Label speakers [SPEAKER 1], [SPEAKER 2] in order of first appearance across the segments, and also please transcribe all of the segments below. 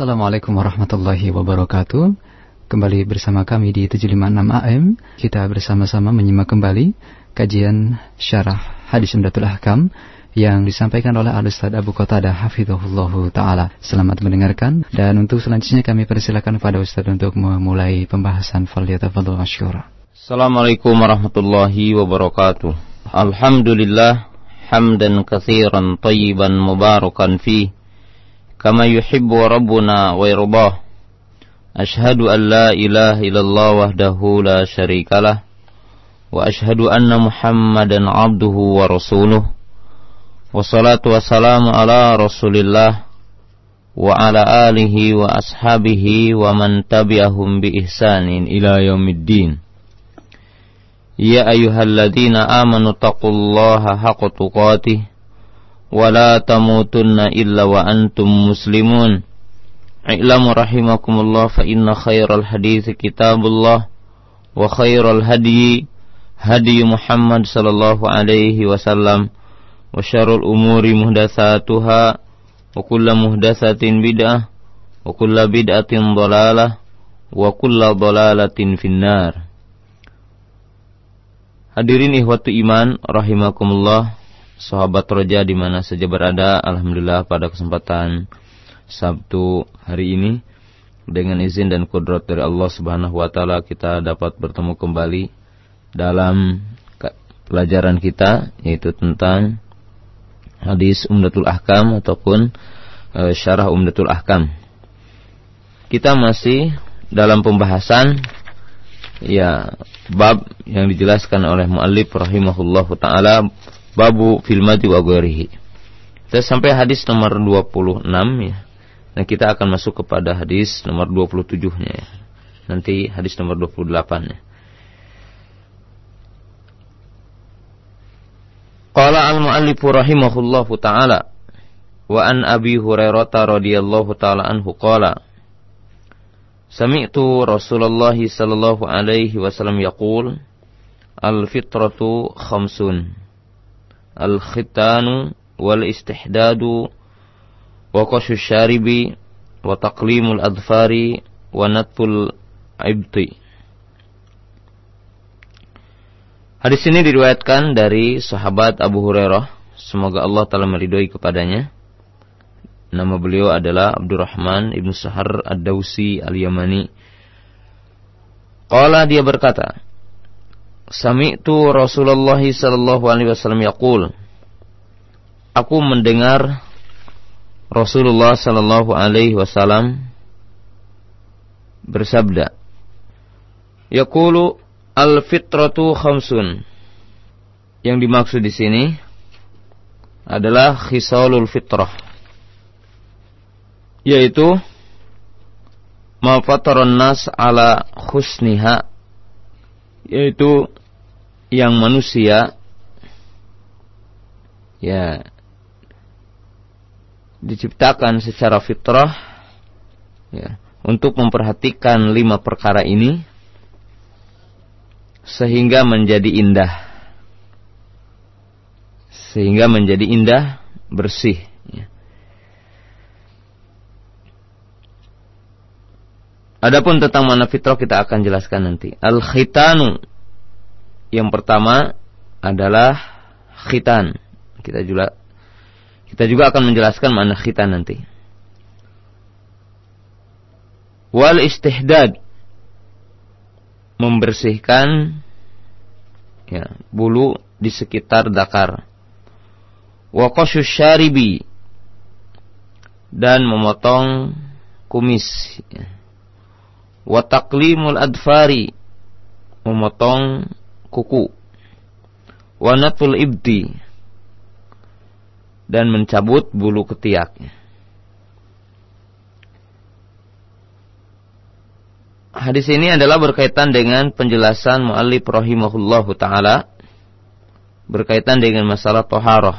[SPEAKER 1] Assalamualaikum warahmatullahi wabarakatuh. Kembali bersama kami di 756 AM. Kita bersama-sama menyimak kembali kajian syarah hadis Umdatul Ahkam yang disampaikan oleh Al-Ustaz Abu Qatada Hafizahullah Ta'ala. Selamat mendengarkan dan untuk selanjutnya kami persilakan kepada Ustaz untuk memulai pembahasan Fadhil Masyura.
[SPEAKER 2] Assalamualaikum warahmatullahi wabarakatuh. Alhamdulillah hamdan katsiran tayyiban mubarakan fi kama yuhibbu rabbuna wa yardah. Ashhadu an la ilaha illallah wahdahu la syarikalah wa ashhadu anna Muhammadan abduhu wa rasuluh. Wassalatu wassalamu ala Rasulillah wa ala alihi wa ashabihi wa man tabi'ahum bi ihsanin ila yaumiddin. Ya ayyuhalladzina amanu taqullaha haqqa tuqatih wa la tamutunna illa wa antum muslimun. I'lamu rahimakumullah fa inna khairal hadits kitabullah wa khairal hadyi hadyi Muhammad sallallahu alaihi wasallam وشر الأمور محدثاتها وكل محدثة بدعة وكل بدعة ضلالة وكل ضلالة في النار Hadirin ihwatu iman rahimakumullah sahabat roja di mana saja berada alhamdulillah pada kesempatan Sabtu hari ini dengan izin dan kudrat dari Allah Subhanahu wa taala kita dapat bertemu kembali dalam pelajaran kita yaitu tentang hadis Umdatul Ahkam ataupun e, syarah Umdatul Ahkam. Kita masih dalam pembahasan ya bab yang dijelaskan oleh muallif rahimahullahu taala babu fil mati wa ghairihi. Kita sampai hadis nomor 26 ya. Dan kita akan masuk kepada hadis nomor 27-nya ya. Nanti hadis nomor 28 ya. Qala al-muallifu rahimahullahu ta'ala wa an Abi Hurairah radhiyallahu ta'ala anhu qala Sami'tu Rasulullah sallallahu alaihi wasallam yaqul al-fitratu khamsun al-khitanu wal istihdadu wa qashu syaribi wa taqlimul adfari wa natful ibti Hadis ini diriwayatkan dari sahabat Abu Hurairah. Semoga Allah telah meridhoi kepadanya. Nama beliau adalah Abdurrahman ibnu Sahar Ad-Dausi Al-Yamani. Qala dia berkata, Sami'tu Rasulullah sallallahu alaihi wasallam yaqul Aku mendengar Rasulullah sallallahu alaihi wasallam bersabda Yaqulu Al-fitratu khamsun. Yang dimaksud di sini adalah khisalul fitrah. Yaitu ma nas ala khusniha yaitu yang manusia ya diciptakan secara fitrah ya untuk memperhatikan lima perkara ini sehingga menjadi indah. Sehingga menjadi indah, bersih. Ya. Adapun tentang mana fitrah kita akan jelaskan nanti. Al-khitanu. Yang pertama adalah khitan. Kita juga kita juga akan menjelaskan mana khitan nanti. Wal istihdad membersihkan ya, bulu di sekitar dakar. Wa syaribi dan memotong kumis. Ya. Wa taqlimul adfari memotong kuku. Wa natul ibdi. Dan mencabut bulu ketiak. Hadis ini adalah berkaitan dengan penjelasan mu'allif rahimahullahu taala. Berkaitan dengan masalah toharoh.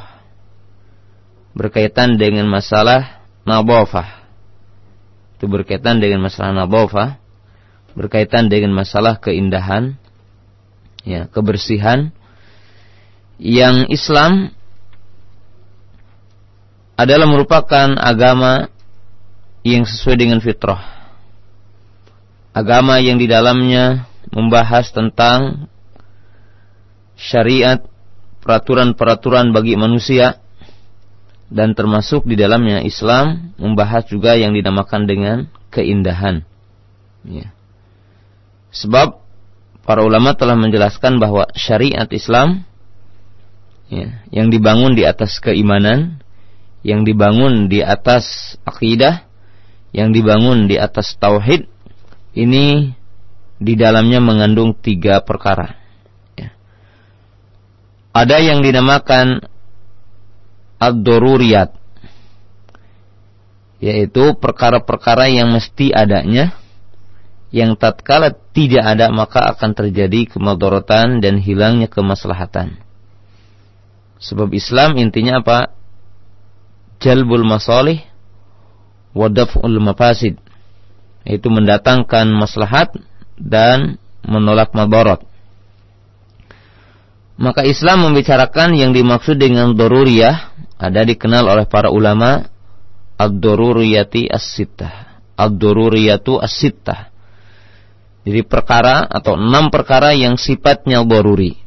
[SPEAKER 2] Berkaitan dengan masalah nabofah itu berkaitan dengan masalah nabofah berkaitan dengan masalah keindahan ya kebersihan yang Islam adalah merupakan agama yang sesuai dengan fitrah. Agama yang di dalamnya membahas tentang syariat, peraturan-peraturan bagi manusia dan termasuk di dalamnya Islam membahas juga yang dinamakan dengan keindahan. Ya. Sebab para ulama telah menjelaskan bahwa syariat Islam ya, yang dibangun di atas keimanan, yang dibangun di atas akidah, yang dibangun di atas tauhid, ini di dalamnya mengandung tiga perkara. Ya. Ada yang dinamakan ad-doruriyat, yaitu perkara-perkara yang mesti adanya, yang tatkala tidak ada maka akan terjadi kemadorotan dan hilangnya kemaslahatan. Sebab Islam intinya apa? Jalbul masalih wadaf'ul mafasid. Itu mendatangkan maslahat dan menolak madarat. Maka Islam membicarakan yang dimaksud dengan doruriyah ada dikenal oleh para ulama ad-doruriyati as-sittah. Ad-doruriyatu as-sittah jadi perkara atau enam perkara yang sifatnya boruri.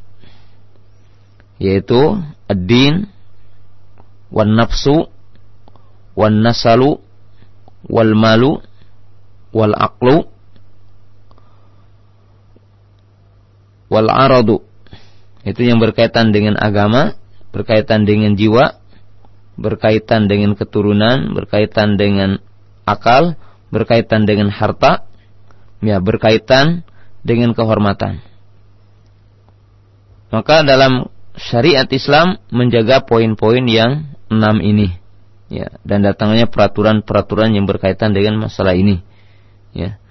[SPEAKER 2] Yaitu ad-din, wan nafsu, wan nasalu, wal malu, wal aqlu, wal aradu. Itu yang berkaitan dengan agama, berkaitan dengan jiwa, berkaitan dengan keturunan, berkaitan dengan akal, berkaitan dengan harta, ya berkaitan dengan kehormatan. Maka dalam syariat Islam menjaga poin-poin yang enam ini. Ya, dan datangnya peraturan-peraturan yang berkaitan dengan masalah ini. Ya.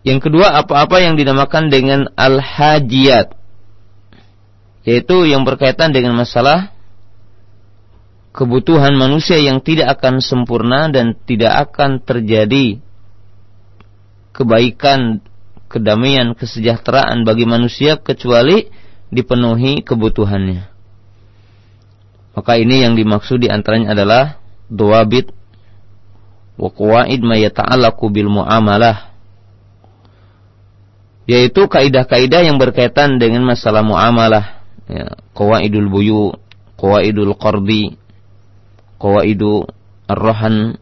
[SPEAKER 2] Yang kedua apa-apa yang dinamakan dengan al-hajiyat yaitu yang berkaitan dengan masalah kebutuhan manusia yang tidak akan sempurna dan tidak akan terjadi kebaikan, kedamaian, kesejahteraan bagi manusia kecuali dipenuhi kebutuhannya. Maka ini yang dimaksud di antaranya adalah bit wa qawaid ma yata'allaqu bil muamalah yaitu kaidah-kaidah yang berkaitan dengan masalah muamalah ya qawaidul buyu qawaidul qardi qawaidu ar-rahan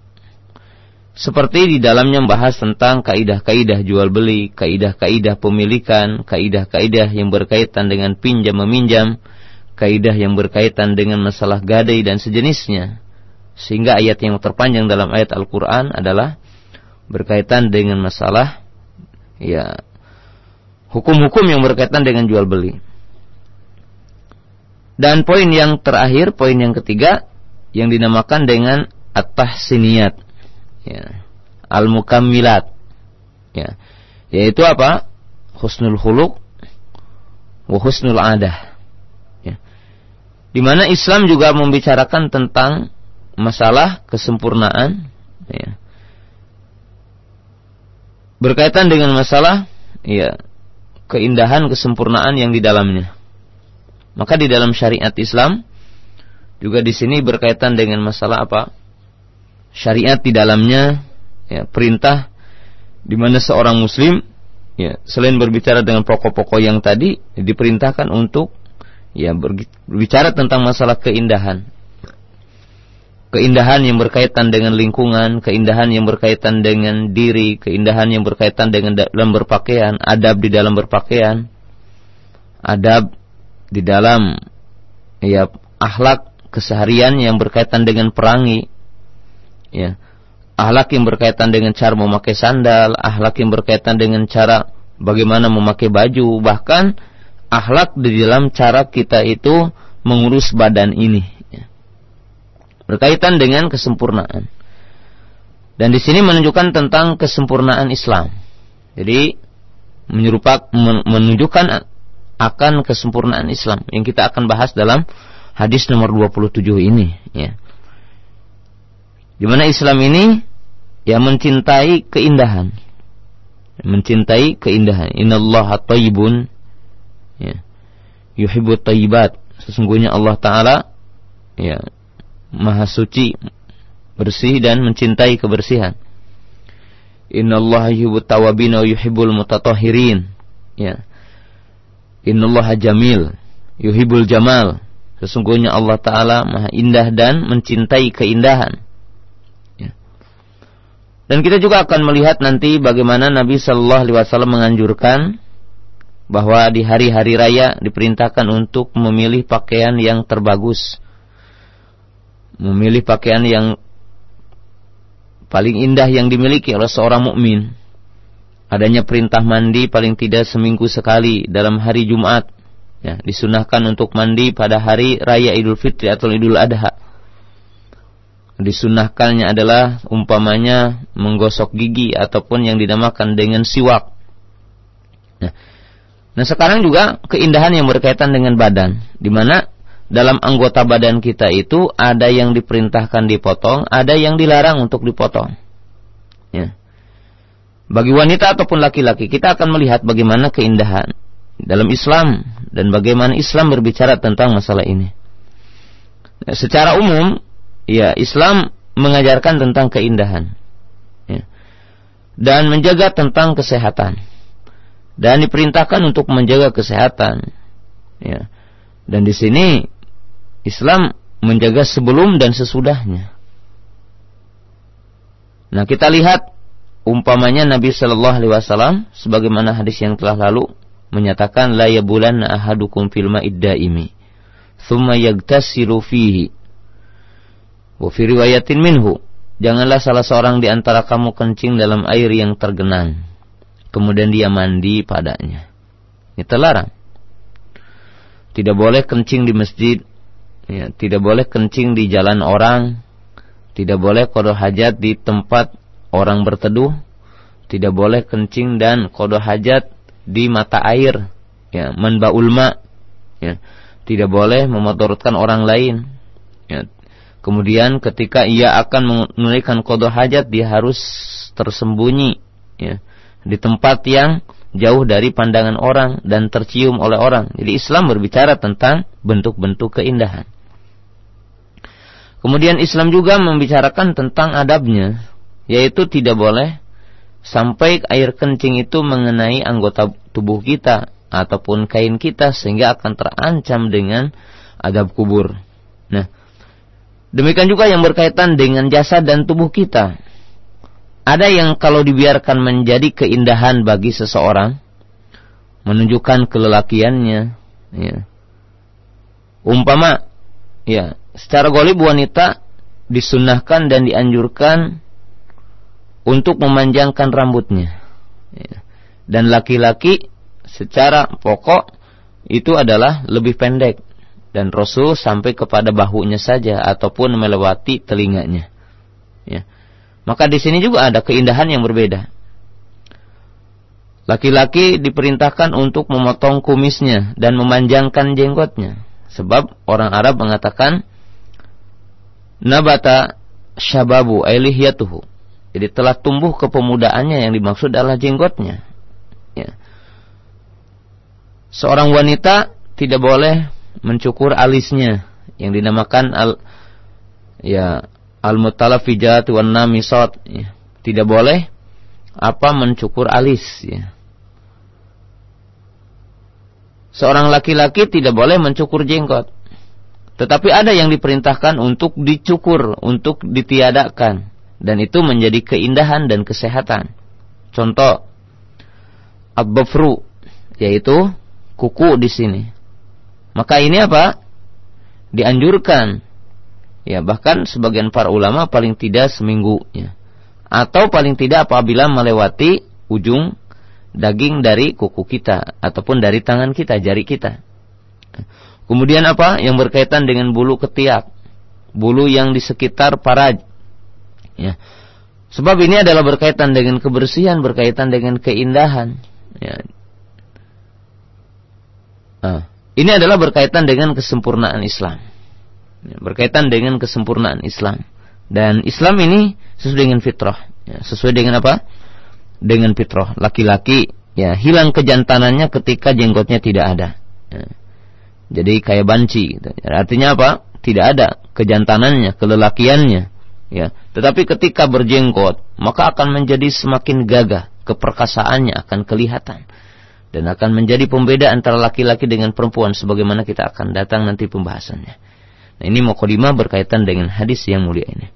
[SPEAKER 2] seperti di dalamnya membahas tentang kaidah-kaidah jual beli, kaidah-kaidah pemilikan, kaidah-kaidah yang berkaitan dengan pinjam meminjam, kaidah yang berkaitan dengan masalah gadai dan sejenisnya. Sehingga ayat yang terpanjang dalam ayat Al-Qur'an adalah berkaitan dengan masalah ya hukum-hukum yang berkaitan dengan jual beli. Dan poin yang terakhir, poin yang ketiga yang dinamakan dengan at-tahsiniyat ya, al mukammilat ya. Yaitu apa? Husnul huluk wa husnul adah. Ya. Di mana Islam juga membicarakan tentang masalah kesempurnaan ya. Berkaitan dengan masalah ya keindahan kesempurnaan yang di dalamnya. Maka di dalam syariat Islam juga di sini berkaitan dengan masalah apa syariat di dalamnya ya, perintah di mana seorang muslim ya selain berbicara dengan pokok-pokok yang tadi diperintahkan untuk ya berbicara tentang masalah keindahan. Keindahan yang berkaitan dengan lingkungan, keindahan yang berkaitan dengan diri, keindahan yang berkaitan dengan dalam berpakaian, adab di dalam berpakaian, adab di dalam ya akhlak keseharian yang berkaitan dengan perangi, ya ahlak yang berkaitan dengan cara memakai sandal, ahlak yang berkaitan dengan cara bagaimana memakai baju, bahkan ahlak di dalam cara kita itu mengurus badan ini. Ya. Berkaitan dengan kesempurnaan. Dan di sini menunjukkan tentang kesempurnaan Islam. Jadi menyerupak menunjukkan akan kesempurnaan Islam yang kita akan bahas dalam hadis nomor 27 ini ya. Di mana Islam ini ya mencintai keindahan. Mencintai keindahan. Innallaha thayyibun ya. Yuhibbut thayyibat. Sesungguhnya Allah taala ya Maha suci bersih dan mencintai kebersihan. Innallaha yuhibbut tawabin wa yuhibbul mutatahhirin. Ya. Innallaha jamil, yuhibbul jamal. Sesungguhnya Allah taala Maha indah dan mencintai keindahan. Dan kita juga akan melihat nanti bagaimana Nabi Shallallahu alaihi wasallam menganjurkan bahwa di hari-hari raya diperintahkan untuk memilih pakaian yang terbagus. Memilih pakaian yang paling indah yang dimiliki oleh seorang mukmin. Adanya perintah mandi paling tidak seminggu sekali dalam hari Jumat. Ya, disunahkan untuk mandi pada hari raya Idul Fitri atau Idul Adha. Disunahkannya adalah umpamanya menggosok gigi ataupun yang dinamakan dengan siwak. Nah, nah sekarang juga keindahan yang berkaitan dengan badan, di mana dalam anggota badan kita itu ada yang diperintahkan dipotong, ada yang dilarang untuk dipotong. Ya. Bagi wanita ataupun laki-laki, kita akan melihat bagaimana keindahan dalam Islam dan bagaimana Islam berbicara tentang masalah ini. Ya, secara umum, ya Islam mengajarkan tentang keindahan ya. dan menjaga tentang kesehatan dan diperintahkan untuk menjaga kesehatan. Ya. Dan di sini Islam menjaga sebelum dan sesudahnya. Nah, kita lihat umpamanya Nabi Shallallahu alaihi wasallam sebagaimana hadis yang telah lalu menyatakan la yabulan ahadukum fil ma'id daimi thumma yagtasilu fihi wa riwayatin minhu. Janganlah salah seorang di antara kamu kencing dalam air yang tergenang. Kemudian dia mandi padanya. Ini terlarang. Tidak boleh kencing di masjid. Ya, tidak boleh kencing di jalan orang, tidak boleh kodoh hajat di tempat orang berteduh, tidak boleh kencing dan kodoh hajat di mata air, ya, menba ulma, ya, tidak boleh memotorkan orang lain. Kemudian ketika ia akan menunaikan kodoh hajat, dia harus tersembunyi, ya, di tempat yang jauh dari pandangan orang dan tercium oleh orang. Jadi Islam berbicara tentang bentuk-bentuk keindahan. Kemudian Islam juga membicarakan tentang adabnya, yaitu tidak boleh sampai air kencing itu mengenai anggota tubuh kita ataupun kain kita sehingga akan terancam dengan adab kubur. Nah, demikian juga yang berkaitan dengan jasad dan tubuh kita. Ada yang kalau dibiarkan menjadi keindahan bagi seseorang, menunjukkan kelelakiannya, ya. Umpama, ya, secara golib wanita disunahkan dan dianjurkan untuk memanjangkan rambutnya. Ya. Dan laki-laki secara pokok itu adalah lebih pendek dan Rasul sampai kepada bahunya saja ataupun melewati telinganya. Ya. Maka di sini juga ada keindahan yang berbeda. Laki-laki diperintahkan untuk memotong kumisnya dan memanjangkan jenggotnya. Sebab orang Arab mengatakan nabata syababu ailihiyatuhu. Jadi telah tumbuh kepemudaannya yang dimaksud adalah jenggotnya. Ya. Seorang wanita tidak boleh mencukur alisnya yang dinamakan al ya al mutalafijat wan namisat ya. Tidak boleh apa mencukur alis ya. Seorang laki-laki tidak boleh mencukur jenggot. Tetapi ada yang diperintahkan untuk dicukur, untuk ditiadakan. Dan itu menjadi keindahan dan kesehatan. Contoh, abbafru, yaitu kuku di sini. Maka ini apa? Dianjurkan. Ya, bahkan sebagian para ulama paling tidak seminggu. Ya. Atau paling tidak apabila melewati ujung daging dari kuku kita. Ataupun dari tangan kita, jari kita. Kemudian apa? Yang berkaitan dengan bulu ketiak. Bulu yang di sekitar paraj. Ya. Sebab ini adalah berkaitan dengan kebersihan, berkaitan dengan keindahan. Ya. Nah, ini adalah berkaitan dengan kesempurnaan Islam. Ya, berkaitan dengan kesempurnaan Islam. Dan Islam ini sesuai dengan fitrah. Ya, sesuai dengan apa? Dengan fitrah. Laki-laki ya hilang kejantanannya ketika jenggotnya tidak ada. Ya jadi kayak banci gitu. Artinya apa? Tidak ada kejantanannya, kelelakiannya. Ya, tetapi ketika berjenggot, maka akan menjadi semakin gagah, keperkasaannya akan kelihatan dan akan menjadi pembeda antara laki-laki dengan perempuan sebagaimana kita akan datang nanti pembahasannya. Nah, ini mukadimah berkaitan dengan hadis yang mulia ini.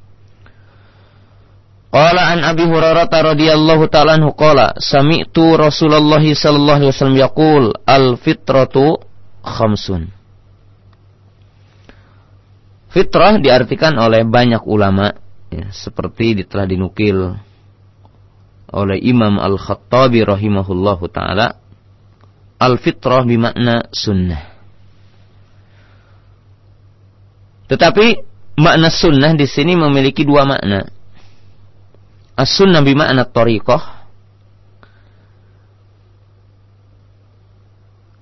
[SPEAKER 2] Qala an Abi Hurairah radhiyallahu ta'ala anhu qala sami'tu Rasulullah sallallahu alaihi wasallam yaqul al fitratu khamsun. Fitrah diartikan oleh banyak ulama ya, seperti telah dinukil oleh Imam Al-Khattabi rahimahullahu taala al fitrah bermakna sunnah. Tetapi makna sunnah di sini memiliki dua makna. As-sunnah bimakna tariqah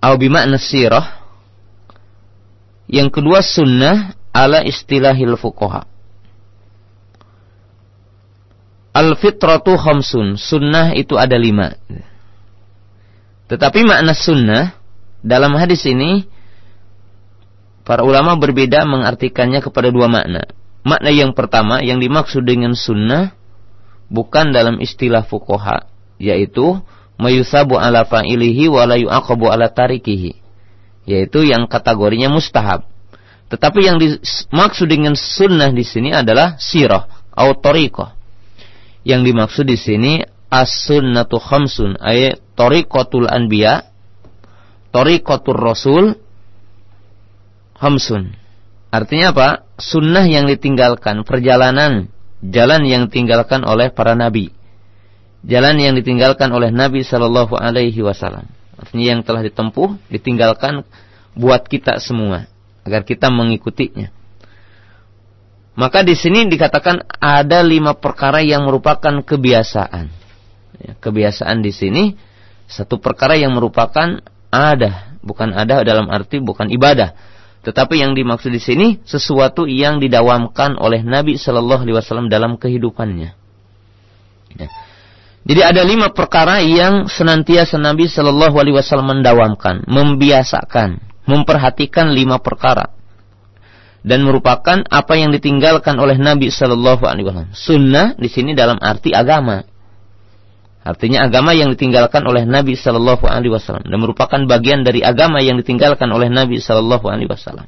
[SPEAKER 2] atau bimakna sirah. Yang kedua sunnah ala istilahil fuqaha. Al-fitratu khamsun. Sunnah itu ada lima. Tetapi makna sunnah dalam hadis ini para ulama berbeda mengartikannya kepada dua makna. Makna yang pertama yang dimaksud dengan sunnah bukan dalam istilah fukoha yaitu mayusabu ala fa'ilihi wa la yu'aqabu ala tarikihi yaitu yang kategorinya mustahab tetapi yang dimaksud dengan sunnah di sini adalah sirah atau tariqah yang dimaksud di sini as-sunnatu khamsun ay tariqatul anbiya tariqatul rasul khamsun artinya apa sunnah yang ditinggalkan perjalanan jalan yang ditinggalkan oleh para nabi. Jalan yang ditinggalkan oleh Nabi Shallallahu Alaihi Wasallam. Artinya yang telah ditempuh, ditinggalkan buat kita semua agar kita mengikutinya. Maka di sini dikatakan ada lima perkara yang merupakan kebiasaan. Ya, kebiasaan di sini satu perkara yang merupakan ada, bukan ada dalam arti bukan ibadah, tetapi yang dimaksud di sini sesuatu yang didawamkan oleh Nabi Shallallahu Alaihi Wasallam dalam kehidupannya. Ya. Jadi ada lima perkara yang senantiasa Nabi Shallallahu Alaihi Wasallam mendawamkan, membiasakan, memperhatikan lima perkara dan merupakan apa yang ditinggalkan oleh Nabi Shallallahu Alaihi Wasallam. Sunnah di sini dalam arti agama. Artinya agama yang ditinggalkan oleh Nabi Shallallahu Alaihi Wasallam dan merupakan bagian dari agama yang ditinggalkan oleh Nabi Shallallahu Alaihi Wasallam.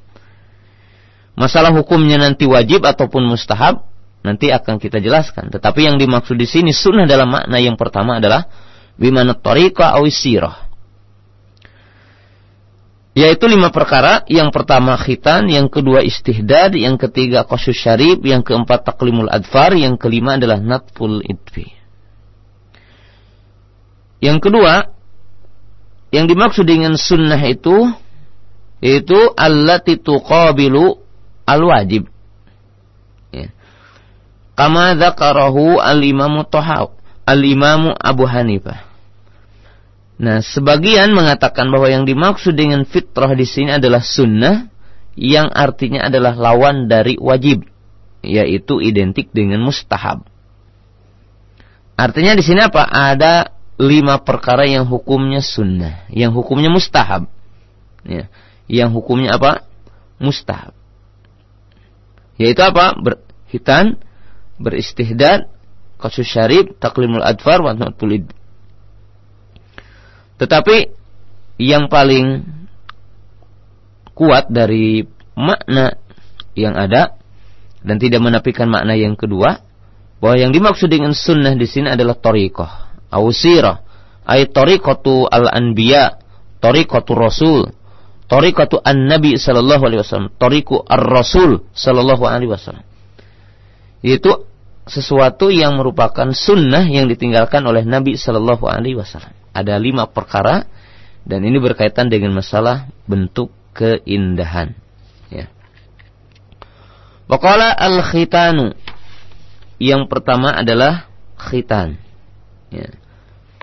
[SPEAKER 2] Masalah hukumnya nanti wajib ataupun mustahab nanti akan kita jelaskan. Tetapi yang dimaksud di sini sunnah dalam makna yang pertama adalah bimana tariqa awisirah. Yaitu lima perkara. Yang pertama khitan, yang kedua istihdad, yang ketiga qasus syarib, yang keempat taklimul adfar, yang kelima adalah natful idfi. Yang kedua, yang dimaksud dengan sunnah itu itu allati tuqabilu al-wajib. Ya. Kama dzakarahu al-Imam al-Imam Abu Hanifah. Nah, sebagian mengatakan bahwa yang dimaksud dengan fitrah di sini adalah sunnah yang artinya adalah lawan dari wajib, yaitu identik dengan mustahab. Artinya di sini apa? Ada lima perkara yang hukumnya sunnah, yang hukumnya mustahab. Ya. Yang hukumnya apa? Mustahab. Yaitu apa? Berhitan, beristihdad, kasus syarib, taklimul adfar, wa tulid. Tetapi yang paling kuat dari makna yang ada dan tidak menafikan makna yang kedua bahwa yang dimaksud dengan sunnah di sini adalah tariqah Ausirah ay tariqatu al-anbiya tariqatu rasul tariqatu an-nabi sallallahu alaihi wasallam tariqu ar-rasul sallallahu alaihi wasallam itu sesuatu yang merupakan sunnah yang ditinggalkan oleh Nabi Sallallahu Alaihi Wasallam. Ada lima perkara dan ini berkaitan dengan masalah bentuk keindahan. Ya. Wakala al khitanu yang pertama adalah khitan. Ya.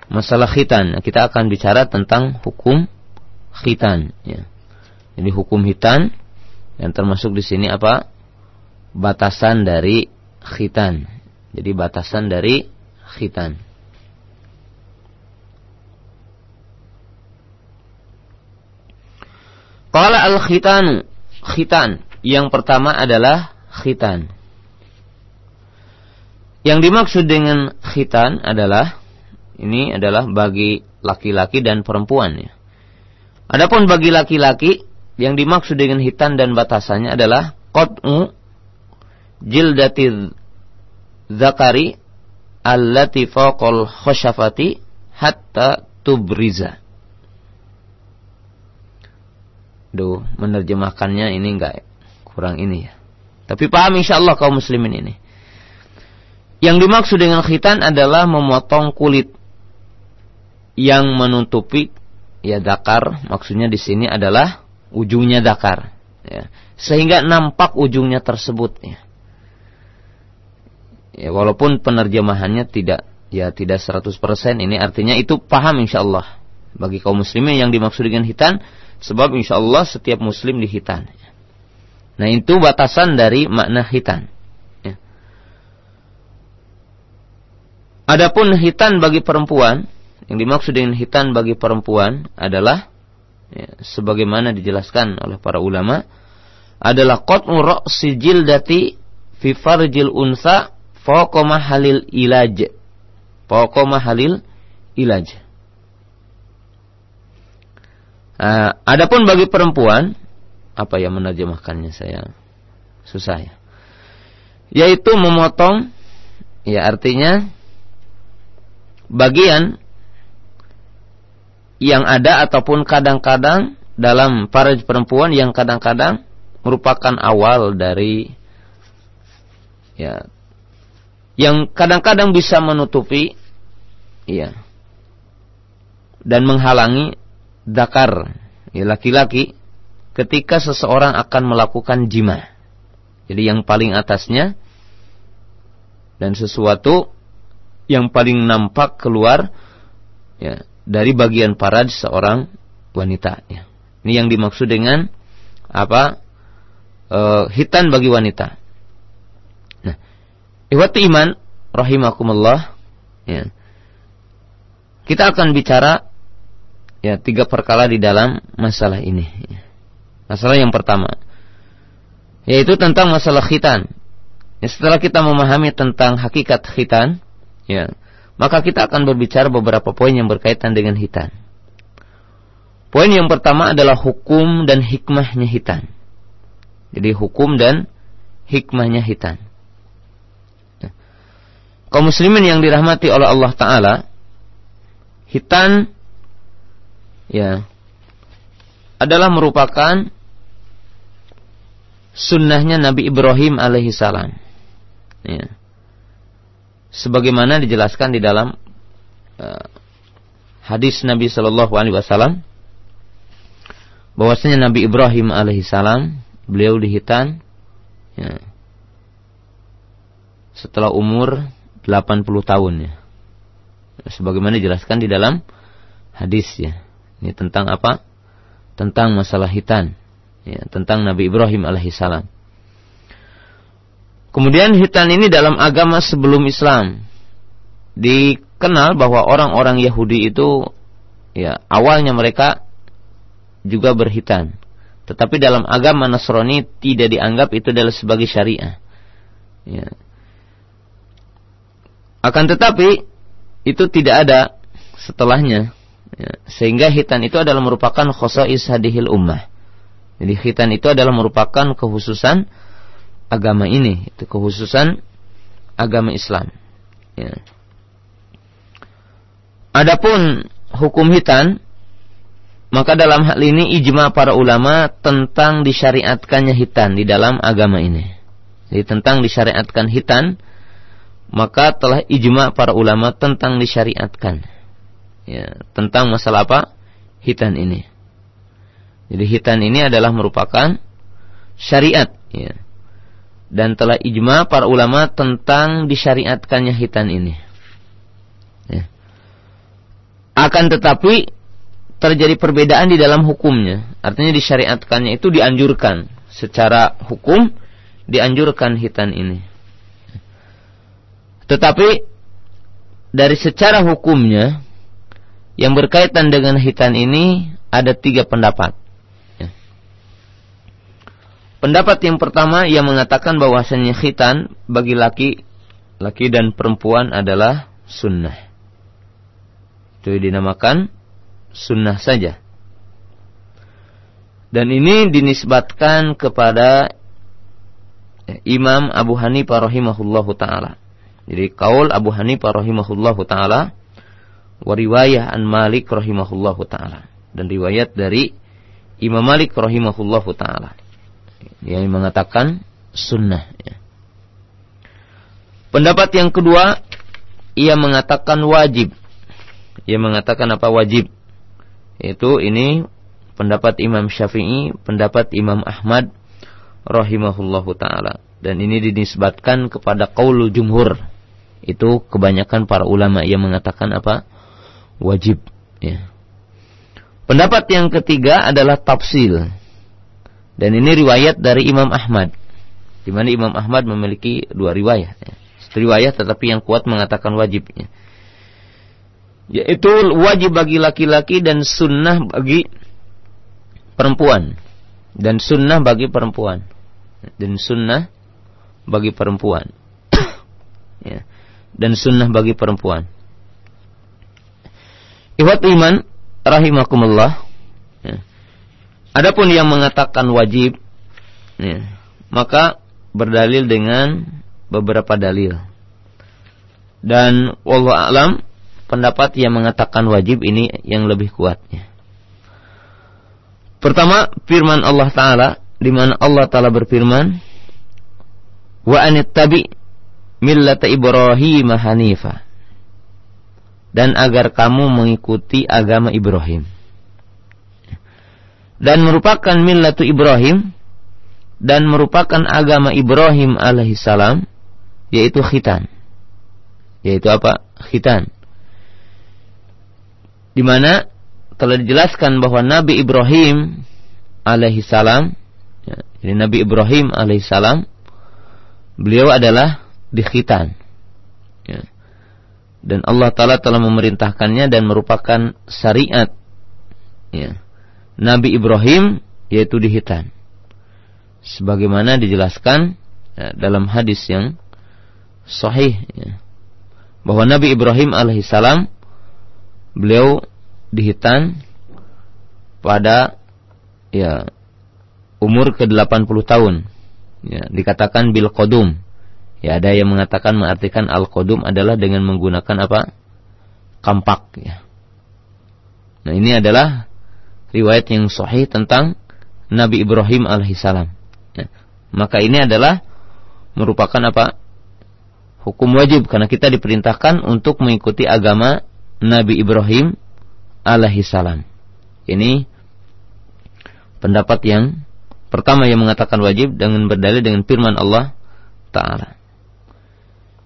[SPEAKER 2] Masalah khitan, kita akan bicara tentang hukum khitan. Ya. Jadi hukum khitan yang termasuk di sini apa? Batasan dari khitan. Jadi batasan dari khitan. Qala al-khitanu. Khitan. Yang pertama adalah khitan. Yang dimaksud dengan khitan adalah ini adalah bagi laki-laki dan perempuan ya. Adapun bagi laki-laki yang dimaksud dengan hitan dan batasannya adalah qat'u jildati zakari allati faqal khusyafati hatta tubriza. Duh, menerjemahkannya ini enggak kurang ini ya. Tapi paham insyaallah kaum muslimin ini. Yang dimaksud dengan khitan adalah memotong kulit yang menutupi ya dakar, maksudnya di sini adalah ujungnya dakar, ya. Sehingga nampak ujungnya tersebut ya. Ya, walaupun penerjemahannya tidak ya tidak 100% ini artinya itu paham insyaallah bagi kaum muslimin yang dimaksud dengan hitan sebab insyaallah setiap muslim dihitan. Nah, itu batasan dari makna hitan. Adapun hitan bagi perempuan, yang dimaksud dengan hitan bagi perempuan adalah ya, sebagaimana dijelaskan oleh para ulama adalah qat'u ra'si jildati fi farjil unsa fawqa halil ilaj. Fawqa halil ilaj. Uh, adapun bagi perempuan apa yang menerjemahkannya saya susah ya. Yaitu memotong ya artinya bagian yang ada ataupun kadang-kadang dalam para perempuan yang kadang-kadang merupakan awal dari ya yang kadang-kadang bisa menutupi ya dan menghalangi dakar ya laki-laki ketika seseorang akan melakukan jima. Jadi yang paling atasnya dan sesuatu yang paling nampak keluar ya, dari bagian parad seorang wanita. Ini yang dimaksud dengan apa? E, hitan bagi wanita. Nah, iwati iman rahimakumullah. Ya. Kita akan bicara ya tiga perkara di dalam masalah ini. Ya. Masalah yang pertama yaitu tentang masalah khitan. Ya, setelah kita memahami tentang hakikat khitan, ya, maka kita akan berbicara beberapa poin yang berkaitan dengan hitan. Poin yang pertama adalah hukum dan hikmahnya hitan. Jadi hukum dan hikmahnya hitan. Ya. Kaum muslimin yang dirahmati oleh Allah Ta'ala, hitan ya adalah merupakan sunnahnya Nabi Ibrahim alaihissalam. Ya sebagaimana dijelaskan di dalam uh, hadis Nabi Shallallahu Alaihi Wasallam bahwasanya Nabi Ibrahim alaihissalam beliau dihitan ya, setelah umur 80 tahun ya. Sebagaimana dijelaskan di dalam hadis ya. Ini tentang apa? Tentang masalah hitan. Ya, tentang Nabi Ibrahim alaihissalam. Kemudian hitan ini dalam agama sebelum Islam dikenal bahwa orang-orang Yahudi itu ya awalnya mereka juga berhitan. Tetapi dalam agama Nasrani tidak dianggap itu adalah sebagai syariah. Ya. Akan tetapi itu tidak ada setelahnya. Ya. Sehingga hitan itu adalah merupakan khosais hadihil ummah. Jadi hitan itu adalah merupakan kekhususan agama ini, itu kekhususan agama Islam. Ya. Adapun hukum hitan, maka dalam hal ini ijma para ulama tentang disyariatkannya hitan di dalam agama ini. Jadi tentang disyariatkan hitan, maka telah ijma para ulama tentang disyariatkan. Ya, tentang masalah apa? Hitan ini. Jadi hitan ini adalah merupakan syariat. Ya dan telah ijma para ulama tentang disyariatkannya hitan ini. Ya. Akan tetapi terjadi perbedaan di dalam hukumnya. Artinya disyariatkannya itu dianjurkan secara hukum dianjurkan hitan ini. Tetapi dari secara hukumnya yang berkaitan dengan hitan ini ada tiga pendapat. Pendapat yang pertama yang mengatakan bahwasanya khitan bagi laki laki dan perempuan adalah sunnah. Itu dinamakan sunnah saja. Dan ini dinisbatkan kepada Imam Abu Hanifah rahimahullahu taala. Jadi kaul Abu Hanifah rahimahullahu taala wa riwayah an Malik rahimahullahu taala dan riwayat dari Imam Malik rahimahullahu taala yang mengatakan sunnah ya. Pendapat yang kedua ia mengatakan wajib. Ia mengatakan apa wajib? Yaitu ini pendapat Imam Syafi'i, pendapat Imam Ahmad rahimahullahu taala dan ini dinisbatkan kepada qaulul jumhur. Itu kebanyakan para ulama yang mengatakan apa? wajib ya. Pendapat yang ketiga adalah tafsil. Dan ini riwayat dari Imam Ahmad. Di mana Imam Ahmad memiliki dua riwayat. Ya. Riwayat tetapi yang kuat mengatakan wajibnya. Yaitu wajib bagi laki-laki dan sunnah bagi perempuan. Dan sunnah bagi perempuan. Dan sunnah bagi perempuan. ya. Dan sunnah bagi perempuan. Iwat iman rahimakumullah. Adapun yang mengatakan wajib, ya, maka berdalil dengan beberapa dalil. Dan wallahu alam pendapat yang mengatakan wajib ini yang lebih kuatnya. Pertama, firman Allah taala di mana Allah taala berfirman, "Wa anittabi millata Ibrahim hanifa." dan agar kamu mengikuti agama Ibrahim. Dan merupakan millatu Ibrahim dan merupakan agama Ibrahim alaihissalam yaitu khitan. Yaitu apa? Khitan. Di mana telah dijelaskan bahwa Nabi Ibrahim alaihissalam ya, jadi Nabi Ibrahim alaihissalam beliau adalah dikhitan. Ya dan Allah Taala telah memerintahkannya dan merupakan syariat ya, Nabi Ibrahim yaitu dihitan sebagaimana dijelaskan ya, dalam hadis yang sahih ya, bahwa Nabi Ibrahim alaihissalam beliau dihitan pada ya umur ke-80 tahun ya dikatakan bil qadum Ya ada yang mengatakan mengartikan al-qadum adalah dengan menggunakan apa? Kampak ya. Nah ini adalah riwayat yang sahih tentang Nabi Ibrahim alaihissalam. Ya. Maka ini adalah merupakan apa? Hukum wajib karena kita diperintahkan untuk mengikuti agama Nabi Ibrahim alaihissalam. Ini pendapat yang pertama yang mengatakan wajib dengan berdalil dengan firman Allah Ta'ala.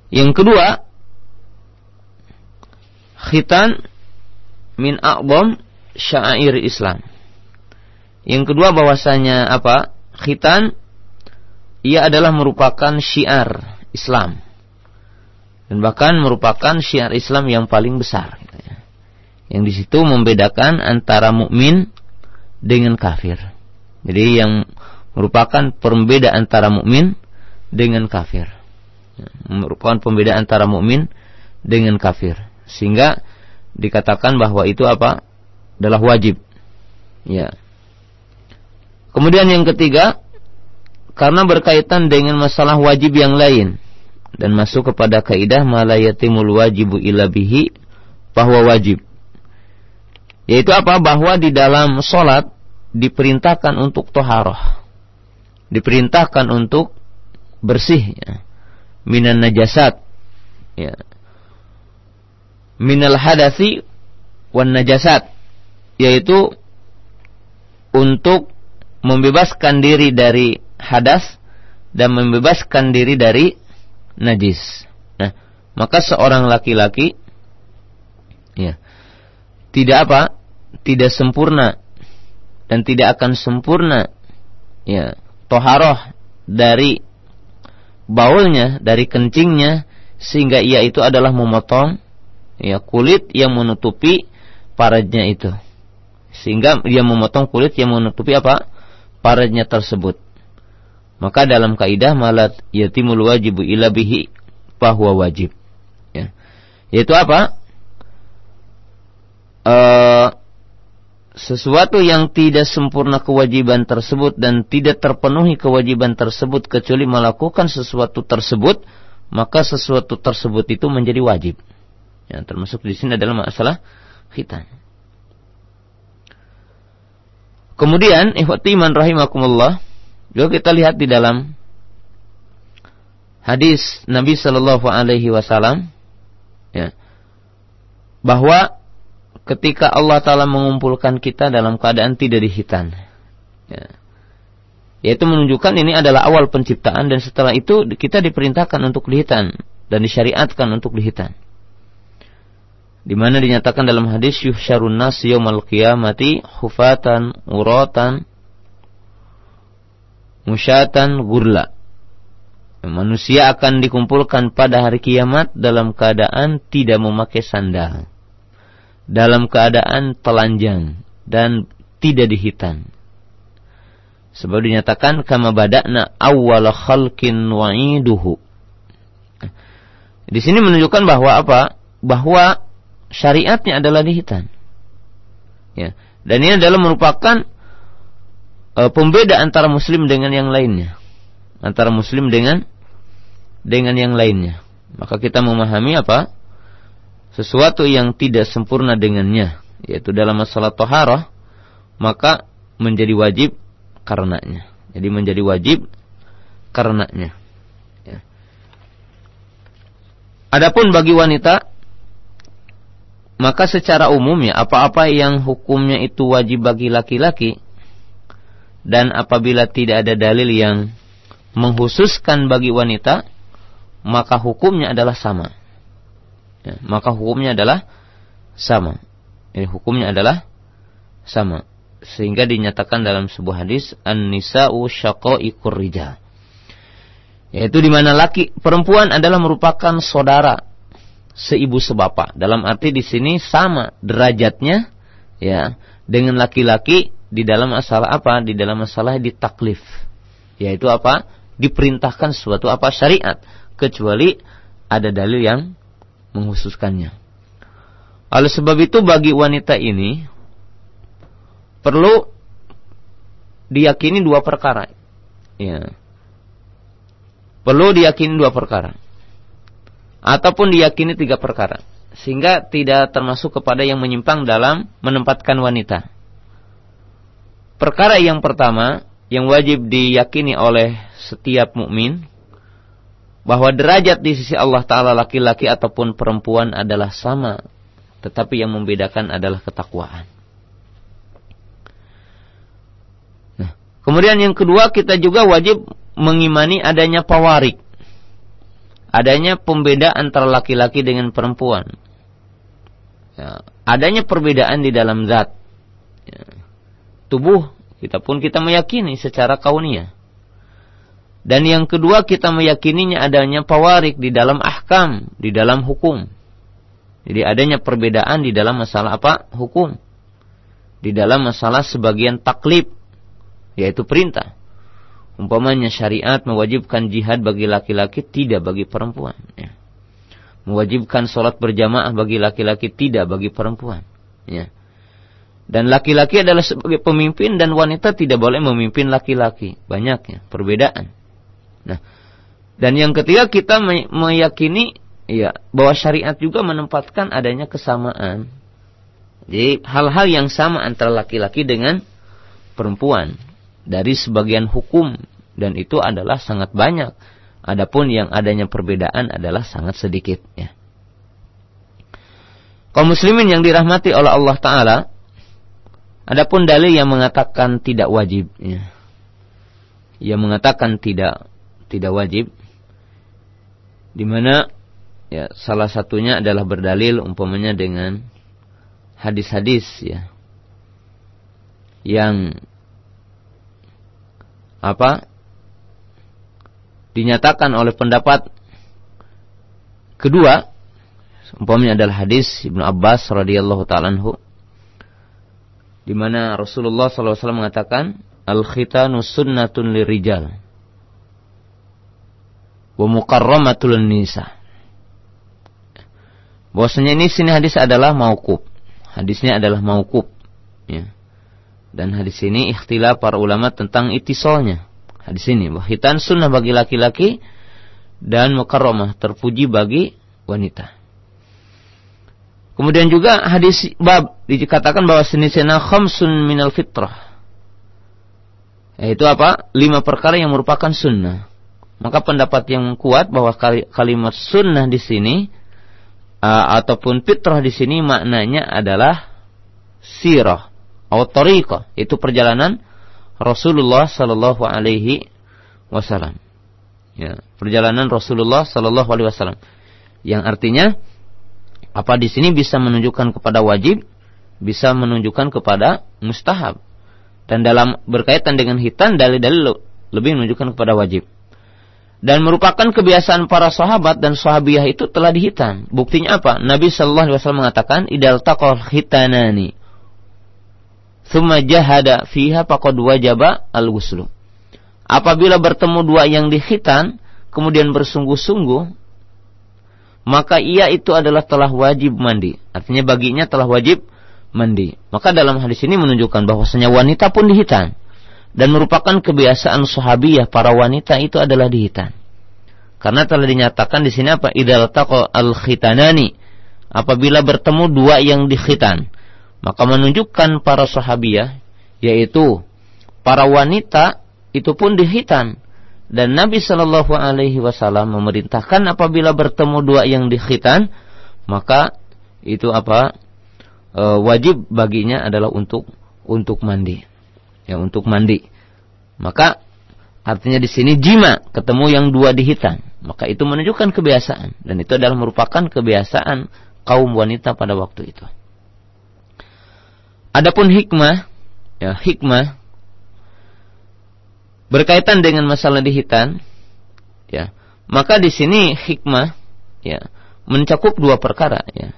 [SPEAKER 2] Yang kedua, khitan min a'bom syair Islam. Yang kedua bahwasanya apa? Khitan ia adalah merupakan syiar Islam. Dan bahkan merupakan syiar Islam yang paling besar. Yang di situ membedakan antara mukmin dengan kafir. Jadi yang merupakan pembeda antara mukmin dengan kafir merupakan pembeda antara mukmin dengan kafir sehingga dikatakan bahwa itu apa adalah wajib. Ya. Kemudian yang ketiga karena berkaitan dengan masalah wajib yang lain dan masuk kepada kaidah malayatimul wajibu ila bihi bahwa wajib. Yaitu apa? Bahwa di dalam solat diperintahkan untuk toharoh. Diperintahkan untuk bersih ya. Minan najasat ya. Minal hadasi wan najasat yaitu untuk membebaskan diri dari hadas dan membebaskan diri dari najis. Nah, maka seorang laki-laki ya tidak apa? tidak sempurna dan tidak akan sempurna ya toharoh dari baulnya dari kencingnya sehingga ia itu adalah memotong ya kulit yang menutupi paradnya itu sehingga dia memotong kulit yang menutupi apa paradnya tersebut maka dalam kaidah malat yatimul wajibu ila bihi bahwa wajib. Ya. Yaitu apa? E, sesuatu yang tidak sempurna kewajiban tersebut dan tidak terpenuhi kewajiban tersebut kecuali melakukan sesuatu tersebut, maka sesuatu tersebut itu menjadi wajib. Yang termasuk di sini adalah masalah khitan. Kemudian, ikhwati iman rahimakumullah, juga kita lihat di dalam hadis Nabi Shallallahu Alaihi Wasallam, ya, bahwa ketika Allah Taala mengumpulkan kita dalam keadaan tidak dihitan, ya, yaitu menunjukkan ini adalah awal penciptaan dan setelah itu kita diperintahkan untuk dihitan dan disyariatkan untuk dihitan di mana dinyatakan dalam hadis yuhsyarun nas yaumal qiyamati hufatan uratan musyatan gurla. Manusia akan dikumpulkan pada hari kiamat dalam keadaan tidak memakai sandal dalam keadaan telanjang dan tidak dihitan sebab dinyatakan kama badakna awwal khalqin wa'iduhu. Di sini menunjukkan bahwa apa? Bahwa syariatnya adalah dihitan. Ya. Dan ini adalah merupakan e, pembeda antara muslim dengan yang lainnya. Antara muslim dengan dengan yang lainnya. Maka kita memahami apa? Sesuatu yang tidak sempurna dengannya, yaitu dalam masalah toharoh, maka menjadi wajib karenanya. Jadi menjadi wajib karenanya. Ya. Adapun bagi wanita maka secara umum ya apa-apa yang hukumnya itu wajib bagi laki-laki dan apabila tidak ada dalil yang menghususkan bagi wanita maka hukumnya adalah sama. Ya, maka hukumnya adalah sama. Ini hukumnya adalah sama. Sehingga dinyatakan dalam sebuah hadis an-nisa'u syaqaiqur rijal. Yaitu di mana laki perempuan adalah merupakan saudara seibu sebapa. Dalam arti di sini sama derajatnya ya dengan laki-laki di dalam masalah apa? Di dalam masalah ditaklif. Yaitu apa? Diperintahkan sesuatu apa syariat kecuali ada dalil yang menghususkannya. Oleh sebab itu bagi wanita ini perlu diyakini dua perkara. Ya. Perlu diyakini dua perkara ataupun diyakini tiga perkara sehingga tidak termasuk kepada yang menyimpang dalam menempatkan wanita. Perkara yang pertama yang wajib diyakini oleh setiap mukmin bahwa derajat di sisi Allah taala laki-laki ataupun perempuan adalah sama, tetapi yang membedakan adalah ketakwaan. Nah, kemudian yang kedua kita juga wajib mengimani adanya pawarik adanya pembedaan antara laki-laki dengan perempuan. Ya, adanya perbedaan di dalam zat. Ya, tubuh kita pun kita meyakini secara kauniyah. Dan yang kedua kita meyakininya adanya pawarik di dalam ahkam, di dalam hukum. Jadi adanya perbedaan di dalam masalah apa? Hukum. Di dalam masalah sebagian taklib, yaitu perintah. Umpamanya syariat mewajibkan jihad bagi laki-laki tidak bagi perempuan. Ya. Mewajibkan sholat berjamaah bagi laki-laki tidak bagi perempuan. Ya. Dan laki-laki adalah sebagai pemimpin dan wanita tidak boleh memimpin laki-laki. Banyak ya, perbedaan. Nah, dan yang ketiga kita meyakini ya bahwa syariat juga menempatkan adanya kesamaan. Jadi hal-hal yang sama antara laki-laki dengan perempuan dari sebagian hukum dan itu adalah sangat banyak. Adapun yang adanya perbedaan adalah sangat sedikit ya. Kaum muslimin yang dirahmati oleh Allah taala adapun dalil yang mengatakan tidak wajib ya. Yang mengatakan tidak tidak wajib di mana ya salah satunya adalah berdalil umpamanya dengan hadis-hadis ya yang apa dinyatakan oleh pendapat kedua umpamanya adalah hadis Ibnu Abbas radhiyallahu taala anhu di mana Rasulullah SAW mengatakan al khitanu sunnatun lirijal wa mukarramatul nisa Bahwasanya ini sini hadis adalah mauquf. Hadisnya adalah mauquf. Ya. Dan hadis ini ikhtilaf para ulama tentang itisolnya. Hadis ini bahwa hitan sunnah bagi laki-laki dan mukarramah terpuji bagi wanita. Kemudian juga hadis bab dikatakan bahwa senisena khamsun minal fitrah. Yaitu apa? Lima perkara yang merupakan sunnah. Maka pendapat yang kuat bahwa kalimat sunnah di sini uh, ataupun fitrah di sini maknanya adalah sirah atau tariqah, itu perjalanan Rasulullah sallallahu alaihi wasallam. Ya, perjalanan Rasulullah sallallahu alaihi wasallam. Yang artinya apa di sini bisa menunjukkan kepada wajib, bisa menunjukkan kepada mustahab. Dan dalam berkaitan dengan hitan dalil-dalil lebih menunjukkan kepada wajib. Dan merupakan kebiasaan para sahabat dan sahabiah itu telah dihitan. Buktinya apa? Nabi Shallallahu Alaihi Wasallam mengatakan, idal takol hitanani, thumma jahada fiha faqad wajaba al -wuslu. Apabila bertemu dua yang dihitan, kemudian bersungguh-sungguh, maka ia itu adalah telah wajib mandi. Artinya baginya telah wajib mandi. Maka dalam hadis ini menunjukkan bahwasanya wanita pun dihitan dan merupakan kebiasaan sahabiyah para wanita itu adalah dihitan. Karena telah dinyatakan di sini apa? Idal taqo al khitanani. Apabila bertemu dua yang dikhitan, maka menunjukkan para sahabiyah yaitu para wanita itu pun dihitan dan Nabi Shallallahu Alaihi Wasallam memerintahkan apabila bertemu dua yang dikhitan maka itu apa? E, wajib baginya adalah untuk untuk mandi. Ya untuk mandi. Maka artinya di sini jima ketemu yang dua dihitan maka itu menunjukkan kebiasaan. Dan itu adalah merupakan kebiasaan kaum wanita pada waktu itu adapun hikmah ya hikmah berkaitan dengan masalah dihitan, ya, maka di sini hikmah, ya, mencakup dua perkara, ya.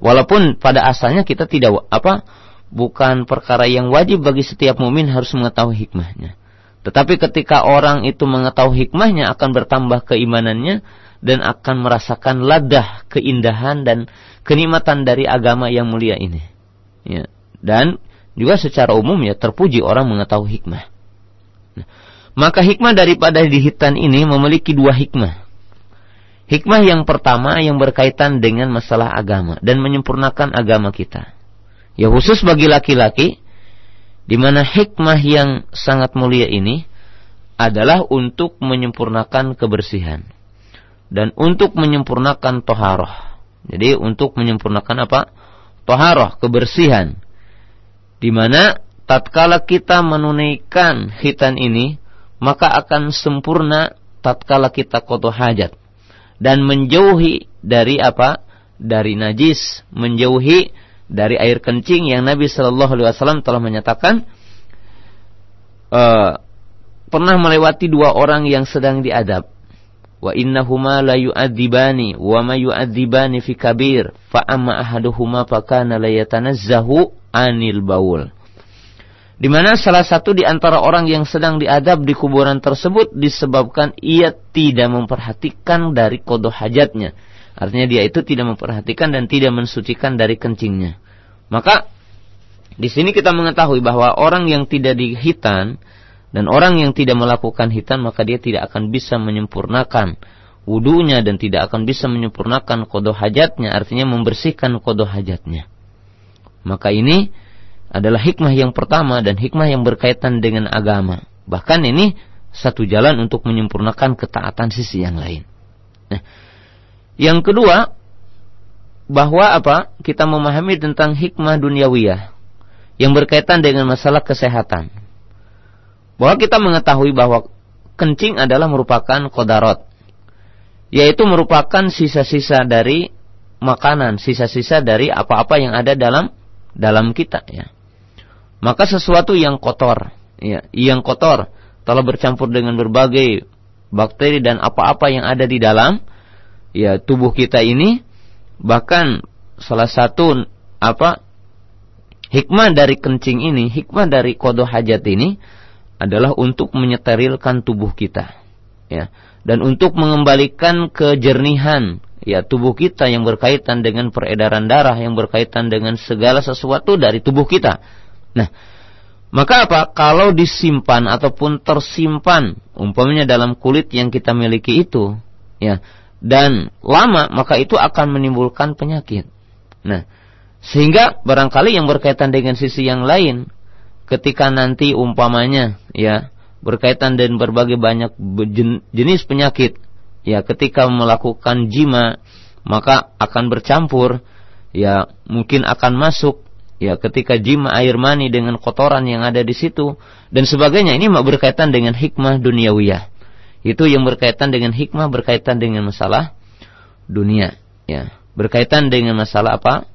[SPEAKER 2] Walaupun pada asalnya kita tidak apa, bukan perkara yang wajib bagi setiap mumin harus mengetahui hikmahnya. Tetapi ketika orang itu mengetahui hikmahnya akan bertambah keimanannya dan akan merasakan ladah keindahan dan kenikmatan dari agama yang mulia ini. Ya. Dan juga secara umum ya terpuji orang mengetahui hikmah. Nah, maka hikmah daripada dihitan ini memiliki dua hikmah. Hikmah yang pertama yang berkaitan dengan masalah agama dan menyempurnakan agama kita. Ya khusus bagi laki-laki, di mana hikmah yang sangat mulia ini adalah untuk menyempurnakan kebersihan dan untuk menyempurnakan toharoh. Jadi untuk menyempurnakan apa? Toharoh, kebersihan. Di mana tatkala kita menunaikan hitan ini, maka akan sempurna tatkala kita kotor hajat dan menjauhi dari apa? Dari najis, menjauhi dari air kencing yang Nabi Shallallahu Alaihi Wasallam telah menyatakan uh, pernah melewati dua orang yang sedang diadab. Wa innahuma la yu'adzibani wa ma yu'adzibani fi kabir fa amma ahaduhuma fa kana la yatanazzahu anil baul. Di mana salah satu di antara orang yang sedang diadab di kuburan tersebut disebabkan ia tidak memperhatikan dari kodoh hajatnya. Artinya dia itu tidak memperhatikan dan tidak mensucikan dari kencingnya. Maka di sini kita mengetahui bahwa orang yang tidak dihitan dan orang yang tidak melakukan hitan maka dia tidak akan bisa menyempurnakan wudhunya dan tidak akan bisa menyempurnakan kodoh hajatnya artinya membersihkan kodoh hajatnya. Maka ini adalah hikmah yang pertama dan hikmah yang berkaitan dengan agama. Bahkan ini satu jalan untuk menyempurnakan ketaatan sisi yang lain. Nah, yang kedua, bahwa apa? Kita memahami tentang hikmah duniawiyah yang berkaitan dengan masalah kesehatan. Bahwa kita mengetahui bahwa kencing adalah merupakan kodarot, yaitu merupakan sisa-sisa dari makanan, sisa-sisa dari apa-apa yang ada dalam dalam kita ya. Maka sesuatu yang kotor, ya, yang kotor telah bercampur dengan berbagai bakteri dan apa-apa yang ada di dalam ya tubuh kita ini bahkan salah satu apa hikmah dari kencing ini, hikmah dari kodoh hajat ini adalah untuk menyeterilkan tubuh kita. Ya, dan untuk mengembalikan kejernihan ya tubuh kita yang berkaitan dengan peredaran darah yang berkaitan dengan segala sesuatu dari tubuh kita. Nah, maka apa? Kalau disimpan ataupun tersimpan umpamanya dalam kulit yang kita miliki itu, ya, dan lama maka itu akan menimbulkan penyakit. Nah, sehingga barangkali yang berkaitan dengan sisi yang lain ketika nanti umpamanya ya berkaitan dengan berbagai banyak jenis penyakit ya ketika melakukan jima maka akan bercampur ya mungkin akan masuk ya ketika jima air mani dengan kotoran yang ada di situ dan sebagainya. Ini berkaitan dengan hikmah duniawiyah. Itu yang berkaitan dengan hikmah berkaitan dengan masalah dunia ya. Berkaitan dengan masalah apa?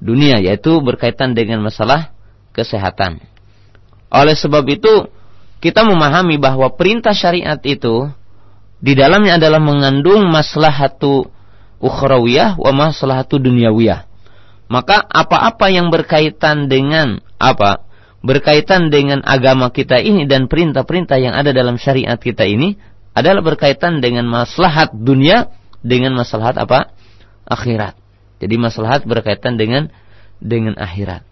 [SPEAKER 2] Dunia yaitu berkaitan dengan masalah kesehatan oleh sebab itu kita memahami bahwa perintah syariat itu di dalamnya adalah mengandung maslahatu ukhrawiyah wa maslahatu dunyawiyah. Maka apa-apa yang berkaitan dengan apa? Berkaitan dengan agama kita ini dan perintah-perintah yang ada dalam syariat kita ini adalah berkaitan dengan maslahat dunia dengan maslahat apa? Akhirat. Jadi maslahat berkaitan dengan dengan akhirat.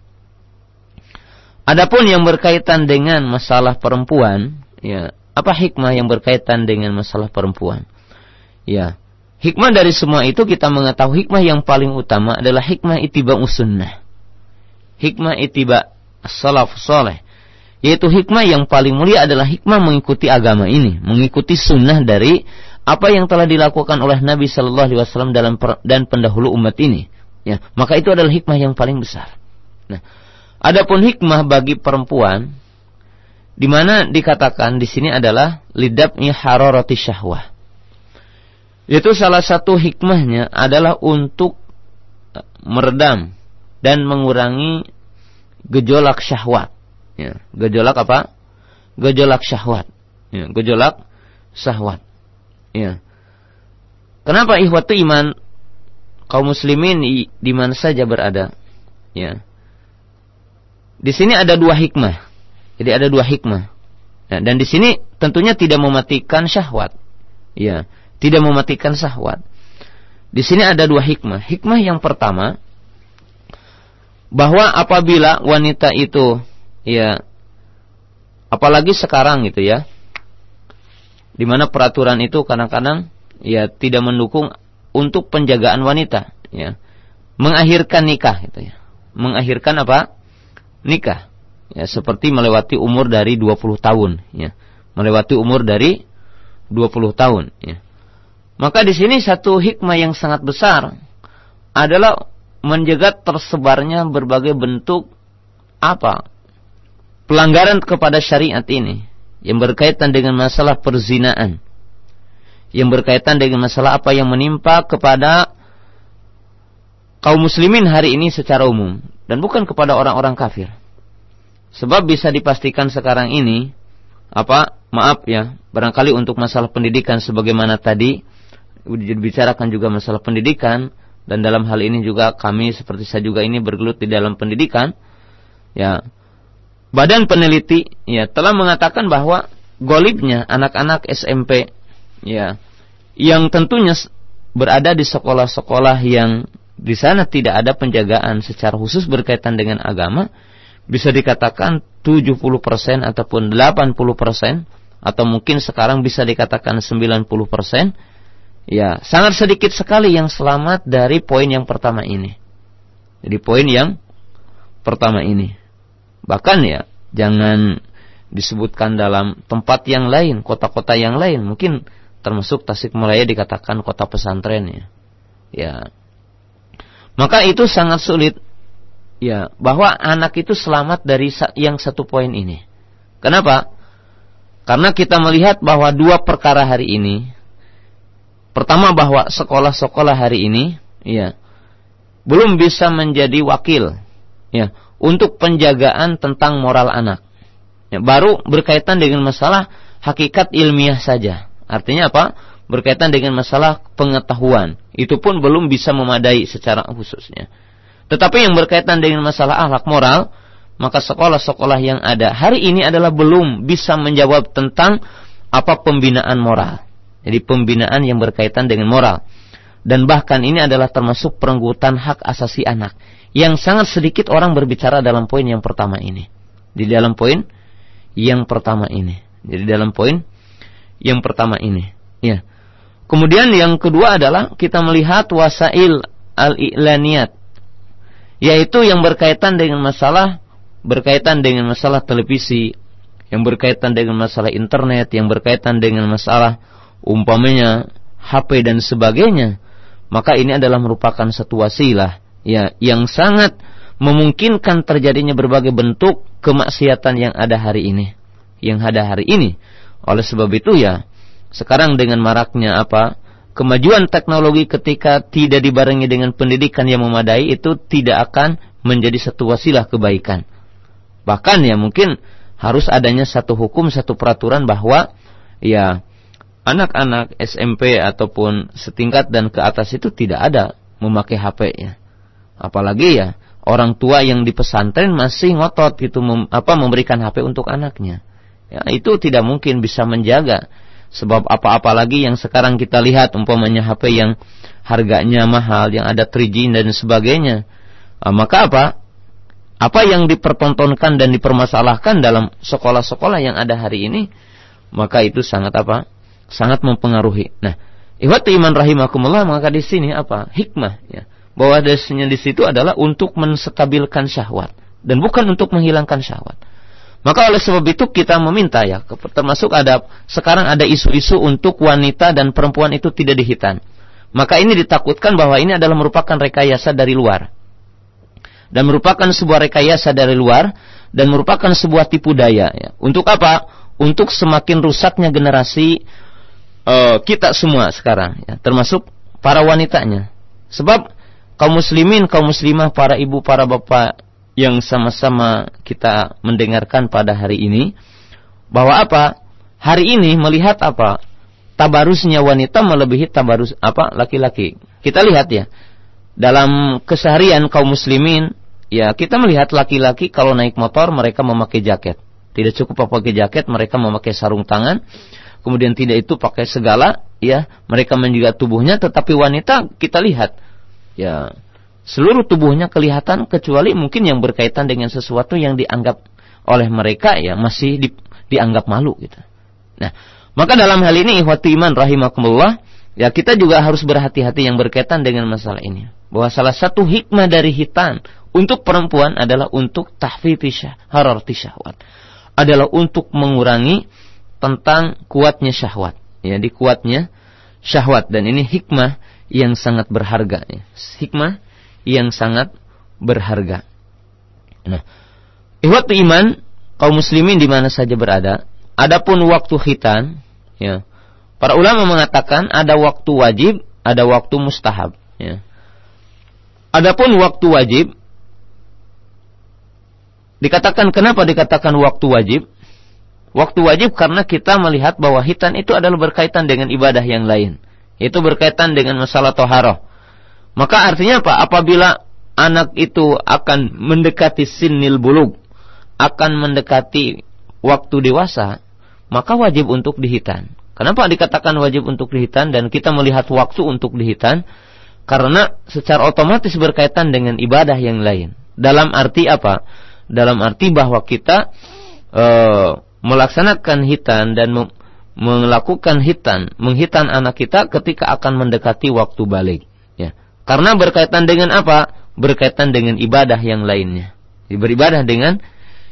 [SPEAKER 2] Adapun yang berkaitan dengan masalah perempuan, ya, apa hikmah yang berkaitan dengan masalah perempuan? Ya, hikmah dari semua itu kita mengetahui hikmah yang paling utama adalah hikmah itiba sunnah. Hikmah itiba salaf soleh. Yaitu hikmah yang paling mulia adalah hikmah mengikuti agama ini, mengikuti sunnah dari apa yang telah dilakukan oleh Nabi Shallallahu Alaihi Wasallam dalam dan pendahulu umat ini. Ya, maka itu adalah hikmah yang paling besar. Nah, adapun hikmah bagi perempuan di mana dikatakan di sini adalah lidabnya harorati syahwah. Itu salah satu hikmahnya adalah untuk eh, meredam dan mengurangi gejolak syahwat. Ya, gejolak apa? Gejolak syahwat. Ya, gejolak syahwat. Ya. Kenapa ihwatu iman kaum muslimin di mana saja berada? Ya. Di sini ada dua hikmah. Jadi ada dua hikmah. Ya, dan di sini tentunya tidak mematikan syahwat. Ya, tidak mematikan syahwat. Di sini ada dua hikmah. Hikmah yang pertama bahwa apabila wanita itu ya apalagi sekarang gitu ya di mana peraturan itu kadang-kadang ya tidak mendukung untuk penjagaan wanita ya mengakhirkan nikah gitu ya mengakhirkan apa nikah. Ya seperti melewati umur dari 20 tahun ya. Melewati umur dari 20 tahun ya. Maka di sini satu hikmah yang sangat besar adalah menjaga tersebarnya berbagai bentuk apa? Pelanggaran kepada syariat ini yang berkaitan dengan masalah perzinaan yang berkaitan dengan masalah apa yang menimpa kepada kaum muslimin hari ini secara umum dan bukan kepada orang-orang kafir Sebab bisa dipastikan sekarang ini apa? Maaf ya, barangkali untuk masalah pendidikan sebagaimana tadi dibicarakan juga masalah pendidikan dan dalam hal ini juga kami seperti saya juga ini bergelut di dalam pendidikan ya badan peneliti ya telah mengatakan bahwa golibnya anak-anak SMP ya yang tentunya berada di sekolah-sekolah yang di sana tidak ada penjagaan secara khusus berkaitan dengan agama bisa dikatakan 70% ataupun 80% atau mungkin sekarang bisa dikatakan 90%, ya sangat sedikit sekali yang selamat dari poin yang pertama ini. Jadi poin yang pertama ini. Bahkan ya, jangan disebutkan dalam tempat yang lain, kota-kota yang lain, mungkin termasuk Tasikmalaya dikatakan kota pesantren ya. Ya. Maka itu sangat sulit ya bahwa anak itu selamat dari yang satu poin ini. Kenapa? Karena kita melihat bahwa dua perkara hari ini. Pertama bahwa sekolah-sekolah hari ini ya belum bisa menjadi wakil ya untuk penjagaan tentang moral anak. Ya, baru berkaitan dengan masalah hakikat ilmiah saja. Artinya apa? Berkaitan dengan masalah pengetahuan. Itu pun belum bisa memadai secara khususnya. Tetapi yang berkaitan dengan masalah akhlak moral, maka sekolah-sekolah yang ada hari ini adalah belum bisa menjawab tentang apa pembinaan moral. Jadi pembinaan yang berkaitan dengan moral. dan bahkan ini adalah termasuk perenggutan hak asasi anak yang sangat sedikit orang berbicara dalam poin yang pertama ini. Di dalam poin yang pertama ini. Jadi dalam poin yang pertama ini, ya. Kemudian yang kedua adalah kita melihat wasail al-i'laniyat yaitu yang berkaitan dengan masalah berkaitan dengan masalah televisi, yang berkaitan dengan masalah internet, yang berkaitan dengan masalah umpamanya HP dan sebagainya, maka ini adalah merupakan satu wasilah ya yang sangat memungkinkan terjadinya berbagai bentuk kemaksiatan yang ada hari ini, yang ada hari ini. Oleh sebab itu ya sekarang dengan maraknya apa? Kemajuan teknologi ketika tidak dibarengi dengan pendidikan yang memadai itu tidak akan menjadi satu wasilah kebaikan. Bahkan ya mungkin harus adanya satu hukum, satu peraturan bahwa ya anak-anak SMP ataupun setingkat dan ke atas itu tidak ada memakai HP ya. Apalagi ya orang tua yang di pesantren masih ngotot gitu mem, apa memberikan HP untuk anaknya. Ya, itu tidak mungkin bisa menjaga Sebab apa-apa lagi yang sekarang kita lihat umpamanya HP yang harganya mahal, yang ada 3G dan sebagainya. Uh, maka apa? Apa yang dipertontonkan dan dipermasalahkan dalam sekolah-sekolah yang ada hari ini, maka itu sangat apa? Sangat mempengaruhi. Nah, ihwati iman rahimakumullah, maka di sini apa? Hikmah ya. Bahwa dasarnya di situ adalah untuk menstabilkan syahwat dan bukan untuk menghilangkan syahwat. Maka oleh sebab itu kita meminta ya, termasuk ada sekarang ada isu-isu untuk wanita dan perempuan itu tidak dihitan. Maka ini ditakutkan bahwa ini adalah merupakan rekayasa dari luar. Dan merupakan sebuah rekayasa dari luar dan merupakan sebuah tipu daya ya. Untuk apa? Untuk semakin rusaknya generasi uh, kita semua sekarang ya, termasuk para wanitanya. Sebab kaum muslimin, kaum muslimah, para ibu, para bapak yang sama-sama kita mendengarkan pada hari ini bahwa apa? Hari ini melihat apa? Tabarusnya wanita melebihi tabarus apa laki-laki. Kita lihat ya. Dalam keseharian kaum muslimin, ya kita melihat laki-laki kalau naik motor mereka memakai jaket. Tidak cukup pakai jaket, mereka memakai sarung tangan. Kemudian tidak itu pakai segala, ya mereka menjaga tubuhnya. Tetapi wanita kita lihat, ya seluruh tubuhnya kelihatan kecuali mungkin yang berkaitan dengan sesuatu yang dianggap oleh mereka ya masih di, dianggap malu gitu. Nah, maka dalam hal ini ikhwati iman rahimakumullah ya kita juga harus berhati-hati yang berkaitan dengan masalah ini. Bahwa salah satu hikmah dari hitan untuk perempuan adalah untuk tahfifi hararti syahwat. Adalah untuk mengurangi tentang kuatnya syahwat. Ya, di kuatnya syahwat dan ini hikmah yang sangat berharga ya. Hikmah yang sangat berharga. Nah, ihwat iman kaum muslimin di mana saja berada, adapun waktu khitan, ya. Para ulama mengatakan ada waktu wajib, ada waktu mustahab, ya. Adapun waktu wajib dikatakan kenapa dikatakan waktu wajib? Waktu wajib karena kita melihat bahwa hitan itu adalah berkaitan dengan ibadah yang lain. Itu berkaitan dengan masalah toharoh. Maka artinya apa? Apabila anak itu akan mendekati sinil bulug, akan mendekati waktu dewasa, maka wajib untuk dihitan. Kenapa dikatakan wajib untuk dihitan dan kita melihat waktu untuk dihitan? Karena secara otomatis berkaitan dengan ibadah yang lain. Dalam arti apa? Dalam arti bahwa kita e, melaksanakan hitan dan melakukan hitan, menghitan anak kita ketika akan mendekati waktu balik. Karena berkaitan dengan apa? Berkaitan dengan ibadah yang lainnya. Beribadah dengan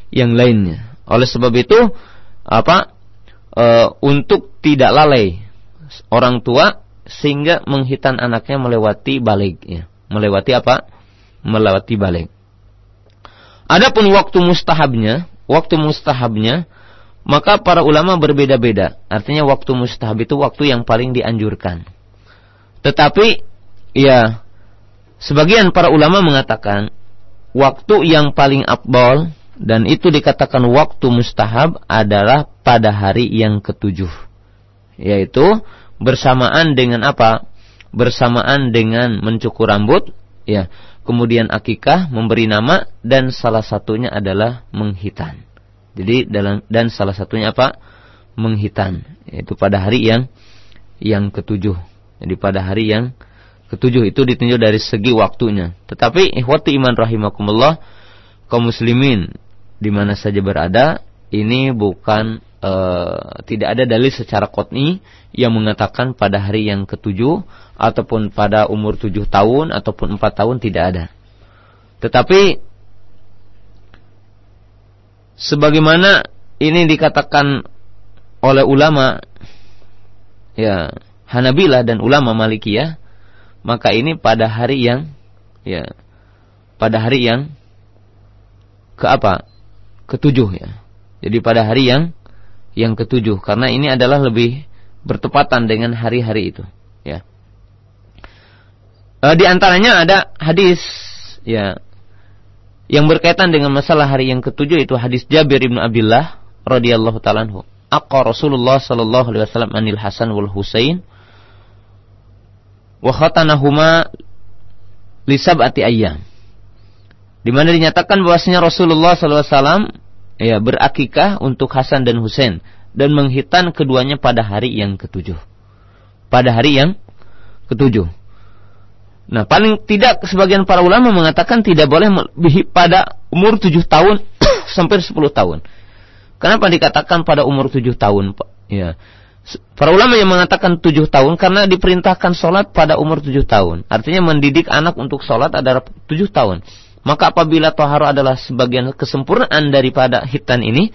[SPEAKER 2] yang lainnya. Oleh sebab itu, apa? E, untuk tidak lalai orang tua sehingga menghitan anaknya melewati balik ya. Melewati apa? Melewati balik. Adapun waktu mustahabnya, waktu mustahabnya maka para ulama berbeda-beda. Artinya waktu mustahab itu waktu yang paling dianjurkan. Tetapi ya Sebagian para ulama mengatakan waktu yang paling abdol dan itu dikatakan waktu mustahab adalah pada hari yang ketujuh. Yaitu bersamaan dengan apa? Bersamaan dengan mencukur rambut, ya. Kemudian akikah, memberi nama dan salah satunya adalah menghitan. Jadi dalam dan salah satunya apa? Menghitan. Yaitu pada hari yang yang ketujuh. Jadi pada hari yang ketujuh itu ditinjau dari segi waktunya. Tetapi ihwati iman rahimakumullah kaum muslimin di mana saja berada ini bukan e, tidak ada dalil secara kotni yang mengatakan pada hari yang ketujuh ataupun pada umur tujuh tahun ataupun empat tahun tidak ada. Tetapi sebagaimana ini dikatakan oleh ulama ya Hanabilah dan ulama Malikiyah maka ini pada hari yang ya pada hari yang ke apa? Ketujuh ya. Jadi pada hari yang yang ketujuh karena ini adalah lebih bertepatan dengan hari-hari itu ya. E, di antaranya ada hadis ya yang berkaitan dengan masalah hari yang ketujuh itu hadis Jabir bin Abdullah radhiyallahu taala anhu. Aqqa Rasulullah sallallahu alaihi wasallam anil Hasan wal Husain wa khatanahuma li sab'ati ayyam. Di mana dinyatakan bahwasanya Rasulullah SAW ya berakikah untuk Hasan dan Husain dan menghitan keduanya pada hari yang ketujuh. Pada hari yang ketujuh. Nah, paling tidak sebagian para ulama mengatakan tidak boleh pada umur tujuh tahun sampai sepuluh tahun. Kenapa dikatakan pada umur tujuh tahun? Ya, Para ulama yang mengatakan tujuh tahun karena diperintahkan sholat pada umur tujuh tahun. Artinya mendidik anak untuk sholat adalah tujuh tahun. Maka apabila toharo adalah sebagian kesempurnaan daripada hitan ini,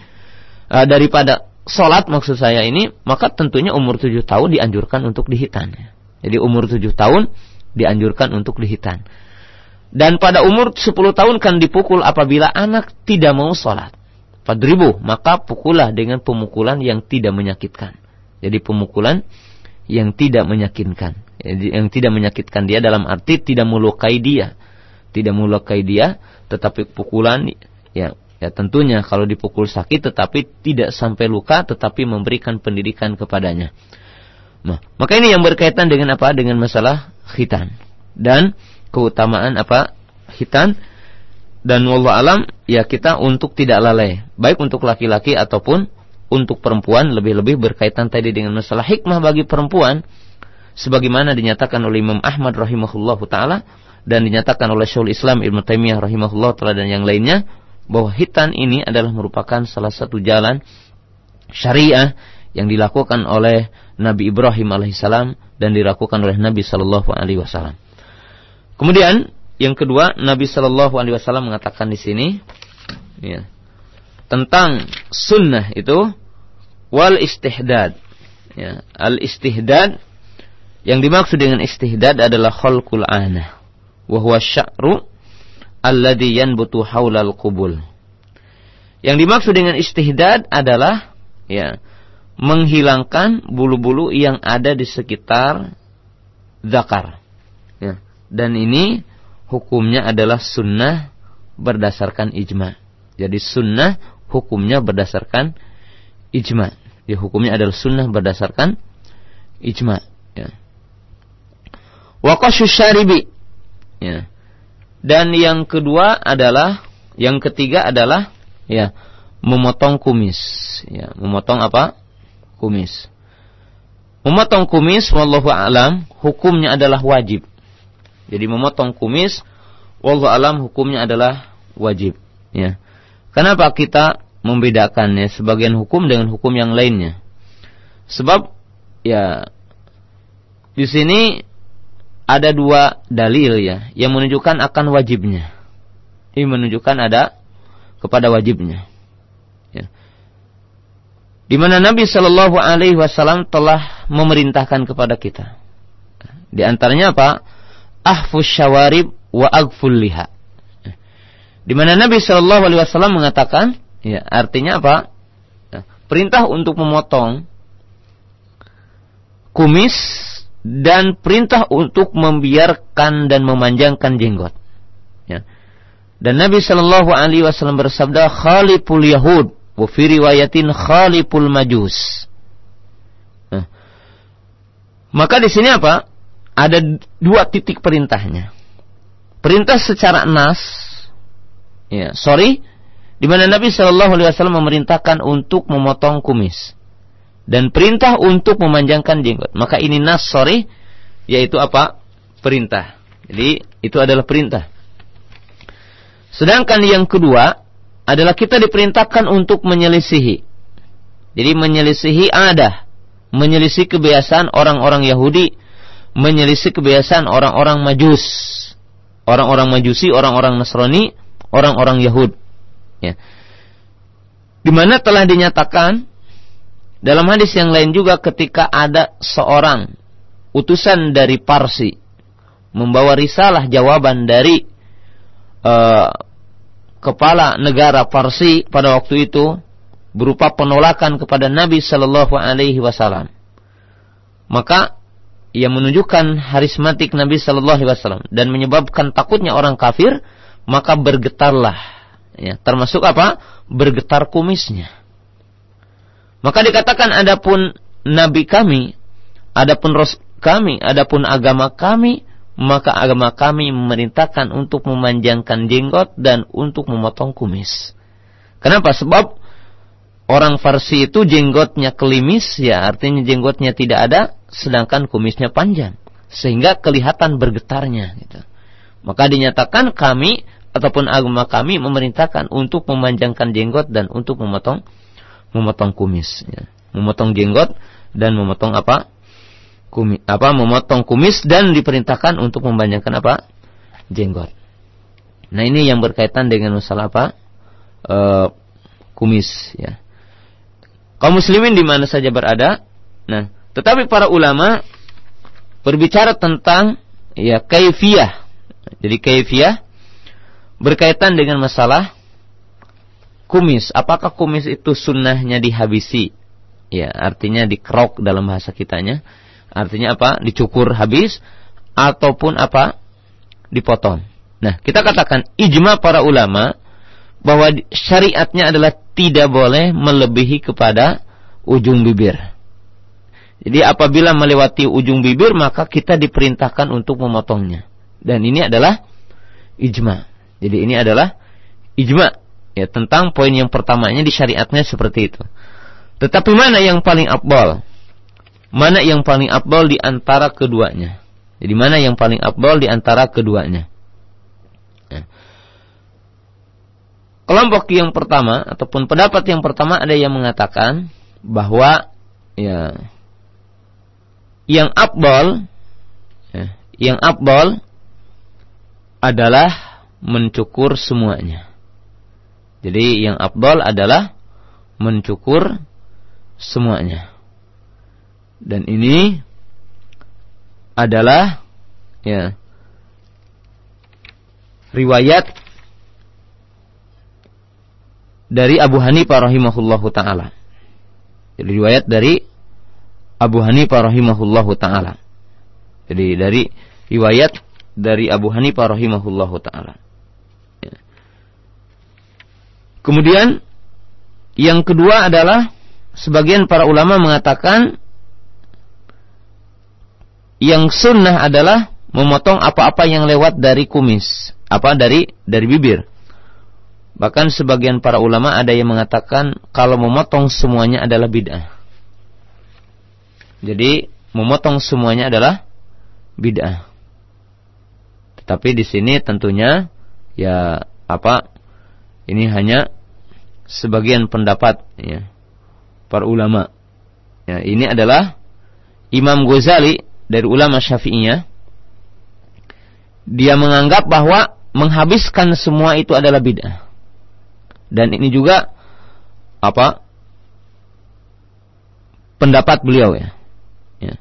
[SPEAKER 2] uh, daripada sholat maksud saya ini, maka tentunya umur tujuh tahun dianjurkan untuk dihitan. Jadi umur tujuh tahun dianjurkan untuk dihitan. Dan pada umur sepuluh tahun kan dipukul apabila anak tidak mau sholat. Fadribu, maka pukullah dengan pemukulan yang tidak menyakitkan. Jadi pemukulan yang tidak menyakitkan. Yang tidak menyakitkan dia dalam arti tidak melukai dia. Tidak melukai dia, tetapi pukulan ya ya tentunya kalau dipukul sakit tetapi tidak sampai luka tetapi memberikan pendidikan kepadanya. Nah, maka ini yang berkaitan dengan apa? Dengan masalah khitan dan keutamaan apa? Khitan dan wallah alam ya kita untuk tidak lalai, baik untuk laki-laki ataupun untuk perempuan lebih-lebih berkaitan tadi dengan masalah hikmah bagi perempuan sebagaimana dinyatakan oleh Imam Ahmad rahimahullah taala dan dinyatakan oleh Syaul Islam Ibn Taimiyah rahimahullah taala dan yang lainnya bahwa hitan ini adalah merupakan salah satu jalan syariah yang dilakukan oleh Nabi Ibrahim alaihissalam dan dilakukan oleh Nabi Shallallahu alaihi wasallam. Kemudian yang kedua Nabi Shallallahu alaihi wasallam mengatakan di sini ya, tentang sunnah itu wal istihdad. Ya, al istihdad yang dimaksud dengan istihdad adalah khalqul anah wa huwa sya'ru alladhi yanbutu haulal qubul. Yang dimaksud dengan istihdad adalah ya menghilangkan bulu-bulu yang ada di sekitar zakar. Ya. Dan ini hukumnya adalah sunnah berdasarkan ijma. Jadi sunnah hukumnya berdasarkan ijma ya hukumnya adalah sunnah berdasarkan ijma ya. Syaribi ya. Dan yang kedua adalah yang ketiga adalah ya memotong kumis ya. Memotong apa? Kumis. Memotong kumis wallahu alam hukumnya adalah wajib. Jadi memotong kumis wallahu alam hukumnya adalah wajib ya. Kenapa kita membedakannya sebagian hukum dengan hukum yang lainnya. Sebab ya di sini ada dua dalil ya yang menunjukkan akan wajibnya. Ini menunjukkan ada kepada wajibnya. Ya. Di mana Nabi Shallallahu Alaihi Wasallam telah memerintahkan kepada kita. Di antaranya apa? Ahfus syawarib wa agful liha. Di mana Nabi Shallallahu Alaihi Wasallam mengatakan, Ya, artinya apa? Ya, perintah untuk memotong kumis dan perintah untuk membiarkan dan memanjangkan jenggot. Ya. Dan Nabi Shallallahu Alaihi Wasallam bersabda, "Khaliful Yahud, wa fi riwayatin Khaliful Majus." Ya. Maka di sini apa? Ada dua titik perintahnya. Perintah secara nas, ya, sorry, di mana Nabi Shallallahu Alaihi Wasallam memerintahkan untuk memotong kumis dan perintah untuk memanjangkan jenggot. Maka ini nas sorry, yaitu apa? perintah. Jadi itu adalah perintah. Sedangkan yang kedua adalah kita diperintahkan untuk menyelisihi. Jadi menyelisihi ada, menyelisih kebiasaan orang-orang Yahudi, menyelisih kebiasaan orang-orang Majus, orang-orang Majusi, orang-orang Nasrani, orang-orang Yahud. Ya. Di mana telah dinyatakan dalam hadis yang lain juga ketika ada seorang utusan dari Parsi membawa risalah jawaban dari uh, kepala negara Parsi pada waktu itu berupa penolakan kepada Nabi Shallallahu Alaihi Wasallam. Maka ia menunjukkan harismatik Nabi Shallallahu Alaihi Wasallam dan menyebabkan takutnya orang kafir, maka bergetarlah, ya, termasuk apa? Bergetar kumisnya. Maka dikatakan adapun Nabi kami, adapun Rasul kami, adapun agama kami, maka agama kami memerintahkan untuk memanjangkan jenggot dan untuk memotong kumis. Kenapa? Sebab orang Farsi itu jenggotnya kelimis, ya artinya jenggotnya tidak ada, sedangkan kumisnya panjang. Sehingga kelihatan bergetarnya. Gitu. Maka dinyatakan kami ataupun agama kami memerintahkan untuk memanjangkan jenggot dan untuk memotong memotong kumis. Ya. Memotong jenggot dan memotong apa? kumis apa memotong kumis dan diperintahkan untuk memanjangkan apa jenggot. Nah ini yang berkaitan dengan masalah apa e, kumis ya. Kaum muslimin di mana saja berada. Nah tetapi para ulama berbicara tentang ya kaifiyah. Jadi kaifiyah berkaitan dengan masalah kumis. Apakah kumis itu sunnahnya dihabisi? Ya artinya dikerok dalam bahasa kitanya Artinya apa? Dicukur habis ataupun apa? Dipotong. Nah, kita katakan ijma para ulama bahwa syariatnya adalah tidak boleh melebihi kepada ujung bibir. Jadi apabila melewati ujung bibir maka kita diperintahkan untuk memotongnya. Dan ini adalah ijma. Jadi ini adalah ijma ya tentang poin yang pertamanya di syariatnya seperti itu. Tetapi mana yang paling abal? mana yang paling abdol di antara keduanya. Jadi mana yang paling abdol di antara keduanya. Ya. Kelompok yang pertama ataupun pendapat yang pertama ada yang mengatakan bahwa ya yang abdol ya, yang abdol adalah mencukur semuanya. Jadi yang abdol adalah mencukur semuanya. Dan ini adalah ya riwayat dari Abu Hanifah rahimahullahu taala. Jadi riwayat dari Abu Hanifah rahimahullahu taala. Jadi dari riwayat dari Abu Hanifah rahimahullahu taala. Kemudian yang kedua adalah sebagian para ulama mengatakan yang sunnah adalah memotong apa-apa yang lewat dari kumis, apa dari dari bibir. Bahkan sebagian para ulama ada yang mengatakan kalau memotong semuanya adalah bid'ah. Jadi memotong semuanya adalah bid'ah. Tetapi di sini tentunya ya apa ini hanya sebagian pendapat ya para ulama. Ya, ini adalah Imam Ghazali dari ulama Syafi'iyah dia menganggap bahwa menghabiskan semua itu adalah bid'ah. Dan ini juga apa? pendapat beliau ya. ya.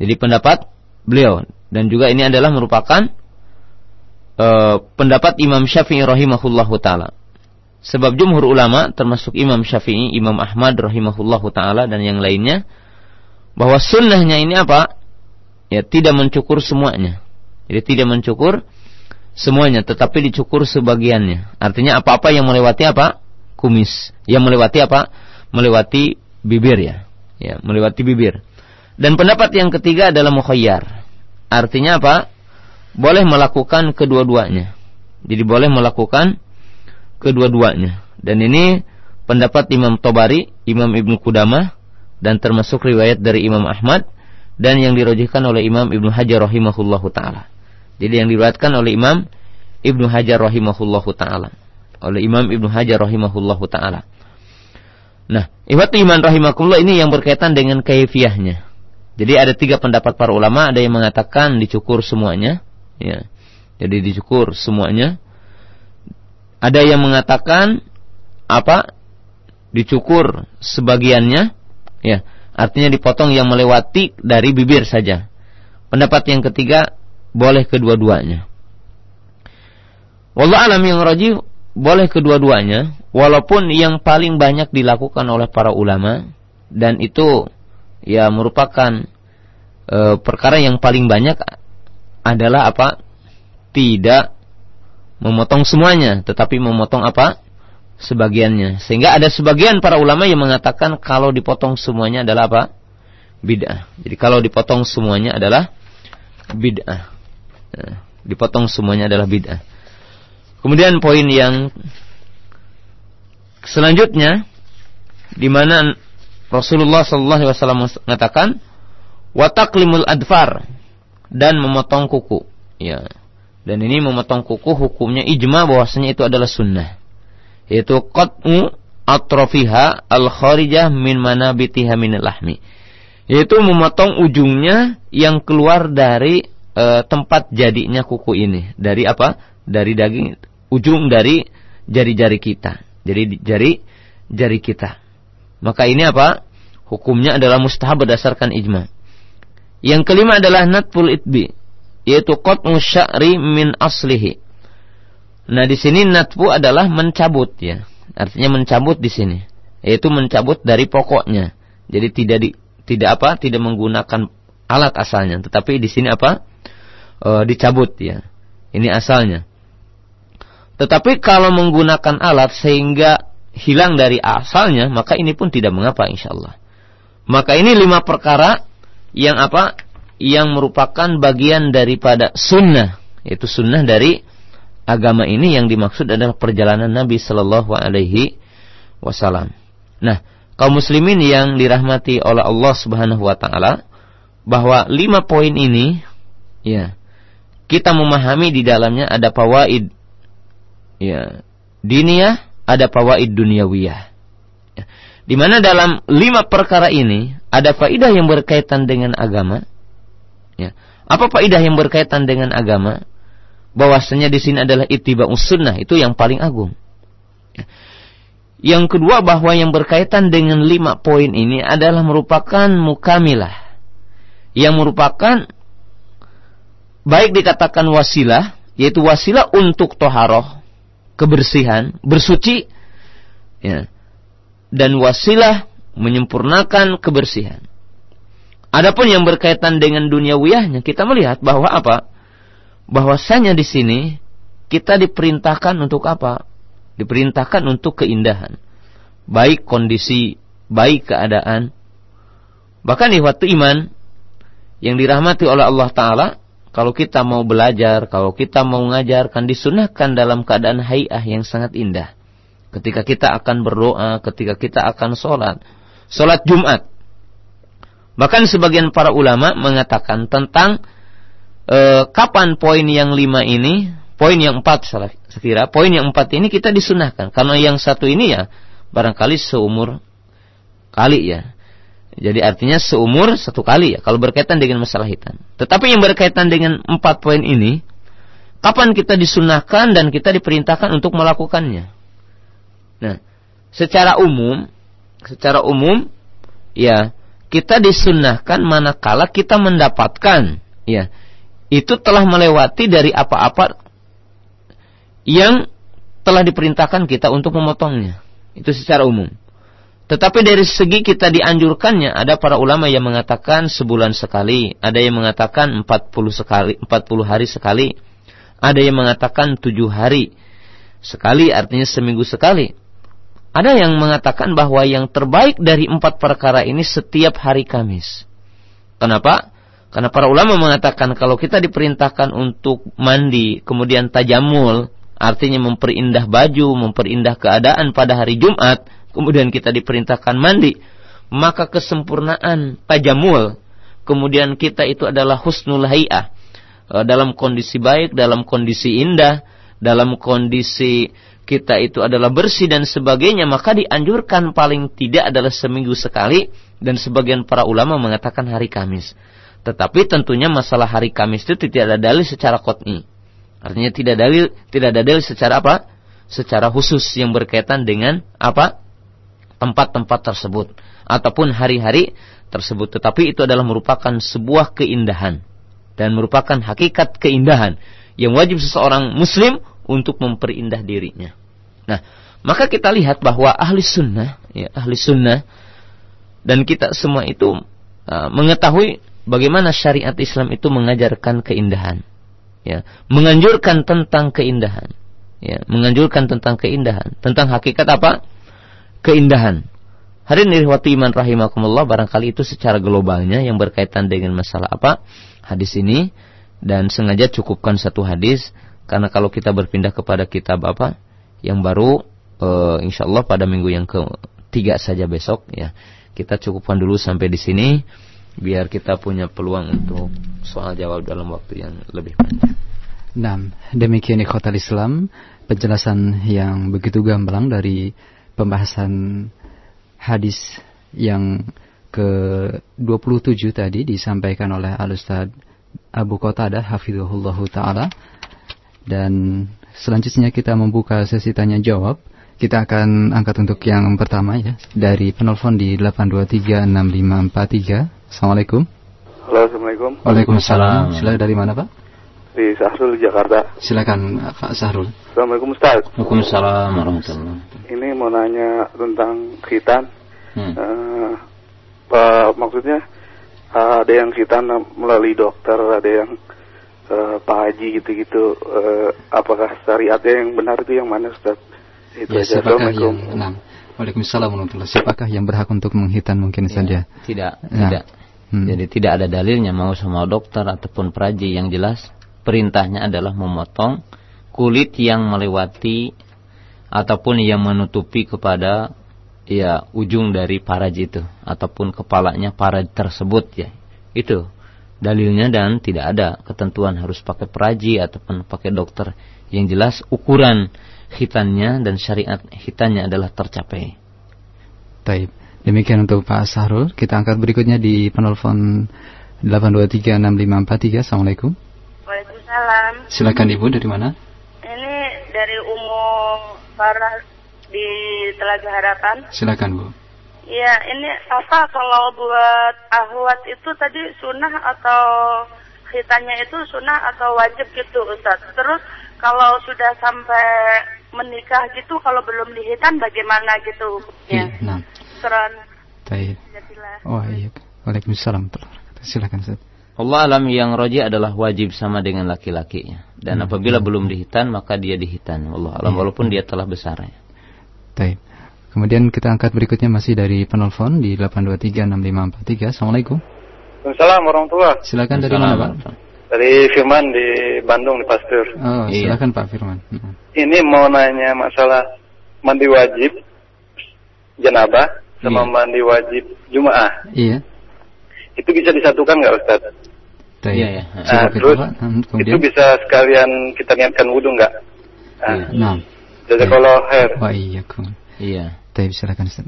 [SPEAKER 2] Jadi pendapat beliau dan juga ini adalah merupakan uh, pendapat Imam Syafi'i rahimahullahu taala. Sebab jumhur ulama termasuk Imam Syafi'i, Imam Ahmad rahimahullahu taala dan yang lainnya bahwa sunnahnya ini apa? ya tidak mencukur semuanya. Jadi tidak mencukur semuanya, tetapi dicukur sebagiannya. Artinya apa-apa yang melewati apa? Kumis. Yang melewati apa? Melewati bibir ya. Ya, melewati bibir. Dan pendapat yang ketiga adalah mukhayyar. Artinya apa? Boleh melakukan kedua-duanya. Jadi boleh melakukan kedua-duanya. Dan ini pendapat Imam Tobari, Imam Ibnu Kudamah, dan termasuk riwayat dari Imam Ahmad dan yang dirojihkan oleh Imam Ibnu Hajar rahimahullahu taala. Jadi yang diriwayatkan oleh Imam Ibnu Hajar rahimahullahu taala. Oleh Imam Ibnu Hajar rahimahullahu taala. Nah, ihwatu iman rahimakumullah ini yang berkaitan dengan kaifiahnya. Jadi ada tiga pendapat para ulama, ada yang mengatakan dicukur semuanya, ya. Jadi dicukur semuanya. Ada yang mengatakan apa? Dicukur sebagiannya, ya. Artinya dipotong yang melewati dari bibir saja. Pendapat yang ketiga boleh kedua-duanya. Wallah alam yang rajih boleh kedua-duanya walaupun yang paling banyak dilakukan oleh para ulama dan itu ya merupakan e, perkara yang paling banyak adalah apa? Tidak memotong semuanya, tetapi memotong apa? Sebagiannya. Sehingga ada sebagian para ulama yang mengatakan kalau dipotong semuanya adalah apa? Bid'ah. Jadi kalau dipotong semuanya adalah bid'ah. Nah, dipotong semuanya adalah bid'ah. Kemudian poin yang Selanjutnya di mana Rasulullah sallallahu alaihi wasallam mengatakan wataklimul adfar dan memotong kuku. Ya. Dan ini memotong kuku hukumnya ijma bahwasanya itu adalah sunnah. Yaitu qat'u atrofiha al kharijah min manabitiha min lahmi. Yaitu memotong ujungnya yang keluar dari e, tempat jadinya kuku ini. Dari apa? Dari daging ujung dari jari-jari kita. Jadi jari jari kita. Maka ini apa? Hukumnya adalah mustahab berdasarkan ijma. Yang kelima adalah natful itbi, yaitu qat'u sya'ri min aslihi. Nah, di sini natfu adalah mencabut ya. Artinya mencabut di sini, yaitu mencabut dari pokoknya. Jadi tidak di, tidak apa? Tidak menggunakan alat asalnya, tetapi di sini apa? E, dicabut ya. Ini asalnya. Tetapi kalau menggunakan alat sehingga hilang dari asalnya, maka ini pun tidak mengapa insya Allah. Maka ini lima perkara yang apa? Yang merupakan bagian daripada sunnah, yaitu sunnah dari agama ini yang dimaksud adalah perjalanan Nabi Shallallahu Alaihi Wasallam. Nah, kaum muslimin yang dirahmati oleh Allah Subhanahu Wa Taala, bahwa lima poin ini, ya, kita memahami di dalamnya ada fawaid ya diniyah ada fawaid duniawiyah ya. di mana dalam lima perkara ini ada faidah yang berkaitan dengan agama ya apa faidah yang berkaitan dengan agama bahwasanya di sini adalah ittiba sunnah itu yang paling agung ya. yang kedua bahwa yang berkaitan dengan lima poin ini adalah merupakan mukamilah yang merupakan baik dikatakan wasilah yaitu wasilah untuk toharoh kebersihan, bersuci, ya, dan wasilah menyempurnakan kebersihan. Adapun yang berkaitan dengan dunia wiyahnya, kita melihat bahwa apa? Bahwasanya di sini kita diperintahkan untuk apa? Diperintahkan untuk keindahan. Baik kondisi, baik keadaan. Bahkan di waktu iman yang dirahmati oleh Allah Ta'ala, kalau kita mau belajar, kalau kita mau mengajarkan disunahkan dalam keadaan hayah yang sangat indah. Ketika kita akan berdoa, ketika kita akan sholat. Sholat Jumat. Bahkan sebagian para ulama mengatakan tentang e, kapan poin yang lima ini, poin yang empat sekira, poin yang empat ini kita disunahkan. Karena yang satu ini ya barangkali seumur kali ya jadi artinya seumur satu kali ya kalau berkaitan dengan masalah hitam. Tetapi yang berkaitan dengan empat poin ini, kapan kita disunahkan dan kita diperintahkan untuk melakukannya? Nah, secara umum, secara umum, ya kita disunahkan manakala kita mendapatkan, ya itu telah melewati dari apa-apa yang telah diperintahkan kita untuk memotongnya. Itu secara umum. Tetapi dari segi kita dianjurkannya, ada para ulama yang mengatakan sebulan sekali, ada yang mengatakan 40 sekali, 40 hari sekali, ada yang mengatakan 7 hari sekali, artinya seminggu sekali. Ada yang mengatakan bahwa yang terbaik dari empat perkara ini setiap hari Kamis. Kenapa? Karena para ulama mengatakan kalau kita diperintahkan untuk mandi, kemudian tajamul, artinya memperindah baju, memperindah keadaan pada hari Jumat, kemudian kita diperintahkan mandi, maka kesempurnaan tajamul, kemudian kita itu adalah husnul hayah, uh, dalam kondisi baik, dalam kondisi indah, dalam kondisi kita itu adalah bersih dan sebagainya, maka dianjurkan paling tidak adalah seminggu sekali dan sebagian para ulama mengatakan hari Kamis. Tetapi tentunya masalah hari Kamis itu tidak ada dalil secara kotni. Artinya tidak dalil tidak ada dalil secara apa? Secara khusus yang berkaitan dengan apa? tempat-tempat tersebut ataupun hari-hari tersebut. Tetapi itu adalah merupakan sebuah keindahan dan merupakan hakikat keindahan yang wajib seseorang muslim untuk memperindah dirinya. Nah, maka kita lihat bahwa ahli sunnah, ya, ahli sunnah dan kita semua itu uh, mengetahui bagaimana syariat Islam itu mengajarkan keindahan, ya, menganjurkan tentang keindahan, ya, menganjurkan tentang keindahan, tentang hakikat apa? Keindahan. Hadirin dirahmati iman rahimakumullah barangkali itu secara globalnya yang berkaitan dengan masalah apa? Hadis ini dan sengaja cukupkan satu hadis karena kalau kita berpindah kepada kitab apa? yang baru uh, insya Allah pada minggu yang ketiga saja besok ya kita cukupkan dulu sampai di sini biar kita punya peluang untuk soal jawab dalam waktu yang lebih panjang.
[SPEAKER 1] Nah, demikian ikhwatal Islam penjelasan yang begitu gamblang dari pembahasan hadis yang ke-27 tadi disampaikan oleh Al-Ustaz Abu Qatadah hafizahullahu taala dan Selanjutnya kita membuka sesi tanya jawab. Kita akan angkat untuk yang pertama ya dari penelpon di 8236543. Assalamualaikum.
[SPEAKER 3] Halo, Assalamualaikum.
[SPEAKER 1] Waalaikumsalam. Silakan dari mana Pak?
[SPEAKER 3] Di Sahrul Jakarta.
[SPEAKER 1] Silakan Pak Sahrul.
[SPEAKER 3] Assalamualaikum Ustaz.
[SPEAKER 2] Waalaikumsalam warahmatullahi
[SPEAKER 3] Ini mau nanya tentang khitan. Hmm. Uh, Pak, maksudnya uh, ada yang khitan melalui dokter, ada yang uh, Pak Haji gitu-gitu uh, apakah syariatnya yang benar itu yang mana Ustaz?
[SPEAKER 1] Itu ya, aja. Assalamualaikum. Yang, nah, Waalaikumsalam warahmatullahi Siapakah yang berhak untuk menghitan mungkin ya, saja?
[SPEAKER 2] Tidak, nah. tidak. Hmm. Jadi tidak ada dalilnya mau sama dokter ataupun peraji yang jelas perintahnya adalah memotong kulit yang melewati ataupun yang menutupi kepada ya ujung dari paraji itu ataupun kepalanya paraji tersebut ya. Itu dalilnya dan tidak ada ketentuan harus pakai peraji ataupun pakai dokter. Yang jelas ukuran hitannya dan syariat hitannya adalah tercapai.
[SPEAKER 1] Taib. Demikian untuk Pak Sahrul. Kita angkat berikutnya di penelpon 8236543. Assalamualaikum.
[SPEAKER 4] Waalaikumsalam.
[SPEAKER 1] Silakan Ibu dari mana?
[SPEAKER 4] Ini dari Umum Farah di Telaga Harapan.
[SPEAKER 1] Silakan Bu.
[SPEAKER 4] Iya, ini apa kalau buat ahwat itu tadi sunnah atau hitannya itu sunnah atau wajib gitu Ustaz. Terus kalau sudah sampai menikah gitu kalau belum dihitan bagaimana gitu
[SPEAKER 1] ya. Nah.
[SPEAKER 4] Seran.
[SPEAKER 1] Oh iya. Waalaikumsalam. Silakan Ustaz.
[SPEAKER 2] Allah alam yang roji adalah wajib sama dengan laki-lakinya. Dan hmm. apabila hmm. belum dihitan maka dia dihitan. Allah alam hmm. walaupun dia telah besar ya.
[SPEAKER 1] Kemudian kita angkat berikutnya masih dari penelpon di 8236543. Assalamualaikum.
[SPEAKER 3] Assalamualaikum warahmatullahi
[SPEAKER 1] Silakan dari mana Pak?
[SPEAKER 3] Dari Firman di Bandung di Pasteur.
[SPEAKER 1] Oh, iya. silakan Pak Firman.
[SPEAKER 3] Hmm. Ini mau nanya masalah mandi wajib janabah sama iya. mandi wajib Jumaah.
[SPEAKER 1] Iya.
[SPEAKER 3] Itu bisa disatukan nggak Ustaz?
[SPEAKER 1] Iya, ya.
[SPEAKER 3] Nah, terus hmm, itu bisa sekalian kita niatkan wudhu nggak?
[SPEAKER 1] Nah. nah.
[SPEAKER 3] Jadi kalau hair.
[SPEAKER 1] Wa iyyakum.
[SPEAKER 2] Iya.
[SPEAKER 1] Tapi silakan Ustaz.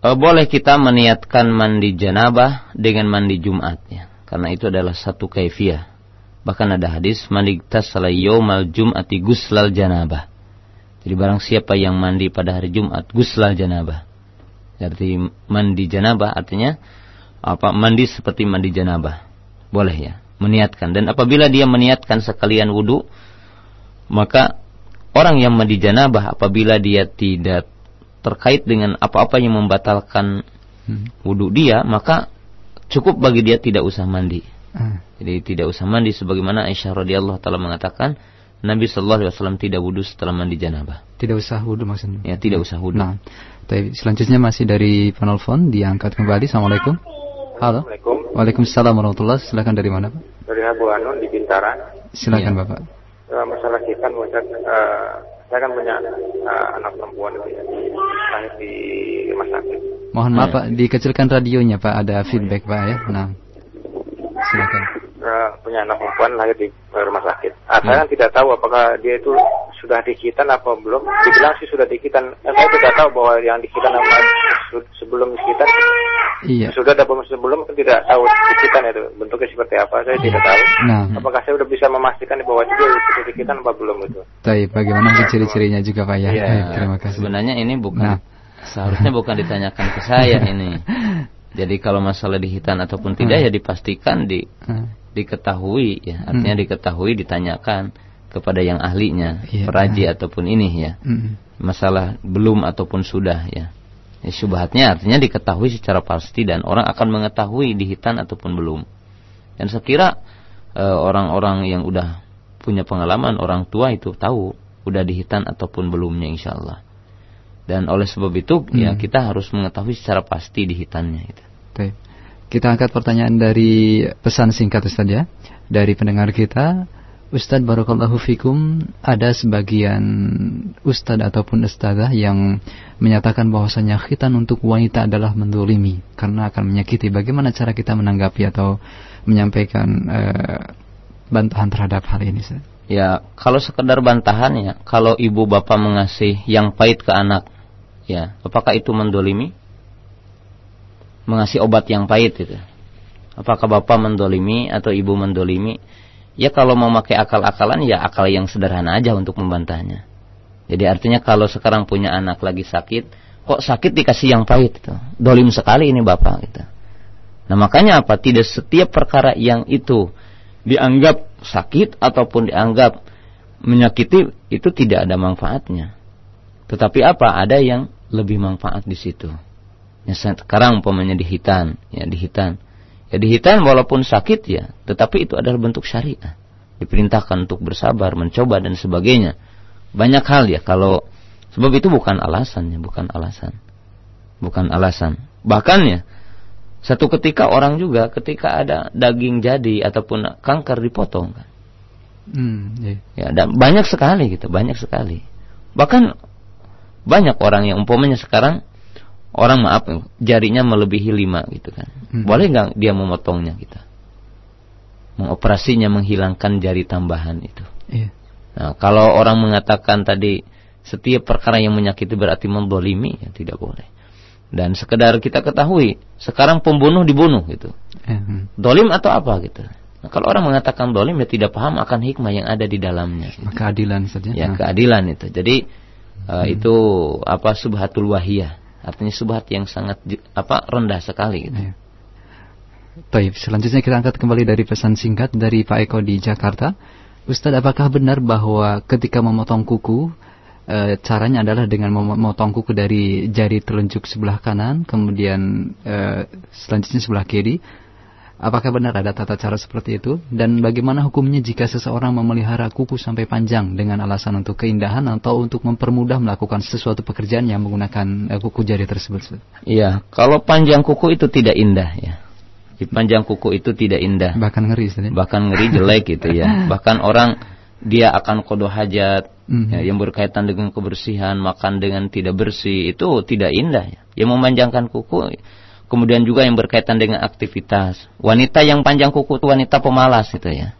[SPEAKER 2] Uh, boleh kita meniatkan mandi janabah dengan mandi Jumat ya. Karena itu adalah satu kaifiah. Bahkan ada hadis mandi tasala yaumal jum'ati guslal janabah. Jadi barang siapa yang mandi pada hari Jumat guslal janabah. Jadi mandi janabah artinya apa? Mandi seperti mandi janabah. Boleh ya, meniatkan dan apabila dia meniatkan sekalian wudu maka orang yang mandi janabah apabila dia tidak terkait dengan apa-apa yang membatalkan hmm. wudhu dia, maka cukup bagi dia tidak usah mandi. Hmm. Jadi tidak usah mandi sebagaimana Aisyah radhiyallahu taala mengatakan Nabi sallallahu alaihi wasallam tidak wudhu setelah mandi janabah.
[SPEAKER 1] Tidak usah wudhu maksudnya.
[SPEAKER 2] Ya, tidak usah wudhu.
[SPEAKER 1] Nah, tapi selanjutnya masih dari penelpon diangkat kembali. Assalamualaikum. Halo. Waalaikumsalam warahmatullahi Silakan dari mana, Pak?
[SPEAKER 3] Dari Abu Anun di Bintara.
[SPEAKER 1] Silakan, ya. Bapak
[SPEAKER 3] uh, masalah kita Ustaz, uh, saya kan punya uh, anak perempuan itu ya, lahir di rumah sakit.
[SPEAKER 1] Mohon maaf Pak, dikecilkan radionya Pak, ada feedback Pak ya. Nah, silakan.
[SPEAKER 3] Uh,
[SPEAKER 5] punya anak perempuan lahir di rumah sakit. Ah, hmm. Saya kan tidak tahu apakah dia itu sudah dikitan apa belum. Dibilang sih sudah dikitan. Dan saya tidak tahu bahwa yang dikitan apa sebelum dikitan. Iya. Sudah ada sebelum kan tidak tahu dikitan itu bentuknya seperti apa. Saya iya. tidak tahu. Nah. Apakah saya sudah bisa memastikan bahwa itu sudah dikitan apa belum itu.
[SPEAKER 1] Tapi bagaimana ciri-cirinya juga Pak ya?
[SPEAKER 2] Iya. terima kasih. Sebenarnya ini bukan nah. seharusnya bukan ditanyakan ke saya ini. Jadi kalau masalah dihitan ataupun tidak hmm. ya dipastikan di hmm. Diketahui ya, artinya hmm. diketahui ditanyakan kepada yang ahlinya, yeah. peraji hmm. ataupun ini ya. Hmm. Masalah belum ataupun sudah ya. ya. Syubhatnya artinya diketahui secara pasti dan orang akan mengetahui dihitan ataupun belum. Dan saya kira eh, orang-orang e, yang udah punya pengalaman orang tua itu tahu udah dihitan ataupun belumnya insya Allah. Dan oleh sebab itu ya, hmm. ya kita harus mengetahui secara pasti di hitannya itu.
[SPEAKER 1] Kita angkat pertanyaan dari pesan singkat Ustaz ya. Dari pendengar kita, Ustadz Barakallahu Fikum, ada sebagian Ustadz ataupun Ustadzah yang menyatakan bahwasanya khitan untuk wanita adalah mendolimi karena akan menyakiti. Bagaimana cara kita menanggapi atau menyampaikan uh, bantahan terhadap hal ini? Ustaz?
[SPEAKER 2] Ya, kalau sekedar bantahan ya, kalau ibu bapak mengasih yang pahit ke anak, Ya, apakah itu mendolimi? Mengasih obat yang pahit itu. Apakah bapak mendolimi atau ibu mendolimi? Ya kalau mau pakai akal-akalan ya akal yang sederhana aja untuk membantahnya. Jadi artinya kalau sekarang punya anak lagi sakit, kok sakit dikasih yang pahit itu. Dolim sekali ini bapak gitu. Nah makanya apa? Tidak setiap perkara yang itu dianggap sakit ataupun dianggap menyakiti itu tidak ada manfaatnya. Tetapi apa? Ada yang lebih manfaat di situ. Ya, sekarang umpamanya dihitan, ya dihitan. Ya dihitan walaupun sakit ya, tetapi itu adalah bentuk syariah. Diperintahkan untuk bersabar, mencoba dan sebagainya. Banyak hal ya kalau sebab itu bukan alasannya, bukan alasan. Bukan alasan. Bahkan ya satu ketika orang juga ketika ada daging jadi ataupun kanker dipotong kan. Hmm, iya. Ya, dan banyak sekali gitu, banyak sekali. Bahkan banyak orang yang umpamanya sekarang orang maaf jarinya melebihi lima gitu kan. Hmm. Boleh nggak dia memotongnya kita? Mengoperasinya menghilangkan jari tambahan itu. Iya. Nah, kalau orang mengatakan tadi setiap perkara yang menyakiti berarti mendolimi, ya tidak boleh. Dan sekedar kita ketahui, sekarang pembunuh dibunuh gitu. Iya, hmm. Dolim atau apa gitu. Nah, kalau orang mengatakan dolim, ya tidak paham akan hikmah yang ada di dalamnya.
[SPEAKER 1] Keadilan saja.
[SPEAKER 2] Ya, nah. keadilan itu. Jadi uh, hmm. itu apa subhatul wahiyah artinya subhat yang sangat apa rendah sekali gitu. Ya.
[SPEAKER 1] Baik, selanjutnya kita angkat kembali dari pesan singkat dari Pak Eko di Jakarta. Ustadz, apakah benar bahwa ketika memotong kuku e, caranya adalah dengan memotong kuku dari jari telunjuk sebelah kanan, kemudian e, selanjutnya sebelah kiri, Apakah benar ada tata cara seperti itu? Dan bagaimana hukumnya jika seseorang memelihara kuku sampai panjang dengan alasan untuk keindahan atau untuk mempermudah melakukan sesuatu pekerjaan yang menggunakan eh, kuku jari tersebut?
[SPEAKER 2] Iya, kalau panjang kuku itu tidak indah ya. Panjang kuku itu tidak indah.
[SPEAKER 1] Bahkan ngeri,
[SPEAKER 2] ya? Bahkan ngeri jelek gitu ya. Bahkan orang dia akan kodo hajat mm -hmm. ya, yang berkaitan dengan kebersihan, makan dengan tidak bersih itu tidak indah ya. Yang memanjangkan kuku Kemudian juga yang berkaitan dengan aktivitas. Wanita yang panjang kuku itu wanita pemalas itu ya.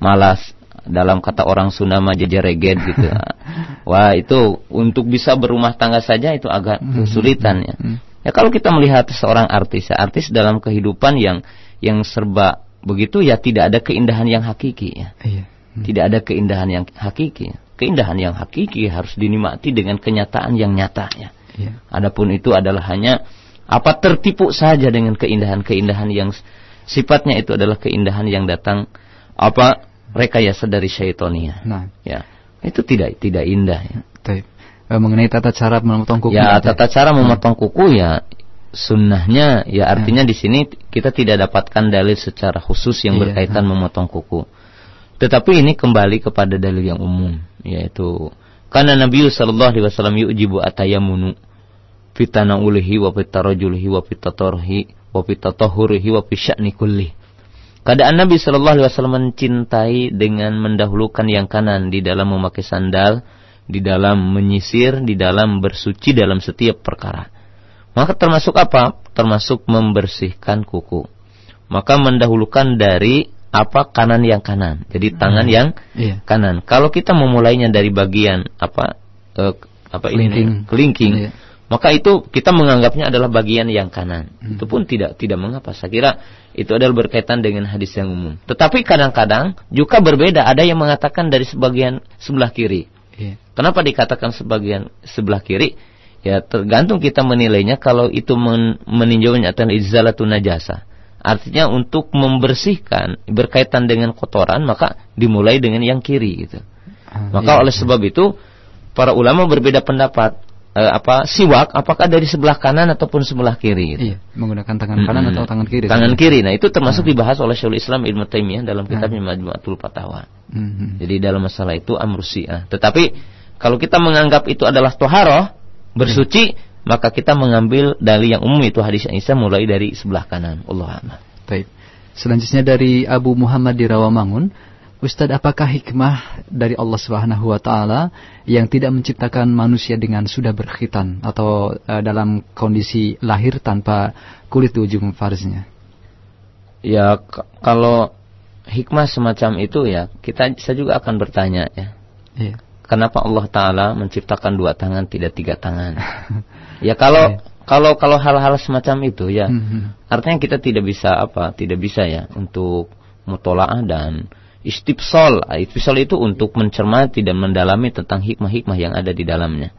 [SPEAKER 2] Malas dalam kata orang Sunda mah jejereget gitu. Wah, itu untuk bisa berumah tangga saja itu agak hmm. kesulitan ya. Hmm. Ya kalau kita melihat seorang artis, ya, artis dalam kehidupan yang yang serba begitu ya tidak ada keindahan yang hakiki ya. Iya. Hmm. Tidak ada keindahan yang hakiki. Keindahan yang hakiki harus dinikmati dengan kenyataan yang nyata ya. Iya. Adapun itu adalah hanya apa tertipu saja dengan keindahan-keindahan yang sifatnya itu adalah keindahan yang datang apa rekayasa dari syaitonia. Nah, ya. Itu tidak tidak indah ya.
[SPEAKER 1] Taip. E, mengenai tata cara memotong kuku.
[SPEAKER 2] Ya, tata cara memotong nah. kuku ya sunnahnya ya artinya nah. di sini kita tidak dapatkan dalil secara khusus yang iya, berkaitan nah. memotong kuku. Tetapi ini kembali kepada dalil yang umum yaitu karena Nabi sallallahu alaihi wasallam yujibu atayamunu fitana ulihi wa fitarajulihi wa fitatorhi wa fitatahurihi wa fisya'ni kulli. Keadaan Nabi Shallallahu Alaihi Wasallam mencintai dengan mendahulukan yang kanan di dalam memakai sandal, di dalam menyisir, di dalam bersuci dalam setiap perkara. Maka termasuk apa? Termasuk membersihkan kuku. Maka mendahulukan dari apa kanan yang kanan. Jadi tangan hmm. yang iya. kanan. Kalau kita memulainya dari bagian apa uh, apa
[SPEAKER 1] kelingking.
[SPEAKER 2] ini kelingking, iya. Maka itu kita menganggapnya adalah bagian yang kanan. Hmm. Itu pun tidak tidak mengapa. Saya kira itu adalah berkaitan dengan hadis yang umum. Tetapi kadang-kadang juga berbeda. Ada yang mengatakan dari sebagian sebelah kiri. Iya. Kenapa dikatakan sebagian sebelah kiri? Ya tergantung kita menilainya kalau itu men meninjaunya adalah izzalatun najasa. Artinya untuk membersihkan berkaitan dengan kotoran maka dimulai dengan yang kiri gitu. Ah, maka iya, oleh iya. sebab itu para ulama berbeda pendapat eh, apa siwak apakah dari sebelah kanan ataupun sebelah kiri gitu.
[SPEAKER 1] Iya, menggunakan tangan kanan hmm. atau tangan kiri.
[SPEAKER 2] Tangan kiri. Nah, itu termasuk hmm. dibahas oleh Syekhul Islam Ibnu Taimiyah dalam kitabnya hmm. Majmu'atul Fatawa. Hmm. Jadi dalam masalah itu amrusiah. Tetapi kalau kita menganggap itu adalah toharoh, bersuci, hmm. maka kita mengambil dalil yang umum itu hadis Aisyah mulai dari sebelah kanan. Allah
[SPEAKER 1] Baik. Selanjutnya dari Abu Muhammad di Rawamangun, Ustadz, apakah hikmah dari Allah Subhanahu wa taala yang tidak menciptakan manusia dengan sudah berkhitan atau uh, dalam kondisi lahir tanpa kulit di ujung farznya?
[SPEAKER 2] Ya, kalau hikmah semacam itu ya, kita saya juga akan bertanya ya. Iya. Kenapa Allah taala menciptakan dua tangan tidak tiga tangan? ya kalau iya. kalau kalau hal-hal semacam itu ya, mm -hmm. artinya kita tidak bisa apa? Tidak bisa ya untuk mutolaah dan Istibsol, istibsol itu untuk mencermati dan mendalami tentang hikmah-hikmah yang ada di dalamnya.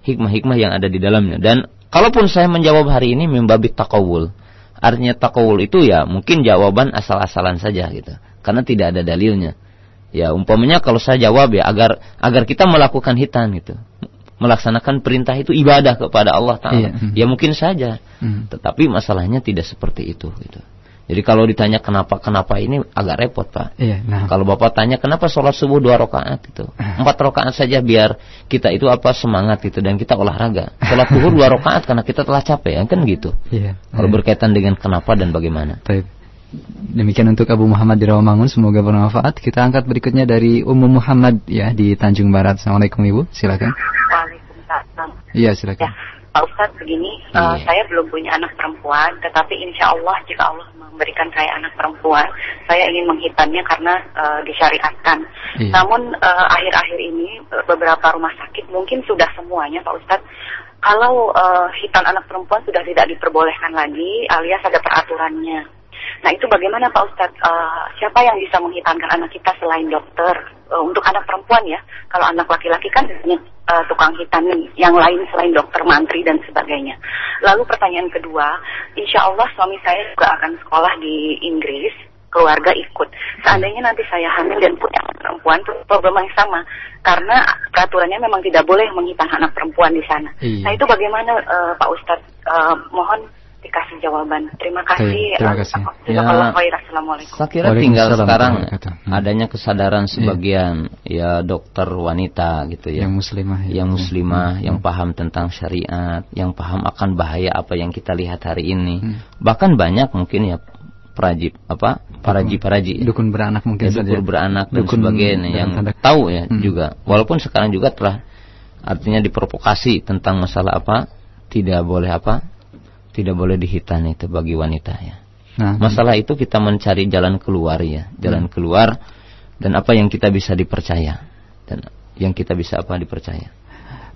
[SPEAKER 2] Hikmah-hikmah yang ada di dalamnya. Dan kalaupun saya menjawab hari ini membabi takawul. Artinya takawul itu ya mungkin jawaban asal-asalan saja gitu. Karena tidak ada dalilnya. Ya umpamanya kalau saya jawab ya agar agar kita melakukan hitan gitu. Melaksanakan perintah itu ibadah kepada Allah Ta'ala. Iya. Ya mungkin saja. Hmm. Tetapi masalahnya tidak seperti itu gitu. Jadi kalau ditanya kenapa kenapa ini agak repot pak. Iya, nah. Kalau bapak tanya kenapa sholat subuh dua rakaat itu, empat rakaat saja biar kita itu apa semangat itu dan kita olahraga. Sholat duhur dua rakaat karena kita telah capek ya kan gitu. Iya. Kalau iya. berkaitan dengan kenapa dan bagaimana. Baik.
[SPEAKER 1] Demikian untuk Abu Muhammad di Rawamangun, semoga bermanfaat. Kita angkat berikutnya dari Ummu Muhammad ya di Tanjung Barat. Assalamualaikum Ibu, silakan. Waalaikumsalam. Iya silakan. Ya.
[SPEAKER 6] Pak Ustadz begini, uh, saya belum punya anak perempuan, tetapi insya Allah jika Allah memberikan saya anak perempuan, saya ingin menghitannya karena uh, disyariatkan. Iya. Namun uh, akhir-akhir ini beberapa rumah sakit mungkin sudah semuanya Pak Ustadz, kalau uh, hitan anak perempuan sudah tidak diperbolehkan lagi, alias ada peraturannya. Nah itu bagaimana Pak Ustadz, uh, siapa yang bisa menghitankan anak kita selain dokter? Uh, untuk anak perempuan ya, kalau anak laki-laki kan hanya uh, tukang hitam yang lain selain dokter, mantri dan sebagainya. Lalu pertanyaan kedua, insya Allah suami saya juga akan sekolah di Inggris, keluarga ikut. Seandainya nanti saya hamil dan punya anak perempuan, itu problem yang sama. Karena peraturannya memang tidak boleh menghitam anak perempuan di sana. Iya. Nah itu bagaimana uh, Pak Ustadz? Uh, mohon dikasih jawaban. Terima kasih.
[SPEAKER 1] terima kasih.
[SPEAKER 6] Ya, Assalamualaikum.
[SPEAKER 2] Saya kira tinggal sekarang hmm. adanya kesadaran iya. sebagian ya. ya dokter wanita gitu ya.
[SPEAKER 1] Yang muslimah.
[SPEAKER 2] Ya. Yang muslimah, hmm. yang paham tentang syariat, yang paham akan bahaya apa yang kita lihat hari ini. Hmm. Bahkan banyak mungkin ya perajib apa paraji paraji
[SPEAKER 1] dukun beranak mungkin
[SPEAKER 2] ya, dukun beranak dan dukun sebagainya yang tanda. tahu ya hmm. juga walaupun sekarang juga telah artinya diprovokasi tentang masalah apa tidak boleh apa tidak boleh dihitan itu bagi wanita ya. Nah, masalah itu kita mencari jalan keluar ya, jalan hmm. keluar dan apa yang kita bisa dipercaya dan yang kita bisa apa dipercaya.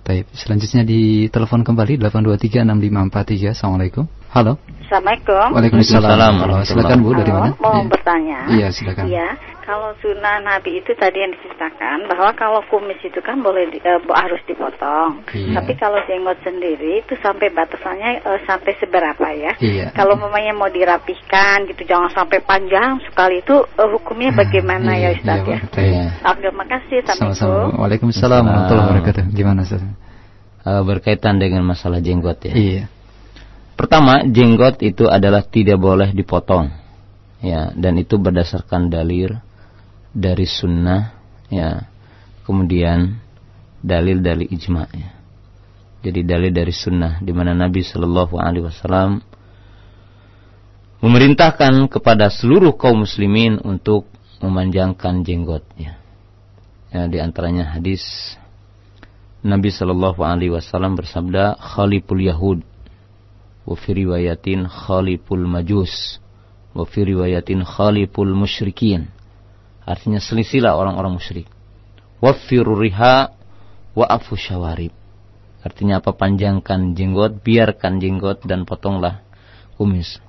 [SPEAKER 1] Baik, selanjutnya di telepon kembali 8236543. Assalamualaikum. Halo.
[SPEAKER 7] Assalamualaikum.
[SPEAKER 1] Waalaikumsalam. Halo, silakan Bu dari mana?
[SPEAKER 7] Mau iya. bertanya.
[SPEAKER 1] Iya, silakan.
[SPEAKER 7] Iya, kalau sunnah Nabi itu tadi yang diceritakan bahwa kalau kumis itu kan boleh di, uh, harus dipotong. Iya. Tapi kalau jenggot sendiri itu sampai batasannya uh, sampai seberapa ya? Iya. Kalau mamanya mau dirapihkan gitu jangan sampai panjang sekali itu uh, hukumnya ah, bagaimana iya, ya Ustaz iya, ya? Iya. Terima kasih.
[SPEAKER 1] Sama-sama. Waalaikumsalam warahmatullahi wabarakatuh. Gimana Ustaz?
[SPEAKER 2] Uh, berkaitan dengan masalah jenggot ya.
[SPEAKER 1] Iya.
[SPEAKER 2] Pertama, jenggot itu adalah tidak boleh dipotong. Ya, dan itu berdasarkan dalil dari sunnah ya kemudian dalil dari ijma ya. jadi dalil dari sunnah di mana Nabi Shallallahu Alaihi Wasallam memerintahkan kepada seluruh kaum muslimin untuk memanjangkan jenggotnya ya di antaranya hadis Nabi Shallallahu Alaihi Wasallam bersabda khaliful Yahud wa fi riwayatin Majus Wa fi riwayatin musyrikin. Artinya selisilah orang-orang musyrik. Wa riha wa afu syawarib. Artinya apa? Panjangkan jenggot, biarkan jenggot dan potonglah kumis.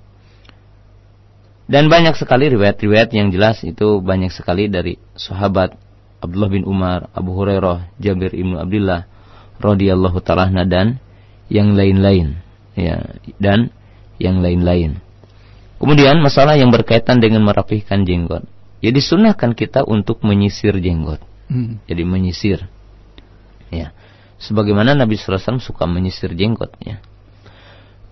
[SPEAKER 2] Dan banyak sekali riwayat-riwayat yang jelas itu banyak sekali dari sahabat Abdullah bin Umar, Abu Hurairah, Jabir ibnu Abdullah radhiyallahu taala dan yang lain-lain ya dan yang lain-lain. Kemudian masalah yang berkaitan dengan merapihkan jenggot. Jadi ya sunahkan kita untuk menyisir jenggot. Hmm. Jadi menyisir. Ya. Sebagaimana Nabi SAW suka menyisir jenggot ya.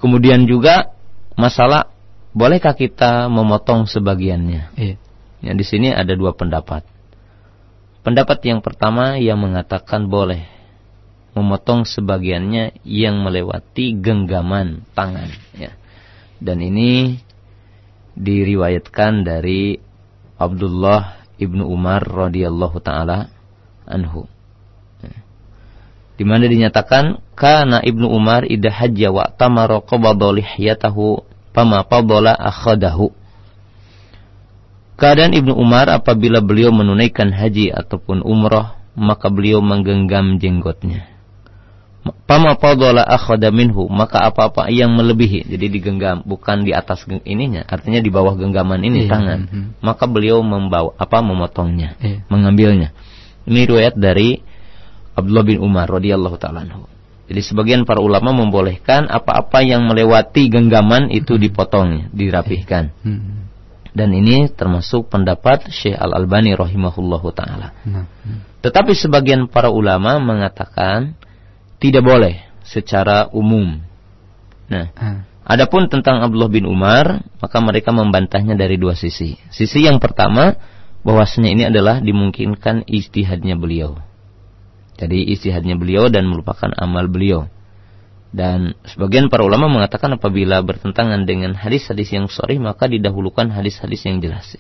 [SPEAKER 2] Kemudian juga masalah bolehkah kita memotong sebagiannya? Iya. Ya, di sini ada dua pendapat. Pendapat yang pertama yang mengatakan boleh memotong sebagiannya yang melewati genggaman tangan. Ya. Dan ini diriwayatkan dari Abdullah ibnu Umar radhiyallahu taala anhu. Di mana dinyatakan karena ibnu Umar idha hajja wa tamara qabada lihyatahu fadala akhadahu. Keadaan Ibnu Umar apabila beliau menunaikan haji ataupun umrah, maka beliau menggenggam jenggotnya. Pama fadala akhada minhu, maka apa-apa yang melebihi, jadi digenggam, bukan di atas ininya, artinya di bawah genggaman ini iya. tangan. Mm -hmm. Maka beliau membawa apa memotongnya, iya. mengambilnya. Ini riwayat dari Abdullah bin Umar radhiyallahu taala anhu. Jadi sebagian para ulama membolehkan apa-apa yang melewati genggaman itu hmm. dipotong, dirapihkan. Hmm. Dan ini termasuk pendapat Syekh Al-Albani rahimahullahu taala. Hmm. Tetapi sebagian para ulama mengatakan tidak boleh secara umum. Nah, adapun tentang Abdullah bin Umar, maka mereka membantahnya dari dua sisi. Sisi yang pertama bahwasanya ini adalah dimungkinkan istihadnya beliau. Jadi istihadnya beliau dan merupakan amal beliau. Dan sebagian para ulama mengatakan apabila bertentangan dengan hadis-hadis yang sahih maka didahulukan hadis-hadis yang jelas.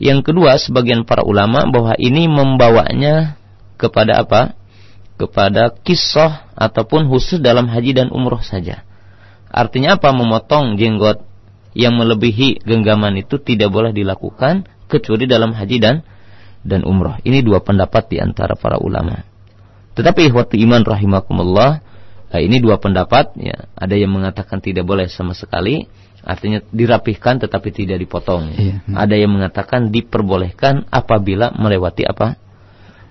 [SPEAKER 2] Yang kedua, sebagian para ulama bahwa ini membawanya kepada apa? Kepada kisah ataupun khusus dalam haji dan umroh saja. Artinya apa? Memotong jenggot yang melebihi genggaman itu tidak boleh dilakukan kecuali dalam haji dan dan umroh. Ini dua pendapat di antara para ulama. Tetapi waktu iman rahimakumullah, nah ini dua pendapat ya. Ada yang mengatakan tidak boleh sama sekali, artinya dirapihkan tetapi tidak dipotong. Iya. Ada yang mengatakan diperbolehkan apabila melewati apa?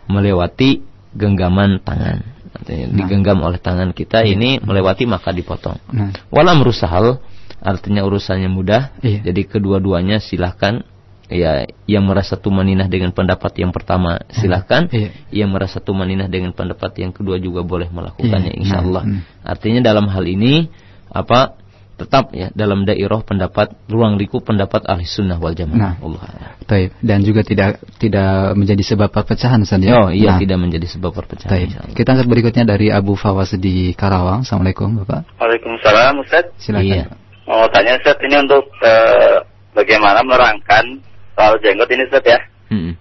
[SPEAKER 2] Melewati genggaman tangan. Artinya nah. digenggam oleh tangan kita iya. ini melewati maka dipotong. Nah. Walam rusahal artinya urusannya mudah. Iya. Jadi kedua-duanya silahkan ya yang merasa tumaninah dengan pendapat yang pertama silahkan iya. yang merasa tumaninah dengan pendapat yang kedua juga boleh melakukannya iya. insyaallah nah, artinya dalam hal ini apa tetap ya dalam dairah pendapat ruang lingkup pendapat ahli sunnah wal jamaah. Nah, Allah.
[SPEAKER 1] Taib. Dan juga tidak tidak menjadi sebab perpecahan Ustaz ya.
[SPEAKER 2] Oh iya nah. tidak menjadi sebab perpecahan. Taib.
[SPEAKER 1] Kita angkat berikutnya dari Abu Fawas di Karawang. Assalamualaikum Bapak.
[SPEAKER 8] Waalaikumsalam Ustaz.
[SPEAKER 1] Silakan. Iya.
[SPEAKER 8] Mau tanya Ustaz ini untuk uh, bagaimana menerangkan soal jenggot ini Ustaz ya. Hmm.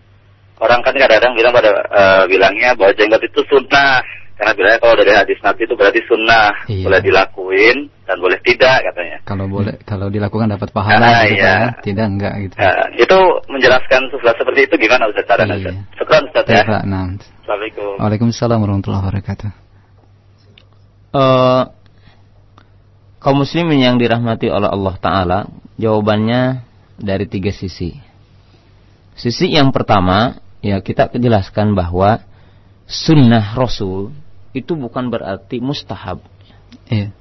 [SPEAKER 8] Orang kan kadang-kadang bilang pada uh, bilangnya bahwa jenggot itu sunnah. Karena bilangnya kalau dari hadis Nabi itu berarti sunnah, iya. boleh dilakuin dan boleh tidak katanya.
[SPEAKER 1] Kalau boleh, kalau dilakukan dapat pahala, nah, gitu iya. ya. tidak enggak gitu.
[SPEAKER 8] Nah, itu menjelaskan sesuatu seperti itu gimana Ustaz cara iya. Ustaz? Syukran Ustaz ya. Nah. Assalamualaikum.
[SPEAKER 1] Waalaikumsalam warahmatullahi wabarakatuh.
[SPEAKER 2] Uh, kaum muslimin yang dirahmati oleh Allah Ta'ala, jawabannya dari tiga sisi. Sisi yang pertama, ya kita jelaskan bahwa sunnah Rasul itu bukan berarti mustahab. Iya.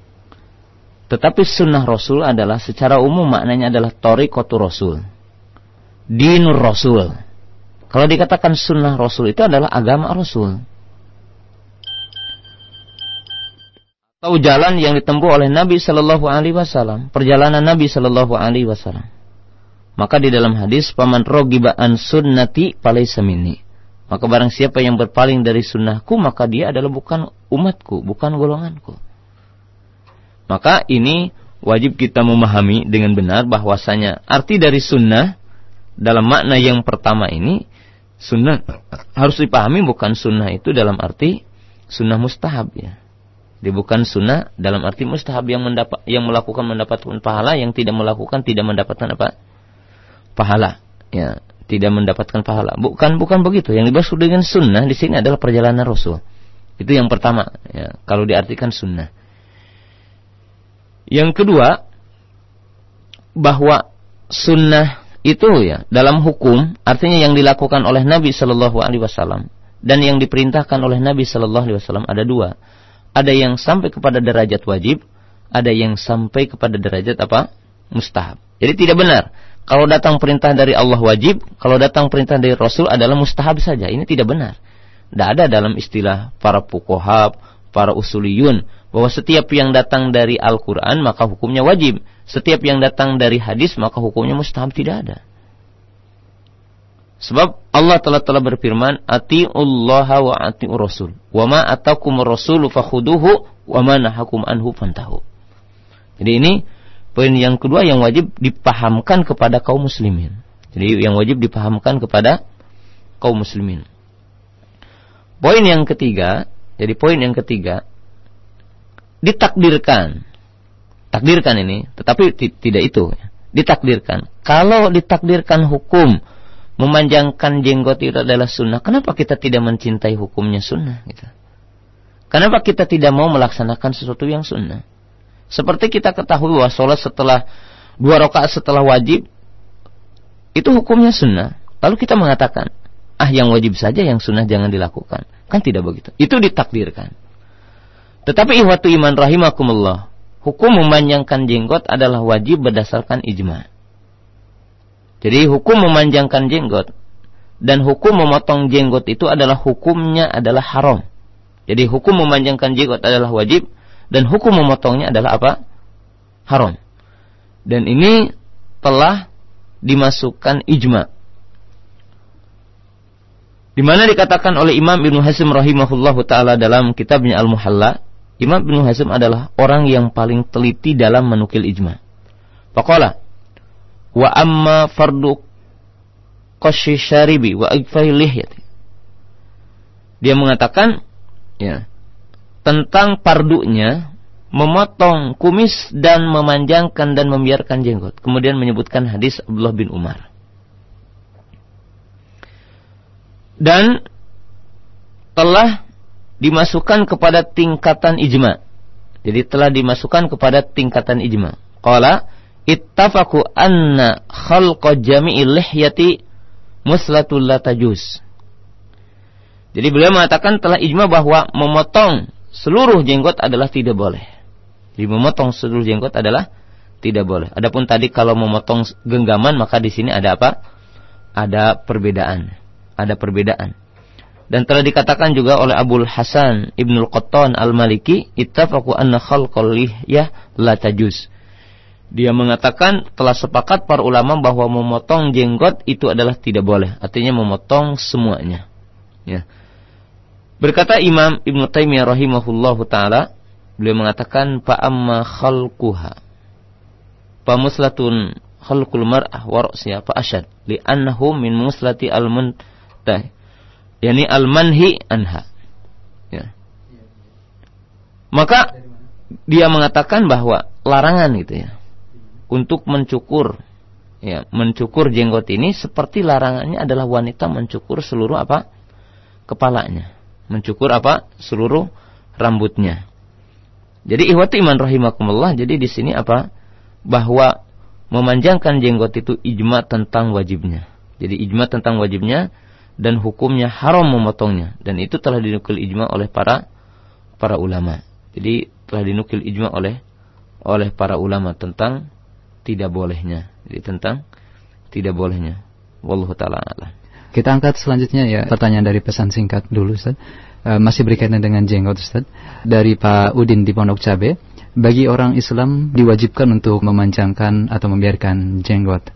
[SPEAKER 2] Tetapi sunnah Rasul adalah secara umum maknanya adalah torikotu Rasul. Dinur Rasul. Kalau dikatakan sunnah Rasul itu adalah agama Rasul. Atau jalan yang ditempuh oleh Nabi Shallallahu Alaihi Wasallam, perjalanan Nabi Shallallahu Alaihi Wasallam. Maka di dalam hadis paman rogiba an sunnati palaysa minni. Maka barang siapa yang berpaling dari sunnahku maka dia adalah bukan umatku, bukan golonganku. Maka ini wajib kita memahami dengan benar bahwasanya arti dari sunnah dalam makna yang pertama ini sunnah harus dipahami bukan sunnah itu dalam arti sunnah mustahab ya. Jadi bukan sunnah dalam arti mustahab yang mendapat yang melakukan mendapatkan pahala, yang tidak melakukan tidak mendapatkan apa? Pahala. Ya, tidak mendapatkan pahala. Bukan bukan begitu. Yang dimaksud dengan sunnah di sini adalah perjalanan Rasul. Itu yang pertama, ya, kalau diartikan sunnah. Yang kedua, bahwa sunnah itu ya dalam hukum artinya yang dilakukan oleh Nabi Shallallahu Alaihi Wasallam dan yang diperintahkan oleh Nabi Shallallahu Alaihi Wasallam ada dua ada yang sampai kepada derajat wajib, ada yang sampai kepada derajat apa? Mustahab. Jadi tidak benar. Kalau datang perintah dari Allah wajib, kalau datang perintah dari Rasul adalah mustahab saja. Ini tidak benar. Tidak ada dalam istilah para pukohab, para usuliyun, bahwa setiap yang datang dari Al-Quran maka hukumnya wajib. Setiap yang datang dari hadis maka hukumnya mustahab tidak ada. Sebab Allah telah telah berfirman, "Atiullaha wa atiur rasul. Wa ma atakum rasulu fakhuduhu wa ma nahakum anhu fantahu." Jadi ini poin yang kedua yang wajib dipahamkan kepada kaum muslimin. Jadi yang wajib dipahamkan kepada kaum muslimin. Poin yang ketiga, jadi poin yang ketiga ditakdirkan. Takdirkan ini, tetapi tidak itu. Ditakdirkan. Kalau ditakdirkan hukum memanjangkan jenggot itu adalah sunnah, kenapa kita tidak mencintai hukumnya sunnah? Gitu? Kenapa kita tidak mau melaksanakan sesuatu yang sunnah? Seperti kita ketahui bahwa sholat setelah dua rakaat setelah wajib itu hukumnya sunnah. Lalu kita mengatakan, ah yang wajib saja yang sunnah jangan dilakukan. Kan tidak begitu. Itu ditakdirkan. Tetapi ihwatu iman rahimakumullah. Hukum memanjangkan jenggot adalah wajib berdasarkan ijma'. Jadi hukum memanjangkan jenggot dan hukum memotong jenggot itu adalah hukumnya adalah haram. Jadi hukum memanjangkan jenggot adalah wajib dan hukum memotongnya adalah apa? Haram. Dan ini telah dimasukkan ijma. Di mana dikatakan oleh Imam Ibnu Hazm rahimahullahu taala dalam kitabnya Al-Muhalla, Imam Ibnu Hazm adalah orang yang paling teliti dalam menukil ijma. Faqala wa amma fardu qasyi syaribi wa ikfai lihyati. Dia mengatakan ya tentang pardunya memotong kumis dan memanjangkan dan membiarkan jenggot. Kemudian menyebutkan hadis Abdullah bin Umar. Dan telah dimasukkan kepada tingkatan ijma. Jadi telah dimasukkan kepada tingkatan ijma. Qala ittafaku anna khalqa jami'il lihyati muslatul la tajuz. Jadi beliau mengatakan telah ijma bahwa memotong seluruh jenggot adalah tidak boleh. Jadi memotong seluruh jenggot adalah tidak boleh. Adapun tadi kalau memotong genggaman maka di sini ada apa? Ada perbedaan. Ada perbedaan. Dan telah dikatakan juga oleh Abul Hasan Ibnul Qattan Al-Maliki, ittafaqu anna khalqal lihyah la tajuz. Dia mengatakan telah sepakat para ulama bahwa memotong jenggot itu adalah tidak boleh. Artinya memotong semuanya. Ya. Berkata Imam Ibn Taimiyah rahimahullahu taala, beliau mengatakan fa amma khalquha. Fa muslatun khalqul mar'ah wa ra'siha fa asyad li min muslati al-muntah. Yani al-manhi anha. Ya. Maka dia mengatakan bahwa larangan itu ya untuk mencukur ya mencukur jenggot ini seperti larangannya adalah wanita mencukur seluruh apa kepalanya mencukur apa? Seluruh rambutnya. Jadi ihwati iman rahimakumullah jadi di sini apa? Bahwa memanjangkan jenggot itu ijma tentang wajibnya. Jadi ijma tentang wajibnya dan hukumnya haram memotongnya. Dan itu telah dinukil ijma oleh para para ulama. Jadi telah dinukil ijma oleh oleh para ulama tentang tidak bolehnya. Jadi tentang tidak bolehnya. Wallahu taala
[SPEAKER 1] Kita angkat selanjutnya ya pertanyaan dari pesan singkat dulu Ustaz. E, masih berkaitan dengan jenggot Ustaz. Dari Pak Udin di Pondok Cabe, bagi orang Islam diwajibkan untuk memanjangkan atau membiarkan jenggot.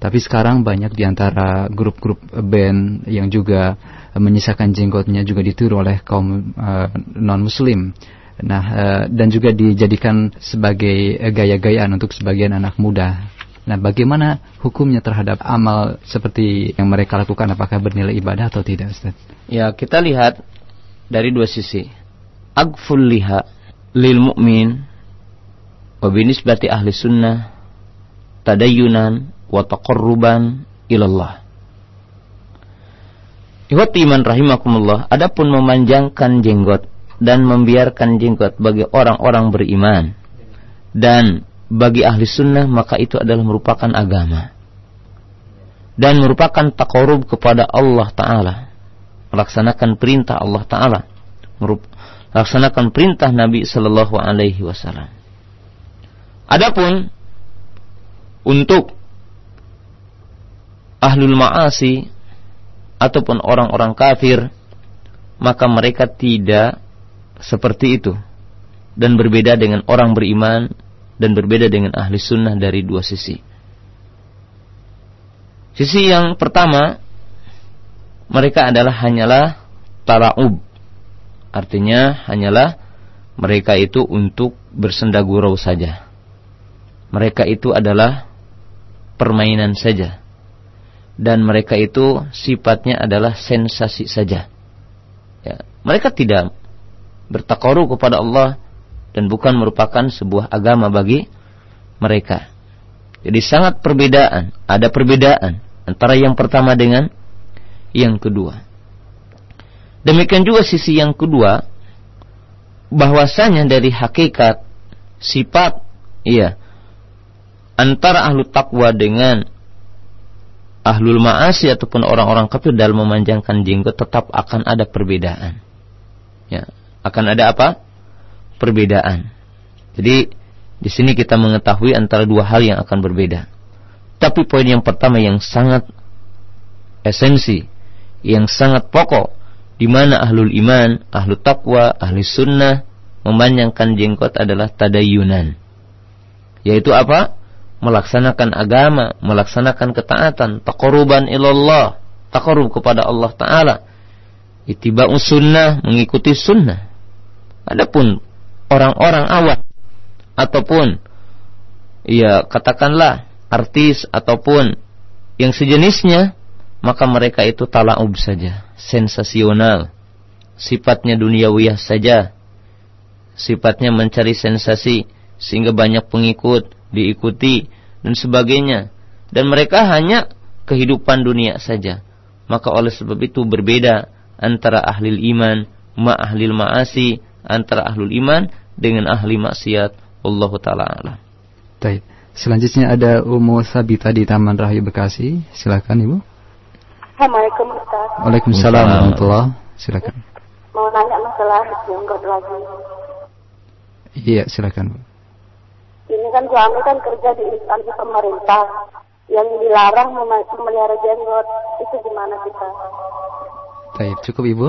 [SPEAKER 1] Tapi sekarang banyak di antara grup-grup band yang juga menyisakan jenggotnya juga ditiru oleh kaum uh, non-muslim. Nah, eh, dan juga dijadikan sebagai gaya-gayaan untuk sebagian anak muda. Nah, bagaimana hukumnya terhadap amal seperti yang mereka lakukan? Apakah bernilai ibadah atau tidak, Ustaz?
[SPEAKER 2] Ya, kita lihat dari dua sisi. Agful liha, lil mu'min wa binisbati ahli sunnah tadayunan wa taqarruban ilallah. Ikhwati iman rahimakumullah, adapun memanjangkan jenggot dan membiarkan jenggot bagi orang-orang beriman dan bagi ahli sunnah maka itu adalah merupakan agama. Dan merupakan takorub kepada Allah Ta'ala. Melaksanakan perintah Allah Ta'ala. Melaksanakan perintah Nabi Sallallahu Alaihi Wasallam. Adapun untuk ahlul ma'asi ataupun orang-orang kafir maka mereka tidak seperti itu. Dan berbeda dengan orang beriman dan berbeda dengan ahli sunnah dari dua sisi. Sisi yang pertama mereka adalah hanyalah taraub artinya hanyalah mereka itu untuk bersenda gurau saja. Mereka itu adalah permainan saja. Dan mereka itu sifatnya adalah sensasi saja. Ya, mereka tidak bertakoru kepada Allah dan bukan merupakan sebuah agama bagi mereka. Jadi sangat perbedaan, ada perbedaan antara yang pertama dengan yang kedua. Demikian juga sisi yang kedua bahwasanya dari hakikat sifat iya antara ahlu takwa dengan ahlul ma'asi ataupun orang-orang kafir dalam memanjangkan jenggot tetap akan ada perbedaan. Ya, akan ada apa? Perbedaan. Jadi di sini kita mengetahui antara dua hal yang akan berbeda. Tapi poin yang pertama yang sangat esensi, yang sangat pokok, di mana ahlul iman, ahlul takwa, ahli sunnah memanjangkan jenggot adalah tadayunan. Yaitu apa? melaksanakan agama, melaksanakan ketaatan, taqarruban ilallah, taqarrub kepada Allah taala. Ittiba'us sunnah, mengikuti sunnah. Adapun orang-orang awam ataupun ya katakanlah artis ataupun yang sejenisnya, maka mereka itu talaub saja, sensasional. Sifatnya duniawiyah saja. Sifatnya mencari sensasi sehingga banyak pengikut, diikuti dan sebagainya. Dan mereka hanya kehidupan dunia saja. Maka oleh sebab itu berbeda antara ahli iman ma ahli ma'asi, antara ahli iman dengan ahli maksiat. Allah taala alam.
[SPEAKER 1] Baik. Selanjutnya ada Umu Sabita di Taman Rahayu Bekasi. Silakan Ibu.
[SPEAKER 9] Assalamualaikum Ustaz.
[SPEAKER 1] Waalaikumsalam warahmatullahi Silakan.
[SPEAKER 9] Mau nanya masalah jenggot lagi.
[SPEAKER 1] Iya, silakan Bu
[SPEAKER 9] ini kan suami kan kerja di instansi pemerintah yang dilarang memelihara jenggot itu gimana kita?
[SPEAKER 1] Baik, cukup ibu.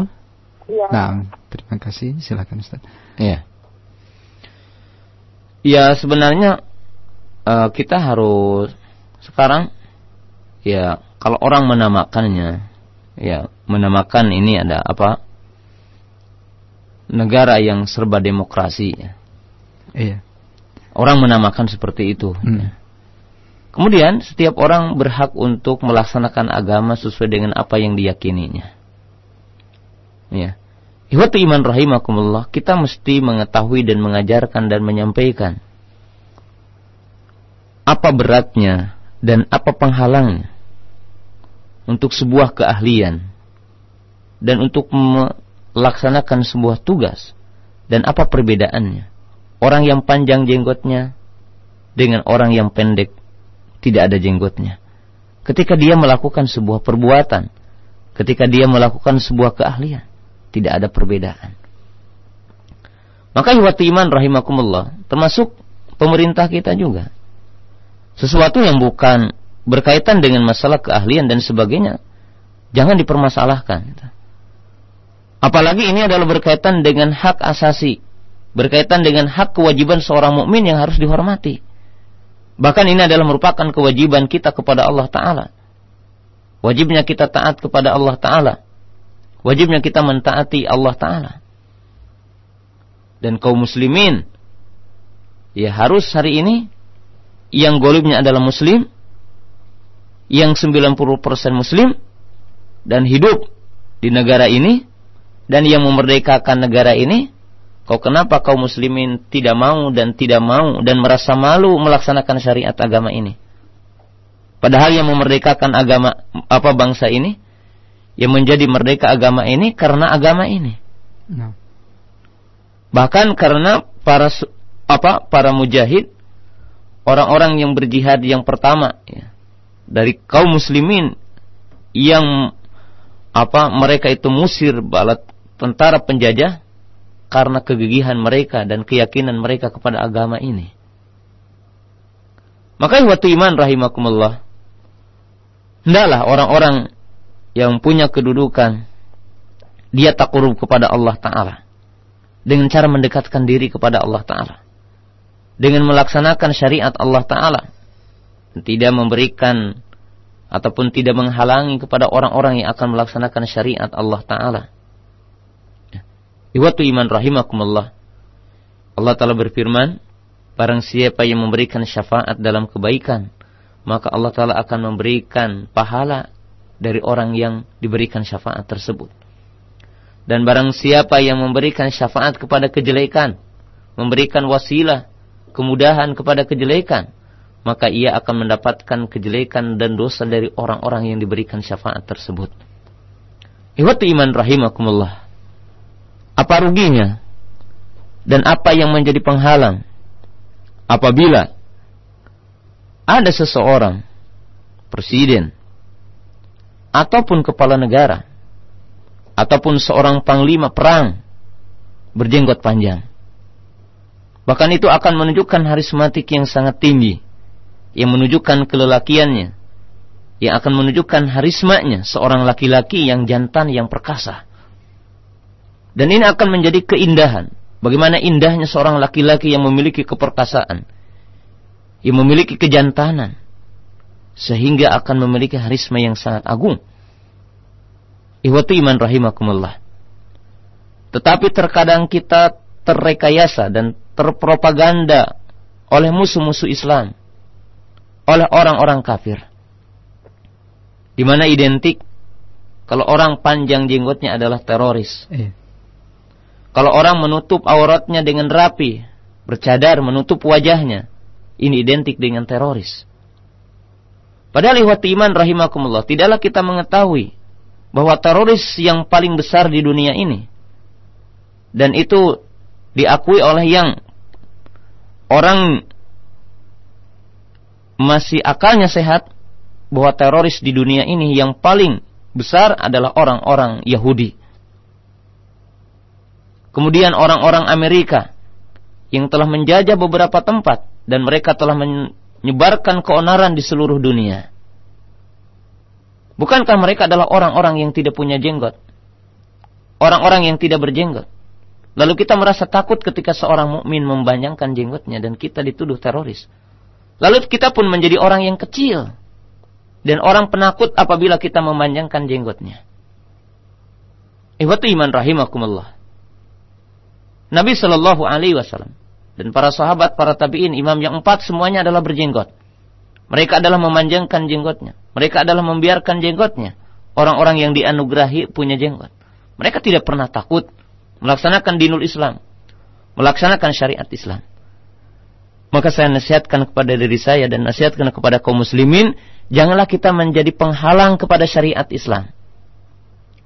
[SPEAKER 9] Iya.
[SPEAKER 1] Nah, terima kasih. Silakan Ustaz.
[SPEAKER 2] Iya. Ya sebenarnya uh, kita harus sekarang ya kalau orang menamakannya ya menamakan ini ada apa negara yang serba demokrasi ya.
[SPEAKER 1] Iya.
[SPEAKER 2] Orang menamakan seperti itu. Hmm. Kemudian setiap orang berhak untuk melaksanakan agama sesuai dengan apa yang diyakininya. Ya. Ihwatu iman rahimakumullah, kita mesti mengetahui dan mengajarkan dan menyampaikan apa beratnya dan apa penghalangnya untuk sebuah keahlian dan untuk melaksanakan sebuah tugas dan apa perbedaannya orang yang panjang jenggotnya dengan orang yang pendek tidak ada jenggotnya. Ketika dia melakukan sebuah perbuatan, ketika dia melakukan sebuah keahlian, tidak ada perbedaan. Maka ihwati iman rahimakumullah, termasuk pemerintah kita juga. Sesuatu yang bukan berkaitan dengan masalah keahlian dan sebagainya, jangan dipermasalahkan. Apalagi ini adalah berkaitan dengan hak asasi berkaitan dengan hak kewajiban seorang mukmin yang harus dihormati. Bahkan ini adalah merupakan kewajiban kita kepada Allah Ta'ala. Wajibnya kita taat kepada Allah Ta'ala. Wajibnya kita mentaati Allah Ta'ala. Dan kaum muslimin, ya harus hari ini, yang golibnya adalah muslim, yang 90% muslim, dan hidup di negara ini, dan yang memerdekakan negara ini, Kau kenapa kaum muslimin tidak mau dan tidak mau dan merasa malu melaksanakan syariat agama ini? Padahal yang memerdekakan agama apa bangsa ini, yang menjadi merdeka agama ini karena agama ini. No. Bahkan karena para apa para mujahid, orang-orang yang berjihad yang pertama ya, dari kaum muslimin yang apa mereka itu musir balat tentara penjajah karena kegigihan mereka dan keyakinan mereka kepada agama ini. Maka waktu iman rahimakumullah. Hendaklah orang-orang yang punya kedudukan dia takurub kepada Allah Ta'ala. Dengan cara mendekatkan diri kepada Allah Ta'ala. Dengan melaksanakan syariat Allah Ta'ala. Tidak memberikan ataupun tidak menghalangi kepada orang-orang yang akan melaksanakan syariat Allah Ta'ala. Iwatu iman rahimakumullah. Allah Ta'ala berfirman, Barang siapa yang memberikan syafaat dalam kebaikan, maka Allah Ta'ala akan memberikan pahala dari orang yang diberikan syafaat tersebut. Dan barang siapa yang memberikan syafaat kepada kejelekan, memberikan wasilah, kemudahan kepada kejelekan, maka ia akan mendapatkan kejelekan dan dosa dari orang-orang yang diberikan syafaat tersebut. Iwatu iman rahimakumullah. Apa ruginya? Dan apa yang menjadi penghalang? Apabila ada seseorang, presiden, ataupun kepala negara, ataupun seorang panglima perang, berjenggot panjang. Bahkan itu akan menunjukkan harismatik yang sangat tinggi, yang menunjukkan kelelakiannya, yang akan menunjukkan harismanya seorang laki-laki yang jantan yang perkasa. Dan ini akan menjadi keindahan. Bagaimana indahnya seorang laki-laki yang memiliki keperkasaan. Yang memiliki kejantanan. Sehingga akan memiliki harisma yang sangat agung. Ihwatu iman rahimakumullah. Tetapi terkadang kita terrekayasa dan terpropaganda oleh musuh-musuh Islam. Oleh orang-orang kafir. Di mana identik kalau orang panjang jenggotnya adalah teroris. Iya. Kalau orang menutup auratnya dengan rapi, bercadar menutup wajahnya, ini identik dengan teroris. Padahal ihwat iman rahimakumullah, tidaklah kita mengetahui bahwa teroris yang paling besar di dunia ini dan itu diakui oleh yang orang masih akalnya sehat bahwa teroris di dunia ini yang paling besar adalah orang-orang Yahudi. Kemudian orang-orang Amerika yang telah menjajah beberapa tempat dan mereka telah menyebarkan keonaran di seluruh dunia. Bukankah mereka adalah orang-orang yang tidak punya jenggot? Orang-orang yang tidak berjenggot. Lalu kita merasa takut ketika seorang mukmin membanjangkan jenggotnya dan kita dituduh teroris. Lalu kita pun menjadi orang yang kecil dan orang penakut apabila kita memanjangkan jenggotnya. Ihwatu iman rahimakumullah. Nabi Shallallahu Alaihi Wasallam dan para sahabat, para tabiin, imam yang empat semuanya adalah berjenggot. Mereka adalah memanjangkan jenggotnya. Mereka adalah membiarkan jenggotnya. Orang-orang yang dianugerahi punya jenggot. Mereka tidak pernah takut melaksanakan dinul Islam, melaksanakan syariat Islam. Maka saya nasihatkan kepada diri saya dan nasihatkan kepada kaum muslimin, janganlah kita menjadi penghalang kepada syariat Islam.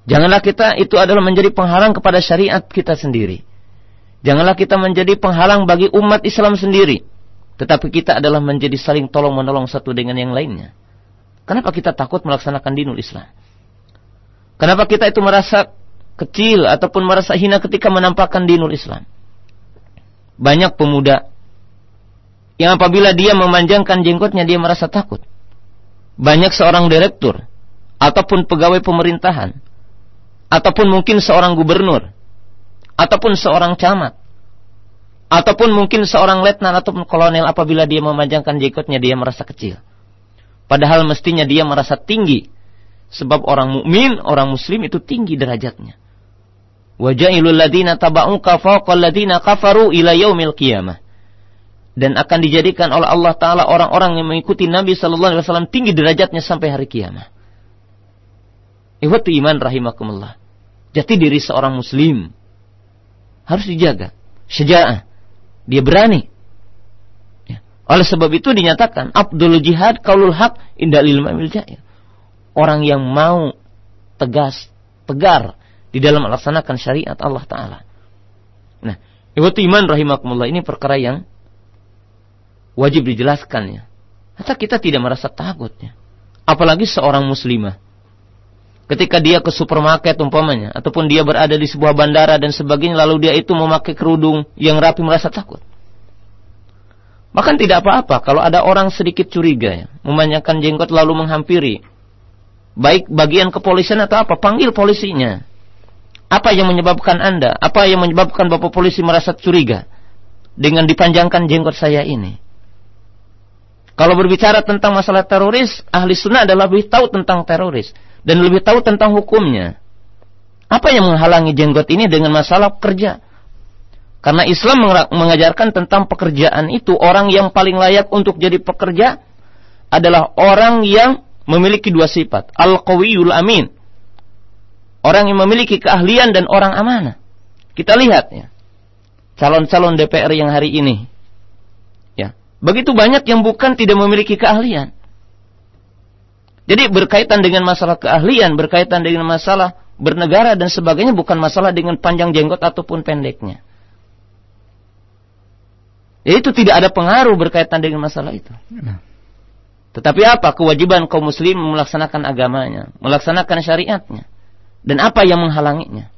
[SPEAKER 2] Janganlah kita itu adalah menjadi penghalang kepada syariat kita sendiri. Janganlah kita menjadi penghalang bagi umat Islam sendiri. Tetapi kita adalah menjadi saling tolong menolong satu dengan yang lainnya. Kenapa kita takut melaksanakan dinul Islam? Kenapa kita itu merasa kecil ataupun merasa hina ketika menampakkan dinul Islam? Banyak pemuda yang apabila dia memanjangkan jenggotnya dia merasa takut. Banyak seorang direktur ataupun pegawai pemerintahan ataupun mungkin seorang gubernur ataupun seorang camat ataupun mungkin seorang letnan ataupun kolonel apabila dia memanjangkan jenggotnya dia merasa kecil. Padahal mestinya dia merasa tinggi. Sebab orang mukmin, orang muslim itu tinggi derajatnya. Wajailul ladina taba'uka fawqal ladina kafaru ila yaumil qiyamah. Dan akan dijadikan oleh Allah Ta'ala orang-orang yang mengikuti Nabi Sallallahu Alaihi Wasallam tinggi derajatnya sampai hari kiamat. Ihwatu iman rahimakumullah. Jati diri seorang muslim harus dijaga. syaja'ah. Dia berani. Ya. Oleh sebab itu dinyatakan Abdul Jihad kaulul haq indah lil jahil. Orang yang mau tegas, tegar di dalam melaksanakan syariat Allah Ta'ala. Nah, itu iman rahimakumullah ini perkara yang wajib dijelaskan ya. Hatta kita tidak merasa takutnya. Apalagi seorang muslimah ketika dia ke supermarket umpamanya ataupun dia berada di sebuah bandara dan sebagainya lalu dia itu memakai kerudung yang rapi merasa takut. Bahkan tidak apa-apa kalau ada orang sedikit curiga ya, memanjakan jenggot lalu menghampiri. Baik bagian kepolisian atau apa, panggil polisinya. Apa yang menyebabkan Anda? Apa yang menyebabkan Bapak polisi merasa curiga dengan dipanjangkan jenggot saya ini? Kalau berbicara tentang masalah teroris, ahli sunnah adalah lebih tahu tentang teroris dan lebih tahu tentang hukumnya. Apa yang menghalangi jenggot ini dengan masalah kerja? Karena Islam mengajarkan tentang pekerjaan itu orang yang paling layak untuk jadi pekerja adalah orang yang memiliki dua sifat, al-qawiyul amin. Orang yang memiliki keahlian dan orang amanah. Kita lihat ya. Calon-calon DPR yang hari ini. Ya, begitu banyak yang bukan tidak memiliki keahlian. Jadi berkaitan dengan masalah keahlian, berkaitan dengan masalah bernegara dan sebagainya bukan masalah dengan panjang jenggot ataupun pendeknya. Ya, itu tidak ada pengaruh berkaitan dengan masalah itu. Nah. Tetapi apa kewajiban kaum muslim melaksanakan agamanya, melaksanakan syariatnya. Dan apa yang menghalanginya?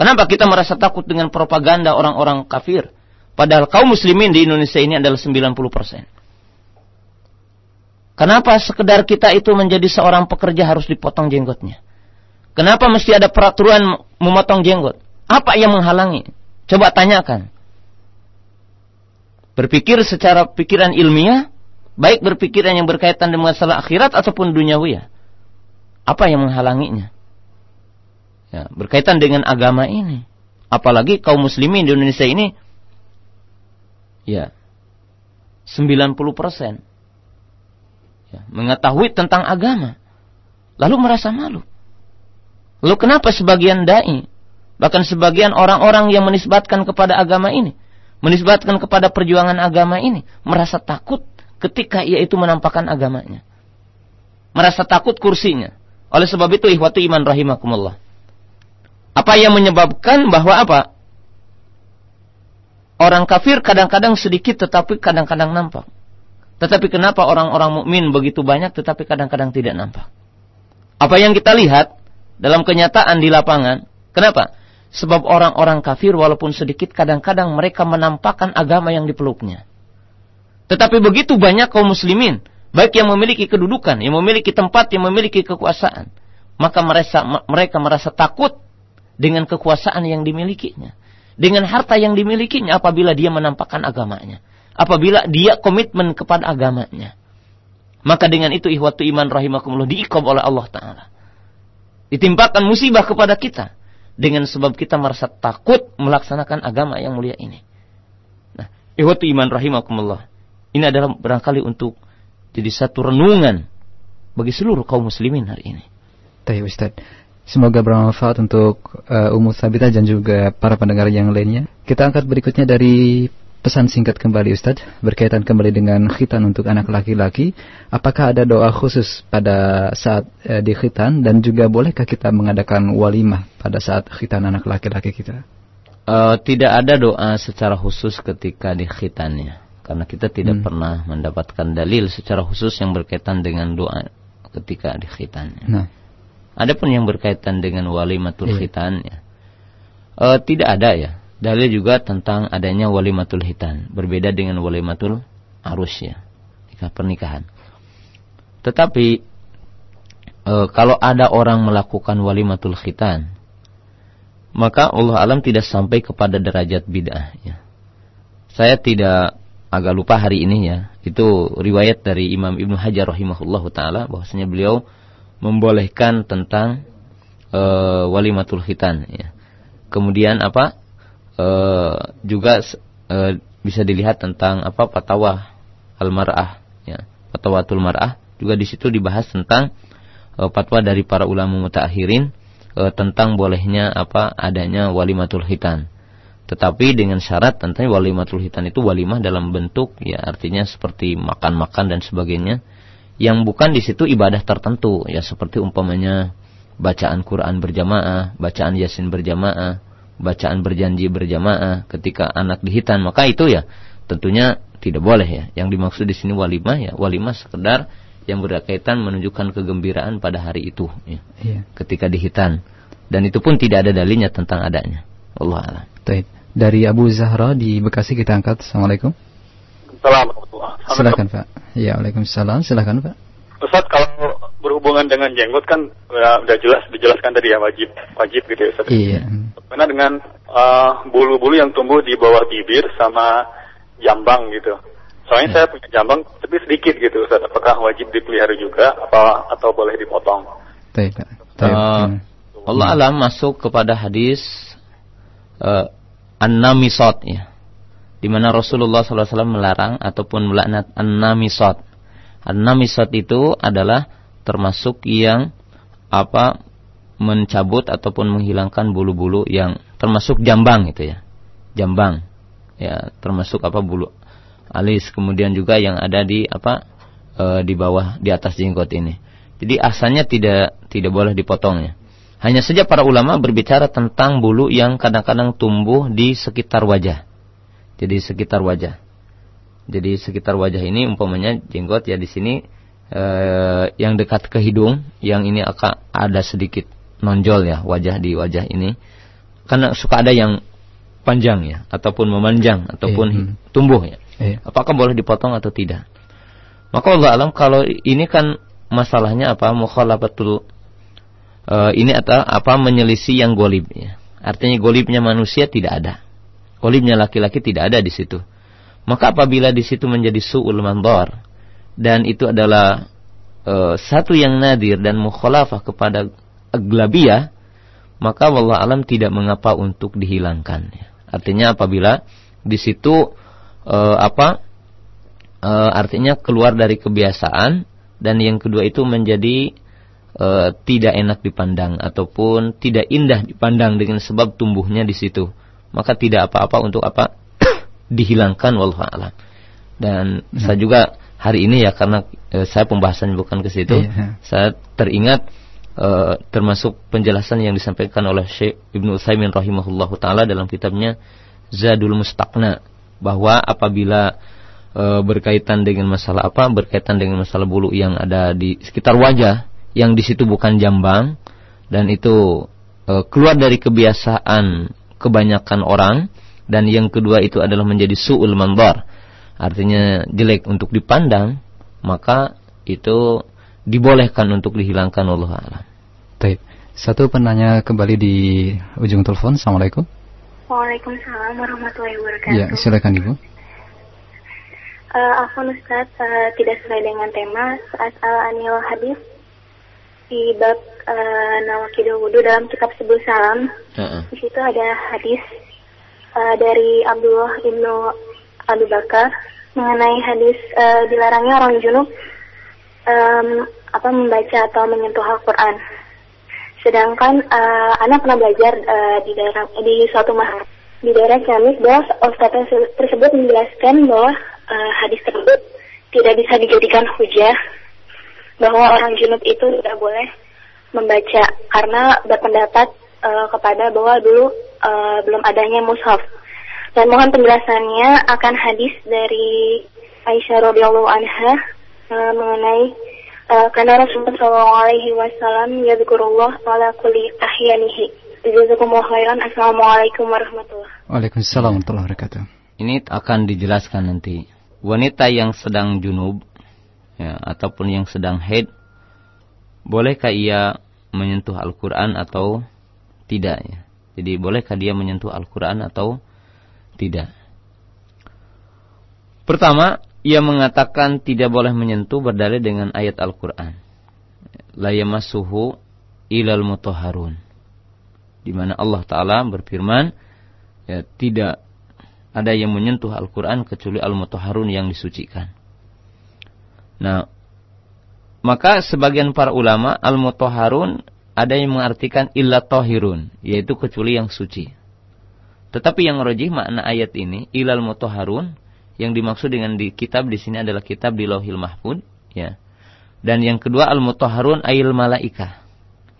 [SPEAKER 2] Kenapa kita merasa takut dengan propaganda orang-orang kafir? Padahal kaum muslimin di Indonesia ini adalah 90 persen. Kenapa sekedar kita itu menjadi seorang pekerja harus dipotong jenggotnya? Kenapa mesti ada peraturan memotong jenggot? Apa yang menghalangi? Coba tanyakan. Berpikir secara pikiran ilmiah, baik berpikiran yang berkaitan dengan masalah akhirat ataupun duniawi ya. Apa yang menghalanginya? Ya, berkaitan dengan agama ini. Apalagi kaum muslimin di Indonesia ini ya 90 persen ya, mengetahui tentang agama, lalu merasa malu. Lalu kenapa sebagian dai, bahkan sebagian orang-orang yang menisbatkan kepada agama ini, menisbatkan kepada perjuangan agama ini, merasa takut ketika ia itu menampakkan agamanya. Merasa takut kursinya. Oleh sebab itu ihwatu iman rahimakumullah. Apa yang menyebabkan bahwa apa? Orang kafir kadang-kadang sedikit tetapi kadang-kadang nampak. Tetapi kenapa orang-orang mukmin begitu banyak tetapi kadang-kadang tidak nampak? Apa yang kita lihat dalam kenyataan di lapangan? Kenapa? Sebab orang-orang kafir walaupun sedikit kadang-kadang mereka menampakkan agama yang dipeluknya. Tetapi begitu banyak kaum muslimin, baik yang memiliki kedudukan, yang memiliki tempat, yang memiliki kekuasaan, maka mereka mereka merasa takut dengan kekuasaan yang dimilikinya, dengan harta yang dimilikinya apabila dia menampakkan agamanya apabila dia komitmen kepada agamanya. Maka dengan itu ihwatu iman rahimakumullah diikob oleh Allah Ta'ala. Ditimpakan musibah kepada kita. Dengan sebab kita merasa takut melaksanakan agama yang mulia ini. Nah, ihwatu iman rahimakumullah. Ini adalah barangkali untuk jadi satu renungan bagi seluruh kaum muslimin hari ini.
[SPEAKER 1] Tayyip Ustaz. Semoga bermanfaat untuk uh, Ummu Sabita dan juga para pendengar yang lainnya. Kita angkat berikutnya dari Pesan singkat kembali Ustaz berkaitan kembali dengan khitan untuk anak laki-laki. Apakah ada doa khusus pada saat e, di khitan dan juga bolehkah kita mengadakan walimah pada saat khitan anak laki-laki kita?
[SPEAKER 2] Uh, tidak ada doa secara khusus ketika di khitannya karena kita tidak hmm. pernah mendapatkan dalil secara khusus yang berkaitan dengan doa ketika di khitannya. Nah. Adapun yang berkaitan dengan walimatul iya. khitannya uh, tidak ada ya Dalil juga tentang adanya walimatul hitan, berbeda dengan walimatul arus ya, pernikahan. Tetapi e, kalau ada orang melakukan walimatul khitan, maka Allah alam tidak sampai kepada derajat bid'ah ya. Saya tidak agak lupa hari ini ya, itu riwayat dari Imam Ibnu Hajar rahimahullahu taala bahwasanya beliau membolehkan tentang e, walimatul khitan ya. Kemudian apa? Uh, juga uh, bisa dilihat tentang apa fatwa al-mar'ah ya. Fatwatul mar'ah juga di situ dibahas tentang uh, fatwa dari para ulama mutaakhirin uh, tentang bolehnya apa adanya walimatul hitan. Tetapi dengan syarat tentunya walimatul hitan itu walimah dalam bentuk ya artinya seperti makan-makan dan sebagainya yang bukan di situ ibadah tertentu ya seperti umpamanya bacaan Quran berjamaah, bacaan Yasin berjamaah, bacaan berjanji berjamaah ketika anak dihitan maka itu ya tentunya tidak boleh ya. Yang dimaksud di sini walimah ya walimah sekedar yang berkaitan menunjukkan kegembiraan pada hari itu ya. Iya. Ketika dihitan dan itu pun tidak ada dalilnya tentang adanya. Allah a'lam.
[SPEAKER 1] Dari Abu Zahra di Bekasi kita angkat. Assalamualaikum.
[SPEAKER 10] Assalamualaikum.
[SPEAKER 1] Silakan Pak. Ya, Waalaikumsalam. Silakan Pak.
[SPEAKER 10] Ustaz kalau berhubungan dengan jenggot kan ya, udah jelas dijelaskan tadi ya wajib wajib gitu ya Ustaz.
[SPEAKER 1] Iya.
[SPEAKER 10] Karena dengan uh, bulu-bulu uh, yang tumbuh di bawah bibir sama jambang gitu. Soalnya ya. saya punya jambang tapi sedikit gitu Ustaz. Apakah wajib dipelihara juga apa atau boleh dipotong?
[SPEAKER 2] Baik, Uh, Allah alam masuk kepada hadis uh, an-namisat ya. Di mana Rasulullah SAW melarang ataupun melaknat an-namisat. An-namisat itu adalah termasuk yang apa mencabut ataupun menghilangkan bulu-bulu yang termasuk jambang itu ya. Jambang. Ya, termasuk apa bulu alis kemudian juga yang ada di apa e, di bawah di atas jenggot ini. Jadi asalnya tidak tidak boleh dipotongnya. Hanya saja para ulama berbicara tentang bulu yang kadang-kadang tumbuh di sekitar wajah. Jadi sekitar wajah. Jadi sekitar wajah ini umpamanya jenggot ya di sini eh, yang dekat ke hidung, yang ini akan ada sedikit nonjol ya wajah di wajah ini. Karena suka ada yang panjang ya ataupun memanjang ataupun eh, hmm. tumbuh ya. Eh. Apakah boleh dipotong atau tidak? Maka Allah alam kalau ini kan masalahnya apa mukhalafatul uh, ini atau apa menyelisih yang golib ya. Artinya golibnya manusia tidak ada. Golibnya laki-laki tidak ada di situ. Maka apabila di situ menjadi su'ul mandor dan itu adalah uh, satu yang nadir dan mukhalafah kepada aglabiyah, maka wallah alam tidak mengapa untuk dihilangkan. Ya. Artinya apabila di situ uh, apa uh, artinya keluar dari kebiasaan dan yang kedua itu menjadi e, tidak enak dipandang ataupun tidak indah dipandang dengan sebab tumbuhnya di situ maka tidak apa-apa untuk apa dihilangkan wallahu alam dan hmm. saya juga hari ini ya karena e, saya pembahasan bukan ke situ yeah. saya teringat e, termasuk penjelasan yang disampaikan oleh Syekh Ibnu Utsaimin rahimahullahu taala dalam kitabnya Zadul Mustaqna bahwa apabila e, berkaitan dengan masalah apa berkaitan dengan masalah bulu yang ada di sekitar wajah yang di situ bukan jambang dan itu e, keluar dari kebiasaan kebanyakan orang dan yang kedua itu adalah menjadi suul manbar artinya jelek untuk dipandang maka itu dibolehkan untuk dihilangkan Allah alam.
[SPEAKER 1] Baik. Satu penanya kembali di ujung telepon. Assalamualaikum.
[SPEAKER 11] Waalaikumsalam warahmatullahi wabarakatuh. Ya,
[SPEAKER 1] silakan Ibu.
[SPEAKER 11] Uh, Afwan Ustaz, uh, tidak sesuai dengan tema saat al-anil hadis di bab uh, Nawakidul Wudu dalam kitab Sebul Salam. Uh-uh. Di situ ada hadis uh, dari Abdullah ibnu Abu Bakar mengenai hadis uh, dilarangnya orang junub um, apa membaca atau menyentuh Al-Quran. Sedangkan uh, anak pernah belajar uh, di daerah di suatu mahal di daerah Ciamis bahwa Ustaz tersebut menjelaskan bahwa uh, hadis tersebut tidak bisa dijadikan hujah bahwa orang junub itu tidak boleh membaca karena berpendapat uh, kepada bahwa dulu uh, belum adanya mushaf. Dan mohon penjelasannya akan hadis dari Aisyah radhiyallahu anha uh, mengenai uh, karena Rasulullah sallallahu alaihi wasallam yadhkurullah ala kulli ahyanihi. Jazakumullah khairan. Assalamualaikum warahmatullahi
[SPEAKER 1] wabarakatuh. Waalaikumsalam warahmatullahi wabarakatuh.
[SPEAKER 2] Ini akan dijelaskan nanti. Wanita yang sedang junub ya, ataupun yang sedang haid, bolehkah ia menyentuh Al-Quran atau tidak ya? Jadi bolehkah dia menyentuh Al-Quran atau tidak? Pertama, ia mengatakan tidak boleh menyentuh berdalil dengan ayat Al-Quran. La yamassuhu ilal mutahharun. Di mana Allah Ta'ala berfirman, ya, tidak ada yang menyentuh Al-Quran kecuali Al-Mutahharun yang disucikan. Nah, maka sebagian para ulama al-mutahharun ada yang mengartikan illa tahirun, yaitu kecuali yang suci. Tetapi yang rojih makna ayat ini ilal mutahharun yang dimaksud dengan di kitab di sini adalah kitab di Lauhil Mahfud, ya. Dan yang kedua al mutahharun ayil malaika,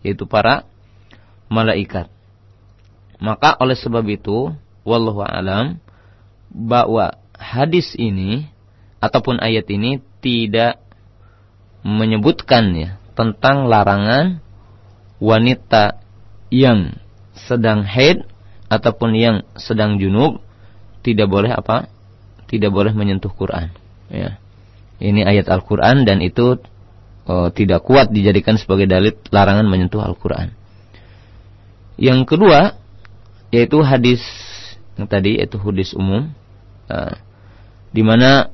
[SPEAKER 2] yaitu para malaikat. Maka oleh sebab itu, wallahu alam bahwa hadis ini ataupun ayat ini tidak menyebutkan ya tentang larangan wanita yang sedang haid ataupun yang sedang junub tidak boleh apa? Tidak boleh menyentuh Quran. Ya. Ini ayat Al-Quran dan itu oh, tidak kuat dijadikan sebagai dalil larangan menyentuh Al-Quran. Yang kedua yaitu hadis yang tadi yaitu hadis umum, uh, di mana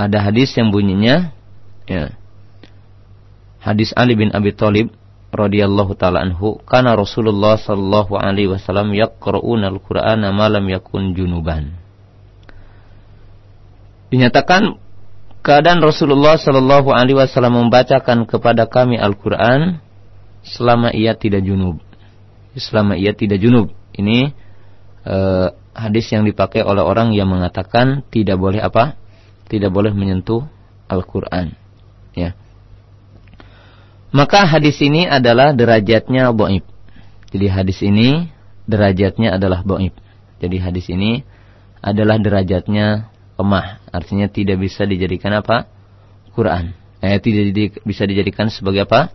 [SPEAKER 2] ada hadis yang bunyinya ya, hadis Ali bin Abi Thalib radhiyallahu taala anhu kana Rasulullah sallallahu alaihi wasallam yaqra'una al-Qur'ana ma lam yakun junuban. Dinyatakan keadaan Rasulullah sallallahu alaihi wasallam membacakan kepada kami Al-Qur'an selama ia tidak junub. Selama ia tidak junub. Ini uh, hadis yang dipakai oleh orang yang mengatakan tidak boleh apa? Tidak boleh menyentuh Al-Qur'an. Ya. Maka hadis ini adalah derajatnya boib. Jadi hadis ini derajatnya adalah boib. Jadi hadis ini adalah derajatnya lemah. Artinya tidak bisa dijadikan apa? Quran. Eh, tidak bisa dijadikan sebagai apa?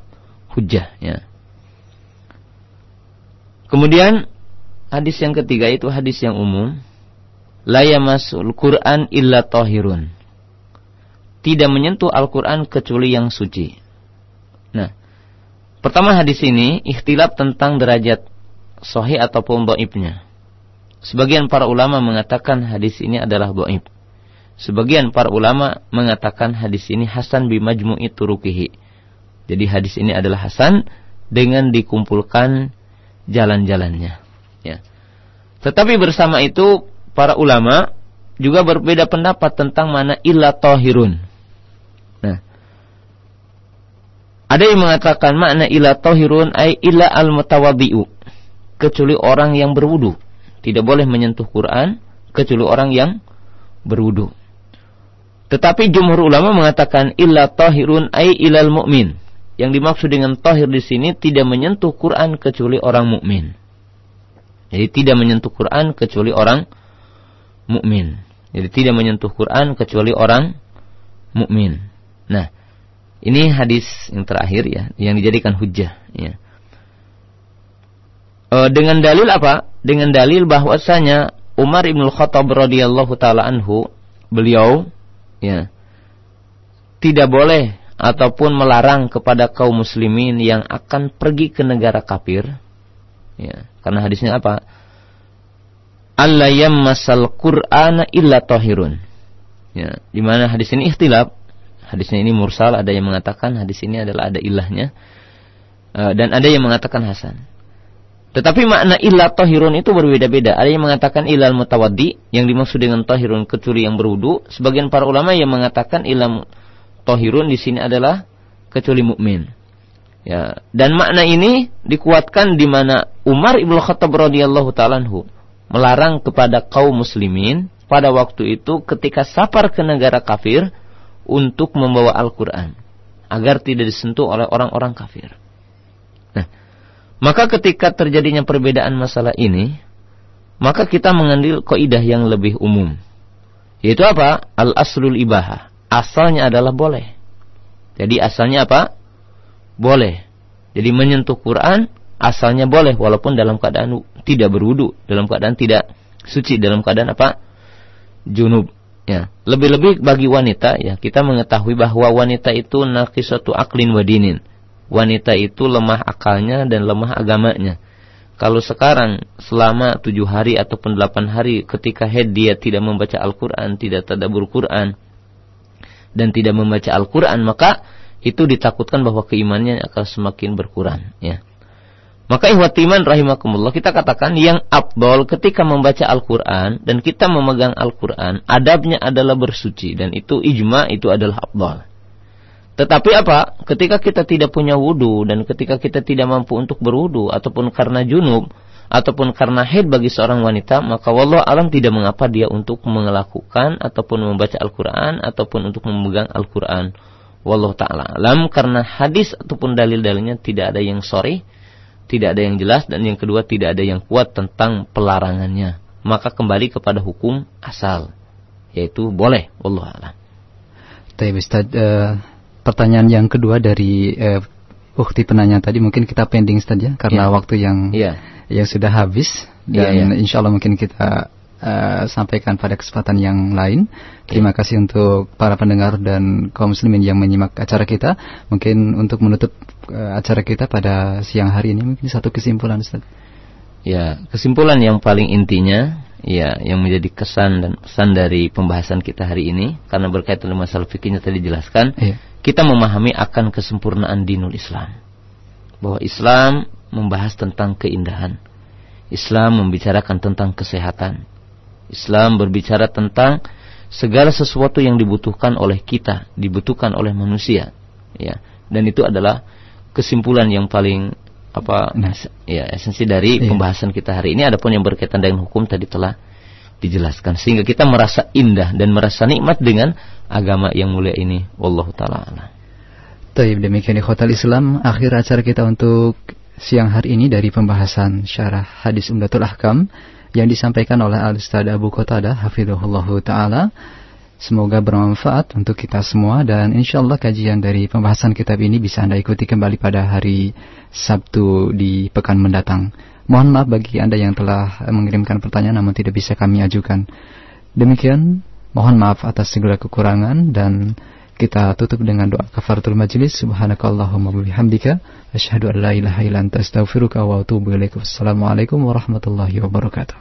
[SPEAKER 2] Hujah. Ya. Kemudian hadis yang ketiga itu hadis yang umum. La Quran illa tohirun. Tidak menyentuh Al-Quran kecuali yang suci. Pertama hadis ini ikhtilaf tentang derajat sahih ataupun dhaifnya. Sebagian para ulama mengatakan hadis ini adalah dhaif. Sebagian para ulama mengatakan hadis ini hasan bimajmu'i turukihi. Jadi hadis ini adalah hasan dengan dikumpulkan jalan-jalannya. Ya. Tetapi bersama itu para ulama juga berbeda pendapat tentang mana illa tohirun. Ada yang mengatakan makna ila tohirun ay ila al mutawadhi'u. Kecuali orang yang berwudu. Tidak boleh menyentuh Quran kecuali orang yang berwudu. Tetapi jumhur ulama mengatakan illa tohirun ay ilal mu'min. Yang dimaksud dengan tohir di sini tidak menyentuh Quran kecuali orang mukmin. Jadi tidak menyentuh Quran kecuali orang mukmin. Jadi tidak menyentuh Quran kecuali orang mukmin. Nah, ini hadis yang terakhir ya, yang dijadikan hujah. Ya. E, dengan dalil apa? Dengan dalil bahwasanya Umar ibn Khattab radhiyallahu taala anhu beliau ya tidak boleh ataupun melarang kepada kaum muslimin yang akan pergi ke negara kafir ya karena hadisnya apa Allah masal Qur'ana illa tahirun ya di mana hadis ini ikhtilaf hadisnya ini mursal, ada yang mengatakan hadis ini adalah ada ilahnya. Uh, dan ada yang mengatakan hasan. Tetapi makna ilah tohirun itu berbeda-beda. Ada yang mengatakan ilal mutawaddi, yang dimaksud dengan tohirun kecuali yang berwudu. Sebagian para ulama yang mengatakan ilah tohirun di sini adalah kecuali mukmin. Ya, dan makna ini dikuatkan di mana Umar ibnu Khattab radhiyallahu taala melarang kepada kaum muslimin pada waktu itu ketika safar ke negara kafir untuk membawa Al-Quran agar tidak disentuh oleh orang-orang kafir. Nah, maka ketika terjadinya perbedaan masalah ini, maka kita mengambil kaidah yang lebih umum. Yaitu apa? Al-aslul ibaha. Asalnya adalah boleh. Jadi asalnya apa? Boleh. Jadi menyentuh Quran asalnya boleh walaupun dalam keadaan tidak berwudu, dalam keadaan tidak suci, dalam keadaan apa? Junub. Ya, lebih-lebih bagi wanita ya, kita mengetahui bahwa wanita itu nakisatu aklin wadinin. Wanita itu lemah akalnya dan lemah agamanya. Kalau sekarang selama tujuh hari ataupun delapan hari ketika head dia tidak membaca Al-Quran, tidak tadabur Quran, dan tidak membaca Al-Quran, maka itu ditakutkan bahwa keimannya akan semakin berkurang. Ya. Maka ihwatiman rahimakumullah kita katakan yang abdol ketika membaca Al-Quran dan kita memegang Al-Quran adabnya adalah bersuci dan itu ijma itu adalah abdol. Tetapi apa? Ketika kita tidak punya wudhu dan ketika kita tidak mampu untuk berwudhu ataupun karena junub ataupun karena haid bagi seorang wanita, maka wallah alam tidak mengapa dia untuk melakukan ataupun membaca Al-Qur'an ataupun untuk memegang Al-Qur'an. Wallah taala alam karena hadis ataupun dalil-dalilnya tidak ada yang sorry, tidak ada yang jelas dan yang kedua tidak ada yang kuat tentang pelarangannya. Maka kembali kepada hukum asal yaitu boleh wallah alam.
[SPEAKER 1] Tapi Ustaz, uh, pertanyaan yang kedua dari uh, bukti penanya tadi mungkin kita pending saja karena yeah. waktu yang yeah. yang sudah habis iya, dan yeah, yeah. insya Allah mungkin kita uh, sampaikan pada kesempatan yang lain. Terima kasih untuk para pendengar dan kaum muslimin yang menyimak acara kita. Mungkin untuk menutup uh, acara kita pada siang hari ini mungkin satu kesimpulan Ustaz.
[SPEAKER 2] Ya, kesimpulan yang paling intinya ya yang menjadi kesan dan pesan dari pembahasan kita hari ini karena berkaitan dengan masalah fikihnya tadi dijelaskan. Yeah kita memahami akan kesempurnaan dinul Islam. Bahwa Islam membahas tentang keindahan. Islam membicarakan tentang kesehatan. Islam berbicara tentang segala sesuatu yang dibutuhkan oleh kita, dibutuhkan oleh manusia. Ya. Dan itu adalah kesimpulan yang paling apa nah. ya esensi dari iya. pembahasan kita hari ini adapun yang berkaitan dengan hukum tadi telah dijelaskan sehingga kita merasa indah dan merasa nikmat dengan agama yang mulia ini. Wallahu taala.
[SPEAKER 1] Taib demikian ikhwatal Islam akhir acara kita untuk siang hari ini dari pembahasan syarah hadis Umdatul Ahkam yang disampaikan oleh Al Ustaz Abu Qatada hafizahullah taala. Semoga bermanfaat untuk kita semua dan insya Allah kajian dari pembahasan kitab ini bisa Anda ikuti kembali pada hari Sabtu di pekan mendatang. Mohon maaf bagi Anda yang telah mengirimkan pertanyaan namun tidak bisa kami ajukan. Demikian Mohon maaf atas segala kekurangan dan kita tutup dengan doa kafaratul majlis subhanakallahumma bihamdika asyhadu an la ilaha illa anta wa atubu ilaik. Warahmatullahi wabarakatuh.